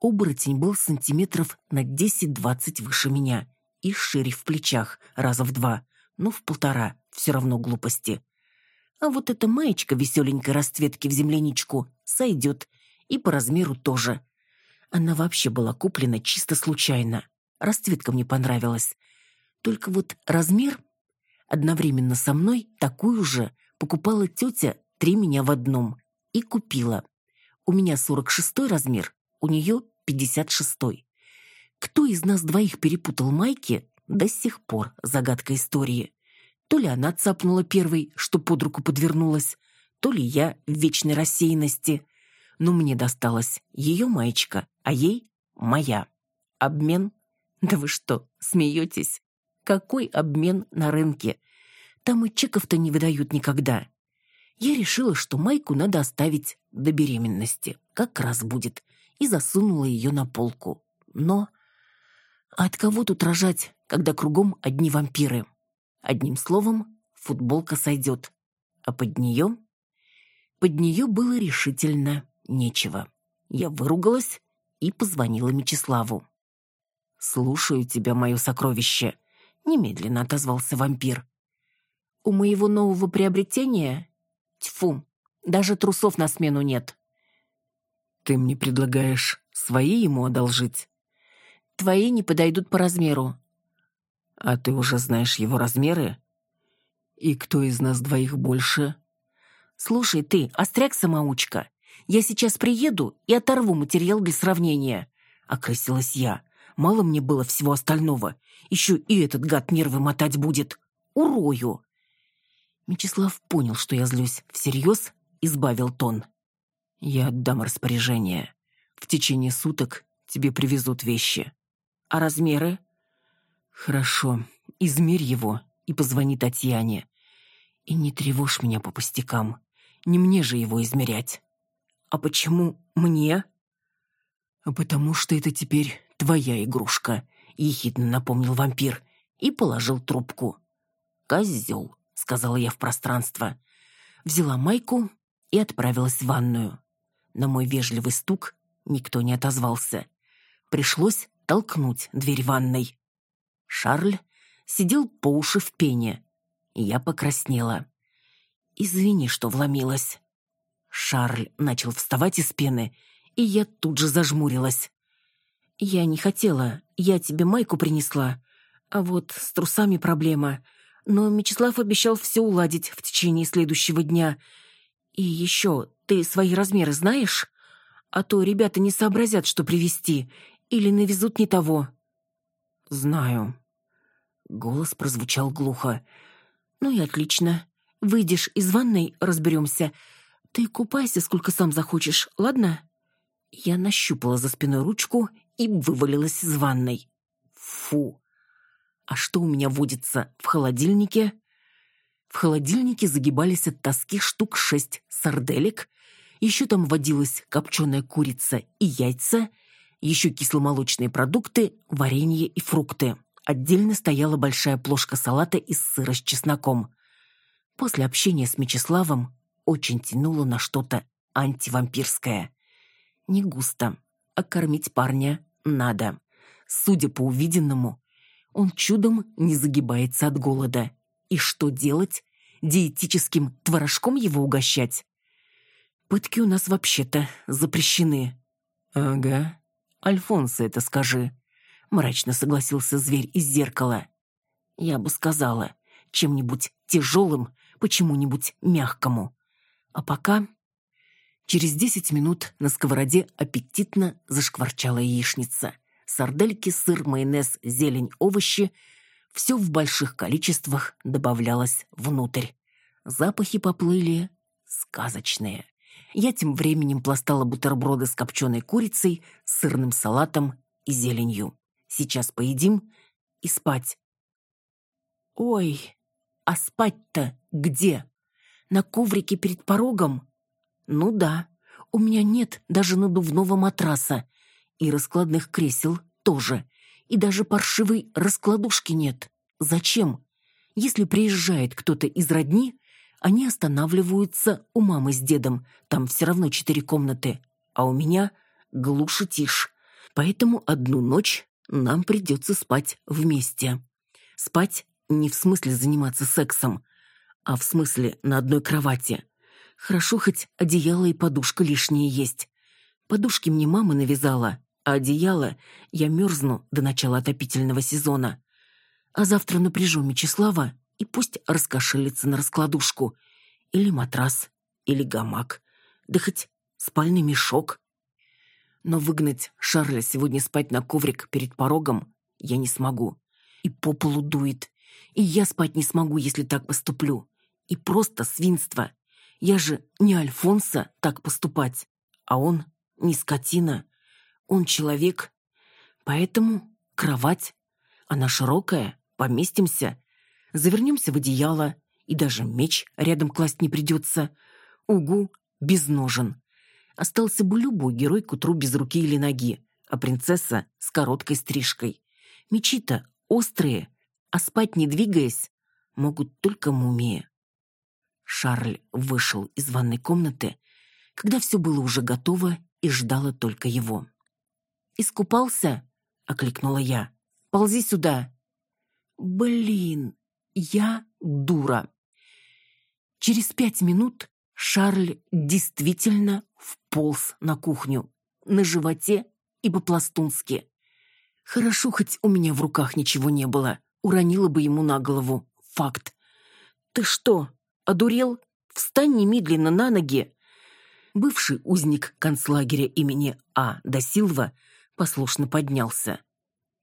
Оборотень был сантиметров на 10-20 выше меня и шире в плечах, раза в два, ну, в полтора, все равно глупости. А вот эта маечка веселенькой расцветки в земляничку сойдет, и по размеру тоже. Она вообще была куплена чисто случайно. Расцветка мне понравилась. Только вот размер одновременно со мной такую же покупала тетя три меня в одном и купила. У меня 46 размер, у нее 56. Кто из нас двоих перепутал майки, до сих пор загадка истории. То ли она цапнула первой, что под руку подвернулась, то ли я в вечной рассеянности. Но мне досталась ее маечка, а ей моя. Обмен? Да вы что, смеетесь? Какой обмен на рынке? Там и чеков-то не выдают никогда. Я решила, что майку надо оставить до беременности. Как раз будет. И засунула ее на полку. Но... От кого тут рожать, когда кругом одни вампиры? Одним словом, футболка сойдет. А под нее... Под нее было решительно нечего. Я выругалась и позвонила Мечиславу. «Слушаю тебя, мое сокровище», — немедленно отозвался вампир. «У моего нового приобретения? Тьфу, даже трусов на смену нет». «Ты мне предлагаешь свои ему одолжить?» «Твои не подойдут по размеру». «А ты уже знаешь его размеры?» «И кто из нас двоих больше?» «Слушай, ты, остряк-самоучка, я сейчас приеду и оторву материал для сравнения», — окрысилась я. «Мало мне было всего остального. Еще и этот гад нервы мотать будет. Урою!» Мечислав понял, что я злюсь всерьез, избавил тон. «Я отдам распоряжение. В течение суток тебе привезут вещи». «А размеры?» «Хорошо. Измерь его и позвони Татьяне. И не тревожь меня по пустякам. Не мне же его измерять». «А почему мне?» «А потому что это теперь твоя игрушка», — ехидно напомнил вампир и положил трубку. «Козел», — сказала я в пространство. Взяла майку и отправилась в ванную. На мой вежливый стук никто не отозвался. Пришлось толкнуть дверь ванной. Шарль сидел по уши в пене. Я покраснела. «Извини, что вломилась». Шарль начал вставать из пены, и я тут же зажмурилась. «Я не хотела, я тебе майку принесла. А вот с трусами проблема. Но Мечислав обещал все уладить в течение следующего дня. И еще, ты свои размеры знаешь? А то ребята не сообразят, что привезти, или навезут не того». «Знаю». Голос прозвучал глухо. «Ну и отлично. Выйдешь из ванной, разберемся. Ты купайся, сколько сам захочешь, ладно?» Я нащупала за спиной ручку и вывалилась из ванной. Фу! А что у меня водится в холодильнике? В холодильнике загибались от тоски штук шесть сарделек, еще там водилась копченая курица и яйца, еще кисломолочные продукты, варенье и фрукты. Отдельно стояла большая плошка салата из сыра с чесноком. После общения с Мечиславом очень тянуло на что-то антивампирское. Не густо, а кормить парня надо. Судя по увиденному, он чудом не загибается от голода. И что делать? Диетическим творожком его угощать? Пытки у нас вообще-то запрещены. Ага. Альфонсо это скажи. Мрачно согласился зверь из зеркала. Я бы сказала, чем-нибудь тяжелым, почему-нибудь мягкому. А пока... Через десять минут на сковороде аппетитно зашкварчала яичница. Сардельки, сыр, майонез, зелень, овощи — все в больших количествах добавлялось внутрь. Запахи поплыли сказочные. Я тем временем пластала бутерброды с копченой курицей, сырным салатом и зеленью. Сейчас поедим и спать. Ой, а спать-то где? На коврике перед порогом? Ну да, у меня нет даже надувного матраса. И раскладных кресел тоже. И даже паршивой раскладушки нет. Зачем? Если приезжает кто-то из родни, они останавливаются у мамы с дедом. Там все равно четыре комнаты. А у меня глушь и тишь. Поэтому одну ночь нам придется спать вместе. Спать не в смысле заниматься сексом, а в смысле на одной кровати. Хорошо хоть одеяло и подушка лишние есть. Подушки мне мама навязала, а одеяло я мерзну до начала отопительного сезона. А завтра напряжу Мечислава, и пусть раскошелится на раскладушку. Или матрас, или гамак, да хоть спальный мешок. Но выгнать Шарля сегодня спать на коврик перед порогом я не смогу. И по полу дует. И я спать не смогу, если так поступлю. И просто свинство. Я же не Альфонса так поступать. А он не скотина. Он человек. Поэтому кровать. Она широкая, поместимся. Завернемся в одеяло. И даже меч рядом класть не придется. Угу, без ножен. Остался бы любой герой к утру без руки или ноги, а принцесса с короткой стрижкой. Мечи-то острые, а спать не двигаясь могут только мумии. Шарль вышел из ванной комнаты, когда все было уже готово и ждало только его. «Искупался?» — окликнула я. «Ползи сюда!» «Блин, я дура!» Через пять минут Шарль действительно вполз на кухню, на животе и по-пластунски. Хорошо, хоть у меня в руках ничего не было, уронила бы ему на голову. Факт. «Ты что, одурел? Встань немедленно на ноги!» Бывший узник концлагеря имени А. да Силва послушно поднялся.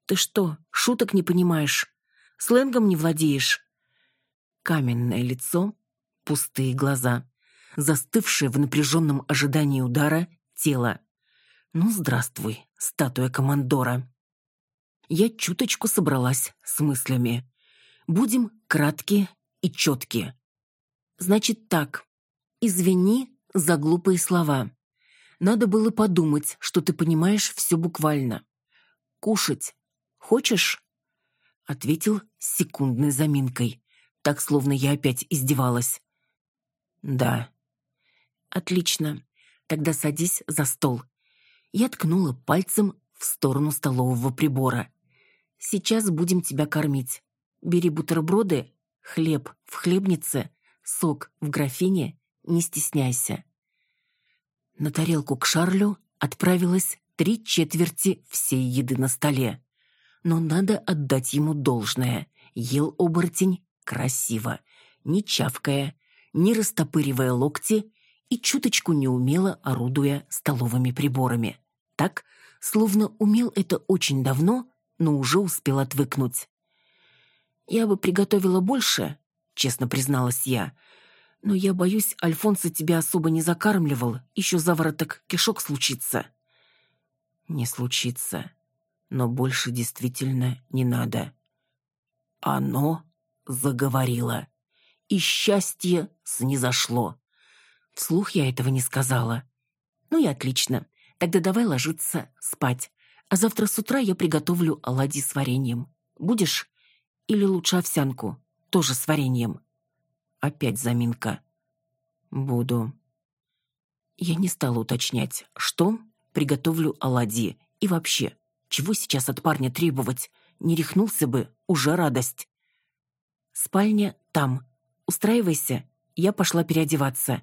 «Ты что, шуток не понимаешь? Сленгом не владеешь?» Каменное лицо, пустые глаза застывшее в напряженном ожидании удара тело. Ну, здравствуй, статуя командора. Я чуточку собралась с мыслями. Будем краткие и четкие. Значит так, извини за глупые слова. Надо было подумать, что ты понимаешь все буквально. Кушать хочешь? Ответил с секундной заминкой, так словно я опять издевалась. Да. «Отлично. Тогда садись за стол». Я ткнула пальцем в сторону столового прибора. «Сейчас будем тебя кормить. Бери бутерброды, хлеб в хлебнице, сок в графине, не стесняйся». На тарелку к Шарлю отправилось три четверти всей еды на столе. Но надо отдать ему должное. Ел оборотень красиво, не чавкая, не растопыривая локти и чуточку неумело орудуя столовыми приборами. Так, словно умел это очень давно, но уже успел отвыкнуть. «Я бы приготовила больше», — честно призналась я, «но я боюсь, Альфонсо тебя особо не закармливал, еще завороток кишок случится». «Не случится, но больше действительно не надо». Оно заговорило, и счастье снизошло. Вслух я этого не сказала. Ну и отлично. Тогда давай ложиться спать. А завтра с утра я приготовлю оладьи с вареньем. Будешь? Или лучше овсянку, тоже с вареньем? Опять заминка. Буду. Я не стала уточнять, что приготовлю оладьи. И вообще, чего сейчас от парня требовать? Не рехнулся бы, уже радость. Спальня там. Устраивайся. Я пошла переодеваться.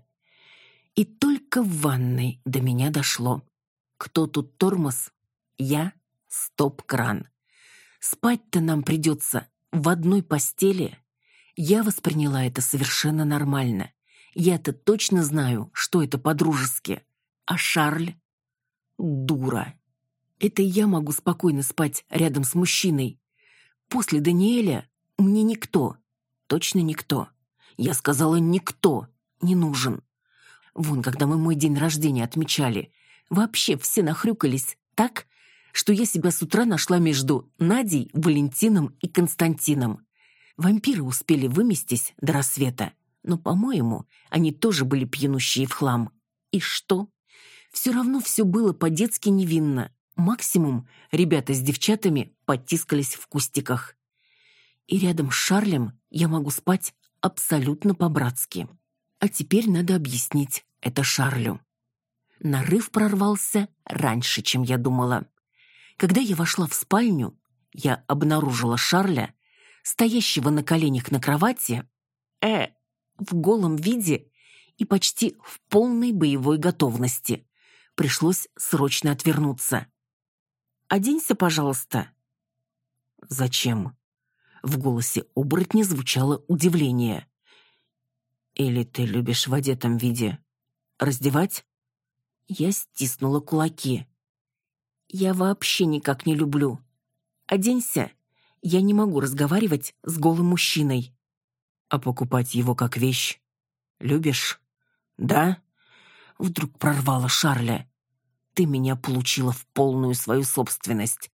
И только в ванной до меня дошло. Кто тут тормоз? Я — стоп-кран. Спать-то нам придется в одной постели. Я восприняла это совершенно нормально. Я-то точно знаю, что это по-дружески. А Шарль? Дура. Это я могу спокойно спать рядом с мужчиной. После Даниэля мне никто, точно никто. Я сказала, никто не нужен. Вон, когда мы мой день рождения отмечали, вообще все нахрюкались так, что я себя с утра нашла между Надей, Валентином и Константином. Вампиры успели выместись до рассвета, но, по-моему, они тоже были пьянущие в хлам. И что? Все равно все было по-детски невинно. Максимум ребята с девчатами подтискались в кустиках. И рядом с Шарлем я могу спать абсолютно по-братски. А теперь надо объяснить это Шарлю. Нарыв прорвался раньше, чем я думала. Когда я вошла в спальню, я обнаружила Шарля, стоящего на коленях на кровати, э, в голом виде и почти в полной боевой готовности. Пришлось срочно отвернуться. «Оденься, пожалуйста». «Зачем?» В голосе оборотня звучало удивление. «Или ты любишь в одетом виде? Раздевать?» Я стиснула кулаки. «Я вообще никак не люблю. Оденься. Я не могу разговаривать с голым мужчиной». «А покупать его как вещь? Любишь?» «Да?» Вдруг прорвала Шарля. «Ты меня получила в полную свою собственность.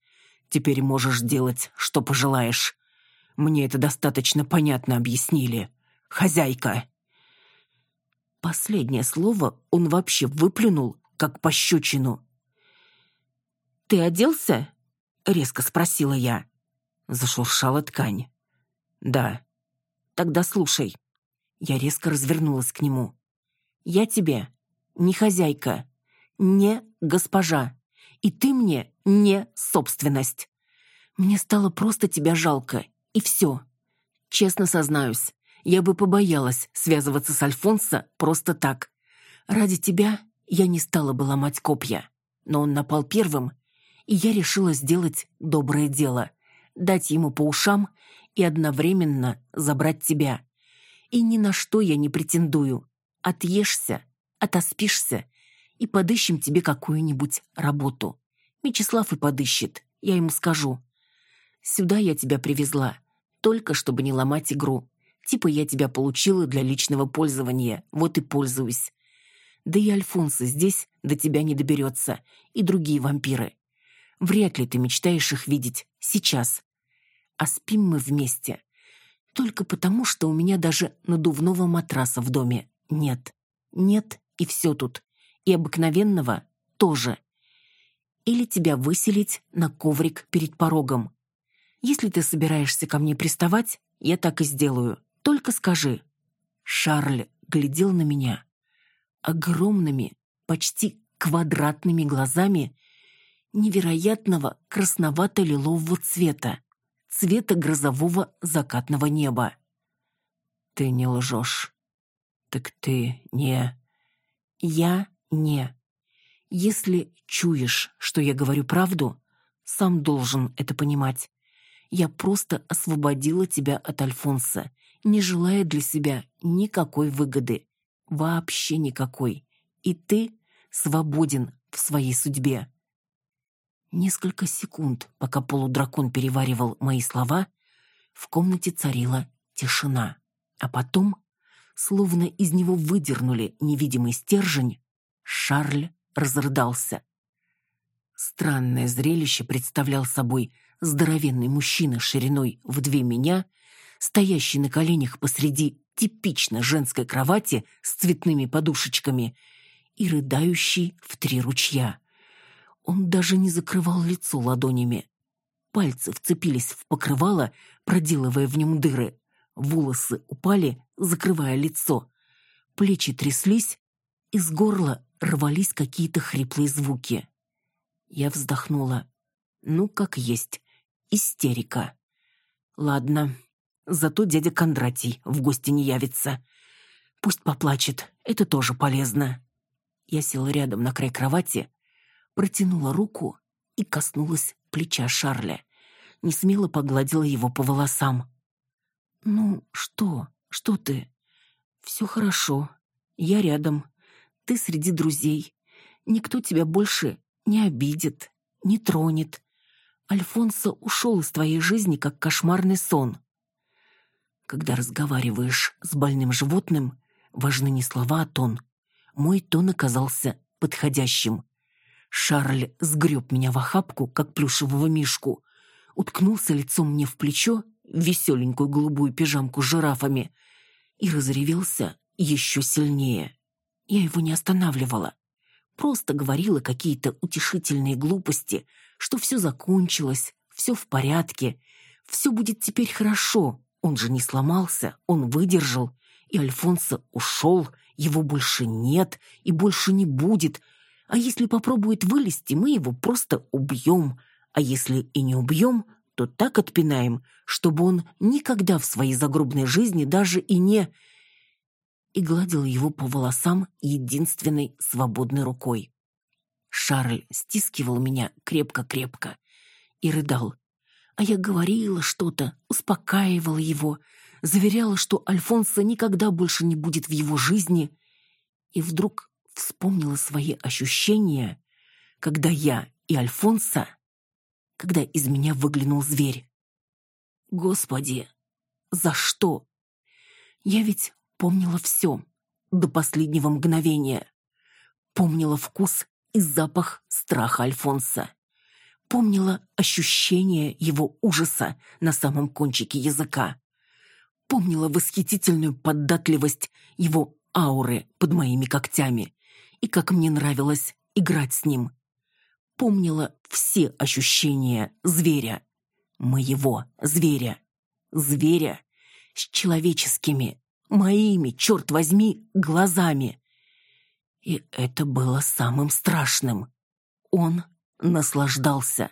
Теперь можешь делать, что пожелаешь. Мне это достаточно понятно объяснили. Хозяйка!» Последнее слово он вообще выплюнул, как пощечину. «Ты оделся?» — резко спросила я. Зашуршала ткань. «Да». «Тогда слушай». Я резко развернулась к нему. «Я тебе не хозяйка, не госпожа, и ты мне не собственность. Мне стало просто тебя жалко, и все. Честно сознаюсь, я бы побоялась связываться с Альфонсо просто так. Ради тебя я не стала бы ломать копья. Но он напал первым, и я решила сделать доброе дело, дать ему по ушам и одновременно забрать тебя. И ни на что я не претендую. Отъешься, отоспишься и подыщем тебе какую-нибудь работу. Мечислав и подыщет, я ему скажу. Сюда я тебя привезла, только чтобы не ломать игру. Типа я тебя получила для личного пользования, вот и пользуюсь. Да и Альфонсо здесь до тебя не доберется, и другие вампиры. Вряд ли ты мечтаешь их видеть сейчас. А спим мы вместе. Только потому, что у меня даже надувного матраса в доме нет. Нет, и все тут. И обыкновенного тоже. Или тебя выселить на коврик перед порогом. Если ты собираешься ко мне приставать, я так и сделаю. Только скажи». Шарль глядел на меня огромными, почти квадратными глазами невероятного красновато-лилового цвета, цвета грозового закатного неба. «Ты не лжешь. Так ты не...» «Я не. Если чуешь, что я говорю правду, сам должен это понимать. Я просто освободила тебя от Альфонса, не желая для себя никакой выгоды. Вообще никакой. И ты свободен в своей судьбе. Несколько секунд, пока полудракон переваривал мои слова, в комнате царила тишина. А потом, словно из него выдернули невидимый стержень, Шарль разрыдался. Странное зрелище представлял собой здоровенный мужчина шириной в две меня, стоящий на коленях посреди типично женской кровати с цветными подушечками и рыдающий в три ручья. Он даже не закрывал лицо ладонями. Пальцы вцепились в покрывало, проделывая в нем дыры. Волосы упали, закрывая лицо. Плечи тряслись, из горла рвались какие-то хриплые звуки. Я вздохнула. Ну, как есть. Истерика. Ладно, зато дядя Кондратий в гости не явится. Пусть поплачет, это тоже полезно. Я села рядом на край кровати, протянула руку и коснулась плеча Шарля. Не смело погладила его по волосам. «Ну, что? Что ты?» «Все хорошо. Я рядом. Ты среди друзей. Никто тебя больше не обидит, не тронет. Альфонсо ушел из твоей жизни, как кошмарный сон. Когда разговариваешь с больным животным, важны не слова, а тон. Мой тон оказался подходящим. Шарль сгреб меня в охапку, как плюшевого мишку, уткнулся лицом мне в плечо, веселенькую голубую пижамку с жирафами, и разревелся еще сильнее. Я его не останавливала. Просто говорила какие-то утешительные глупости, что все закончилось, все в порядке, все будет теперь хорошо. Он же не сломался, он выдержал. И Альфонсо ушел, его больше нет и больше не будет. А если попробует вылезти, мы его просто убьем. А если и не убьем, то так отпинаем, чтобы он никогда в своей загробной жизни даже и не... И гладил его по волосам единственной свободной рукой. Шарль стискивал меня крепко-крепко и рыдал. А я говорила что-то, успокаивала его, заверяла, что Альфонсо никогда больше не будет в его жизни, и вдруг вспомнила свои ощущения, когда я и Альфонсо, когда из меня выглянул зверь. Господи, за что? Я ведь помнила все, до последнего мгновения. Помнила вкус и запах страха Альфонса. Помнила ощущение его ужаса на самом кончике языка. Помнила восхитительную податливость его ауры под моими когтями и как мне нравилось играть с ним. Помнила все ощущения зверя. Моего зверя. Зверя с человеческими, моими, черт возьми, глазами. И это было самым страшным. Он наслаждался.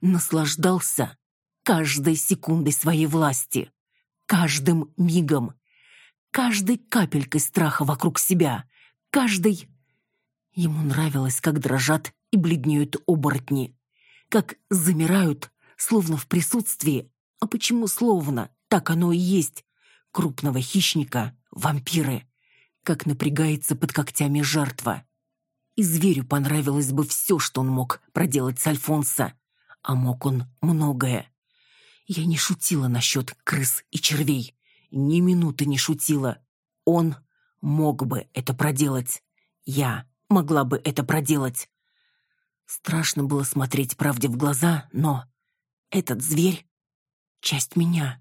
Наслаждался каждой секундой своей власти, каждым мигом, каждой капелькой страха вокруг себя, каждой... Ему нравилось, как дрожат и бледнеют оборотни, как замирают, словно в присутствии, а почему словно, так оно и есть, крупного хищника, вампиры как напрягается под когтями жертва. И зверю понравилось бы все, что он мог проделать с Альфонсо. А мог он многое. Я не шутила насчет крыс и червей. Ни минуты не шутила. Он мог бы это проделать. Я могла бы это проделать. Страшно было смотреть правде в глаза, но этот зверь — часть меня.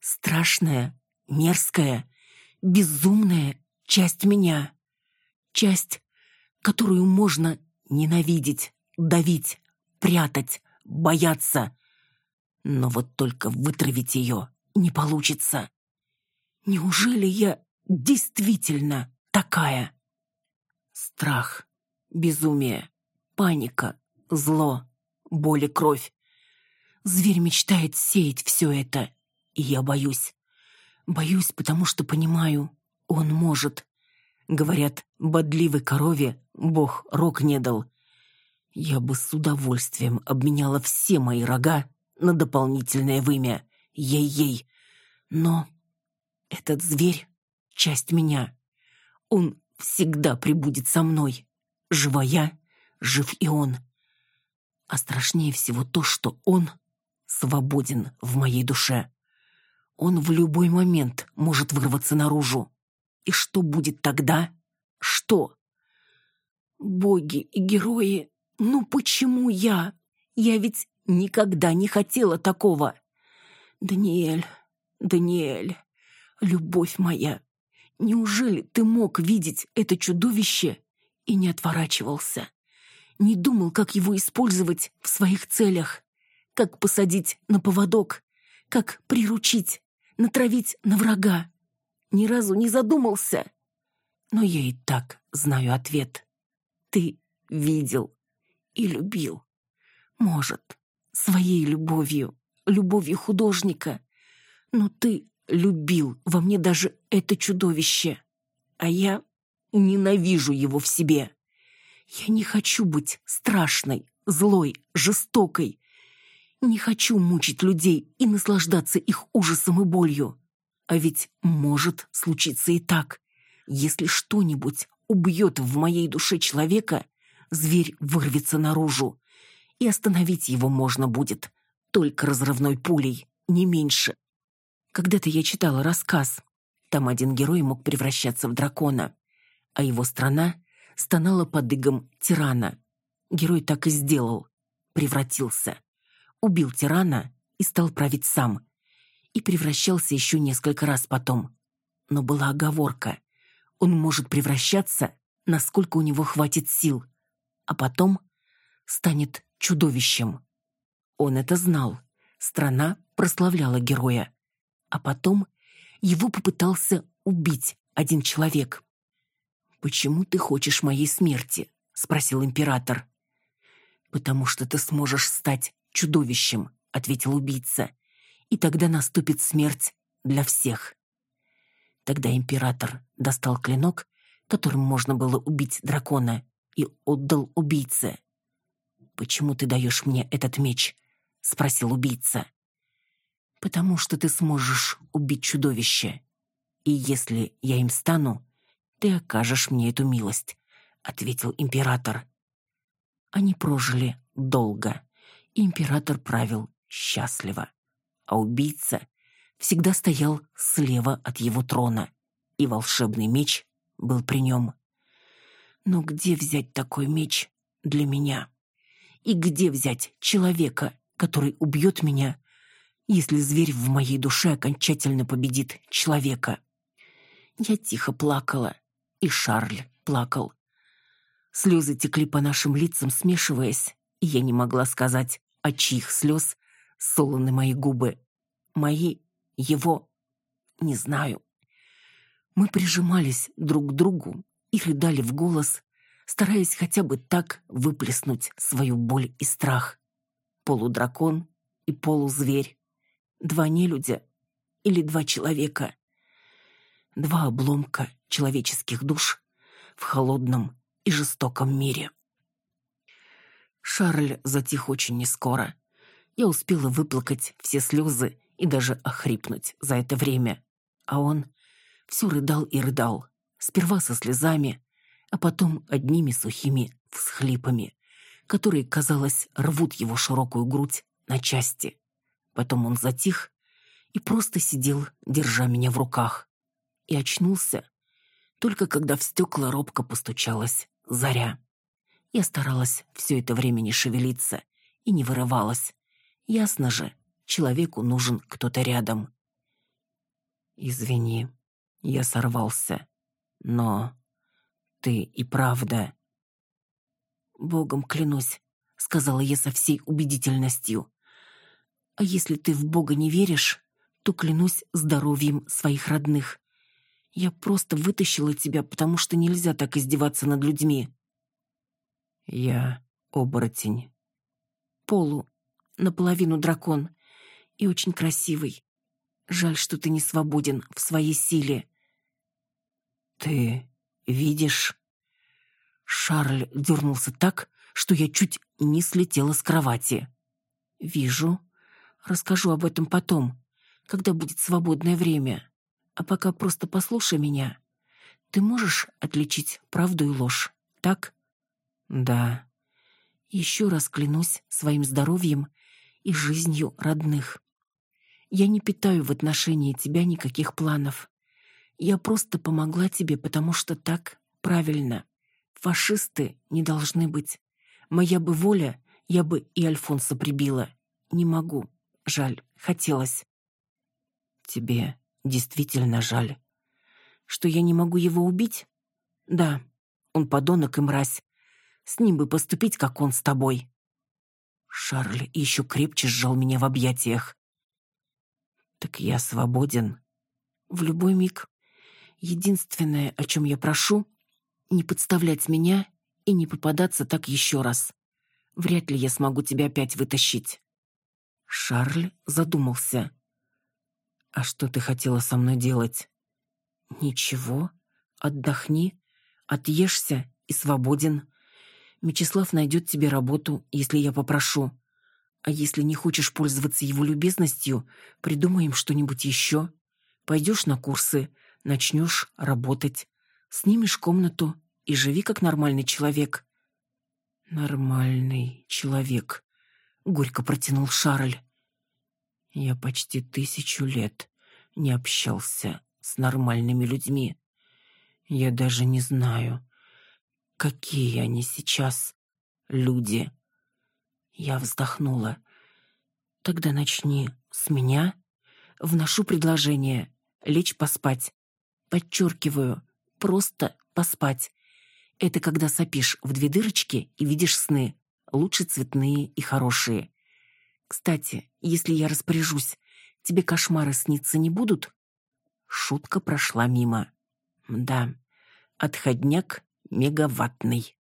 Страшная, мерзкая, безумная часть меня. Часть, которую можно ненавидеть, давить, прятать, бояться. Но вот только вытравить ее не получится. Неужели я действительно такая? Страх, безумие, паника, зло, боль и кровь. Зверь мечтает сеять все это, и я боюсь. Боюсь, потому что понимаю, он может. Говорят, бодливой корове бог рог не дал. Я бы с удовольствием обменяла все мои рога на дополнительное вымя. Ей-ей. Но этот зверь — часть меня. Он всегда прибудет со мной. Жива я, жив и он. А страшнее всего то, что он свободен в моей душе. Он в любой момент может вырваться наружу. И что будет тогда? Что? Боги и герои, ну почему я? Я ведь никогда не хотела такого. Даниэль, Даниэль, любовь моя, неужели ты мог видеть это чудовище и не отворачивался? Не думал, как его использовать в своих целях? Как посадить на поводок? Как приручить, натравить на врага? ни разу не задумался. Но я и так знаю ответ. Ты видел и любил. Может, своей любовью, любовью художника. Но ты любил во мне даже это чудовище. А я ненавижу его в себе. Я не хочу быть страшной, злой, жестокой. Не хочу мучить людей и наслаждаться их ужасом и болью. А ведь может случиться и так. Если что-нибудь убьет в моей душе человека, зверь вырвется наружу. И остановить его можно будет только разрывной пулей, не меньше. Когда-то я читала рассказ. Там один герой мог превращаться в дракона, а его страна стонала под игом тирана. Герой так и сделал. Превратился. Убил тирана и стал править сам и превращался еще несколько раз потом. Но была оговорка. Он может превращаться, насколько у него хватит сил, а потом станет чудовищем. Он это знал. Страна прославляла героя. А потом его попытался убить один человек. «Почему ты хочешь моей смерти?» — спросил император. «Потому что ты сможешь стать чудовищем», — ответил убийца. «И тогда наступит смерть для всех». Тогда император достал клинок, которым можно было убить дракона, и отдал убийце. «Почему ты даешь мне этот меч?» — спросил убийца. «Потому что ты сможешь убить чудовище. И если я им стану, ты окажешь мне эту милость», — ответил император. Они прожили долго, император правил счастливо, а убийца всегда стоял слева от его трона, и волшебный меч был при нем. Но где взять такой меч для меня? И где взять человека, который убьет меня, если зверь в моей душе окончательно победит человека? Я тихо плакала, и Шарль плакал. Слезы текли по нашим лицам, смешиваясь, и я не могла сказать, от чьих слез солоны мои губы. Мои, его, не знаю. Мы прижимались друг к другу и рыдали в голос, стараясь хотя бы так выплеснуть свою боль и страх. Полудракон и полузверь. Два нелюдя или два человека. Два обломка человеческих душ в холодном и жестоком мире. Шарль затих очень нескоро. Я успела выплакать все слезы и даже охрипнуть за это время. А он все рыдал и рыдал, сперва со слезами, а потом одними сухими всхлипами, которые, казалось, рвут его широкую грудь на части. Потом он затих и просто сидел, держа меня в руках. И очнулся, только когда в стекла робко постучалась заря. Я старалась все это время не шевелиться и не вырывалась. Ясно же, человеку нужен кто-то рядом. «Извини, я сорвался, но ты и правда...» «Богом клянусь», — сказала я со всей убедительностью. «А если ты в Бога не веришь, то клянусь здоровьем своих родных. Я просто вытащила тебя, потому что нельзя так издеваться над людьми. Я оборотень. Полу, наполовину дракон. И очень красивый. Жаль, что ты не свободен в своей силе. Ты видишь? Шарль дернулся так, что я чуть не слетела с кровати. Вижу. Расскажу об этом потом, когда будет свободное время. А пока просто послушай меня. Ты можешь отличить правду и ложь, так? Да. Еще раз клянусь своим здоровьем и жизнью родных. Я не питаю в отношении тебя никаких планов. Я просто помогла тебе, потому что так правильно. Фашисты не должны быть. Моя бы воля, я бы и Альфонса прибила. Не могу. Жаль, хотелось. Тебе действительно жаль. Что я не могу его убить? Да, он подонок и мразь, с ним бы поступить, как он с тобой. Шарль еще крепче сжал меня в объятиях. Так я свободен. В любой миг. Единственное, о чем я прошу, не подставлять меня и не попадаться так еще раз. Вряд ли я смогу тебя опять вытащить. Шарль задумался. «А что ты хотела со мной делать?» «Ничего. Отдохни, отъешься и свободен. Мечислав найдет тебе работу, если я попрошу. А если не хочешь пользоваться его любезностью, придумаем что-нибудь еще. Пойдешь на курсы, начнешь работать, снимешь комнату и живи как нормальный человек». «Нормальный человек», — горько протянул Шарль. «Я почти тысячу лет не общался с нормальными людьми. Я даже не знаю, Какие они сейчас люди. Я вздохнула. Тогда начни с меня. Вношу предложение лечь поспать. Подчеркиваю, просто поспать. Это когда сопишь в две дырочки и видишь сны, лучше цветные и хорошие. Кстати, если я распоряжусь, тебе кошмары сниться не будут? Шутка прошла мимо. Да, отходняк мегаваттный.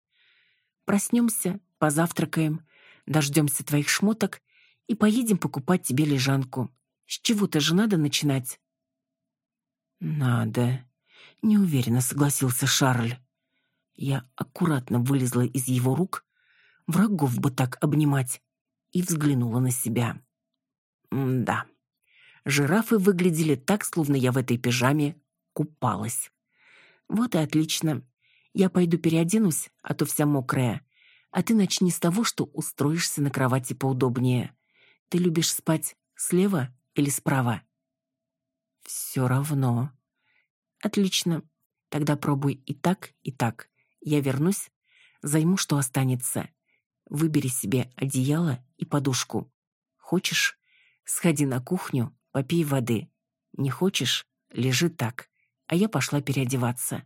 Проснемся, позавтракаем, Дождемся твоих шмоток и поедем покупать тебе лежанку. С чего-то же надо начинать». «Надо», — неуверенно согласился Шарль. Я аккуратно вылезла из его рук, врагов бы так обнимать, и взглянула на себя. Да, жирафы выглядели так, словно я в этой пижаме купалась. Вот и отлично. Я пойду переоденусь, а то вся мокрая. А ты начни с того, что устроишься на кровати поудобнее. Ты любишь спать слева или справа? Все равно. Отлично. Тогда пробуй и так, и так. Я вернусь, займу, что останется. Выбери себе одеяло и подушку. Хочешь, сходи на кухню, попей воды. Не хочешь, лежи так. А я пошла переодеваться.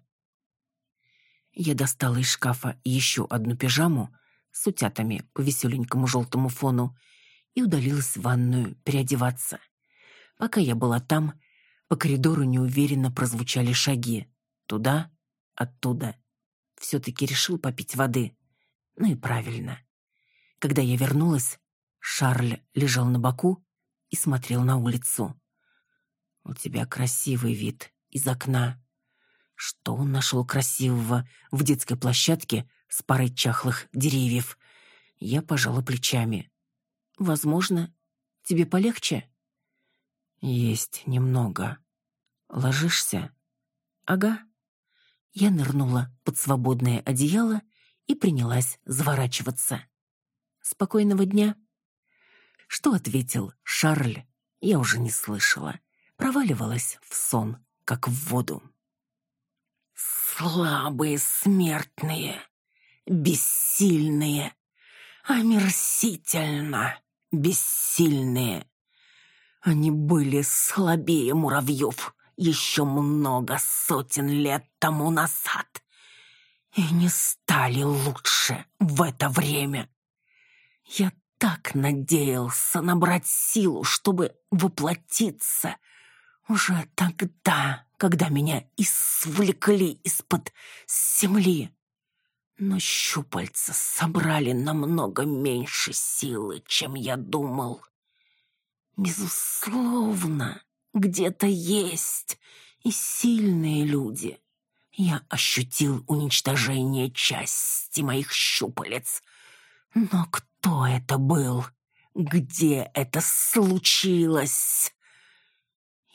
Я достала из шкафа еще одну пижаму с утятами по веселенькому желтому фону и удалилась в ванную переодеваться. Пока я была там, по коридору неуверенно прозвучали шаги. Туда, оттуда. Все-таки решил попить воды. Ну и правильно. Когда я вернулась, Шарль лежал на боку и смотрел на улицу. «У тебя красивый вид из окна». Что он нашел красивого в детской площадке с парой чахлых деревьев? Я пожала плечами. «Возможно, тебе полегче?» «Есть немного. Ложишься?» «Ага». Я нырнула под свободное одеяло и принялась заворачиваться. «Спокойного дня». Что ответил Шарль, я уже не слышала. Проваливалась в сон, как в воду. «Слабые смертные, бессильные, омерсительно бессильные», они были слабее муравьев еще много сотен лет тому назад и не стали лучше в это время. Я так надеялся набрать силу, чтобы воплотиться уже тогда, когда меня извлекли из-под земли. Но щупальца собрали намного меньше силы, чем я думал. Безусловно, где-то есть и сильные люди. Я ощутил уничтожение части моих щупалец. Но кто это был? Где это случилось?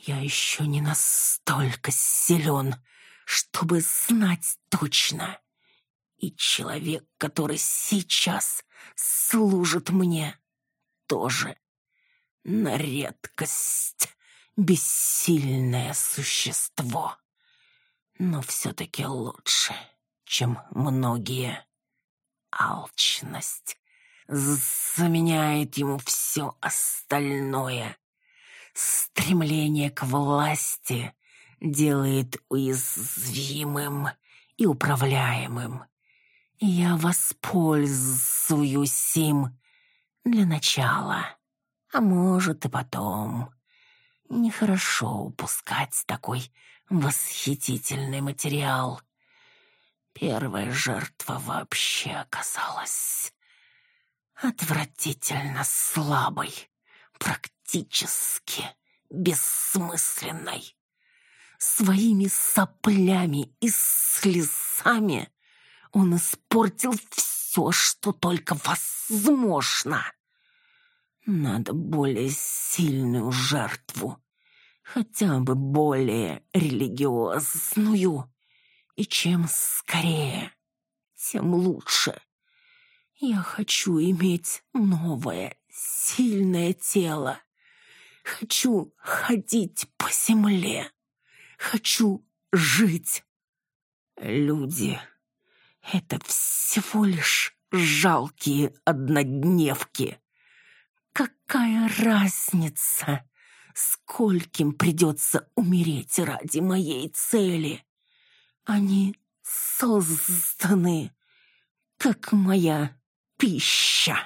Я еще не настолько силен, чтобы знать точно. И человек, который сейчас служит мне, тоже на редкость бессильное существо. Но все-таки лучше, чем многие. Алчность заменяет ему все остальное. Стремление к власти делает уязвимым и управляемым. Я воспользуюсь им для начала а может и потом. Нехорошо упускать такой восхитительный материал. Первая жертва вообще оказалась отвратительно слабой, практически бессмысленной. Своими соплями и слезами он испортил все, что только возможно. Надо более сильную жертву, хотя бы более религиозную. И чем скорее, тем лучше. Я хочу иметь новое, сильное тело. Хочу ходить по земле. Хочу жить. Люди — это всего лишь жалкие однодневки. Какая разница, скольким придется умереть ради моей цели? Они созданы, как моя пища.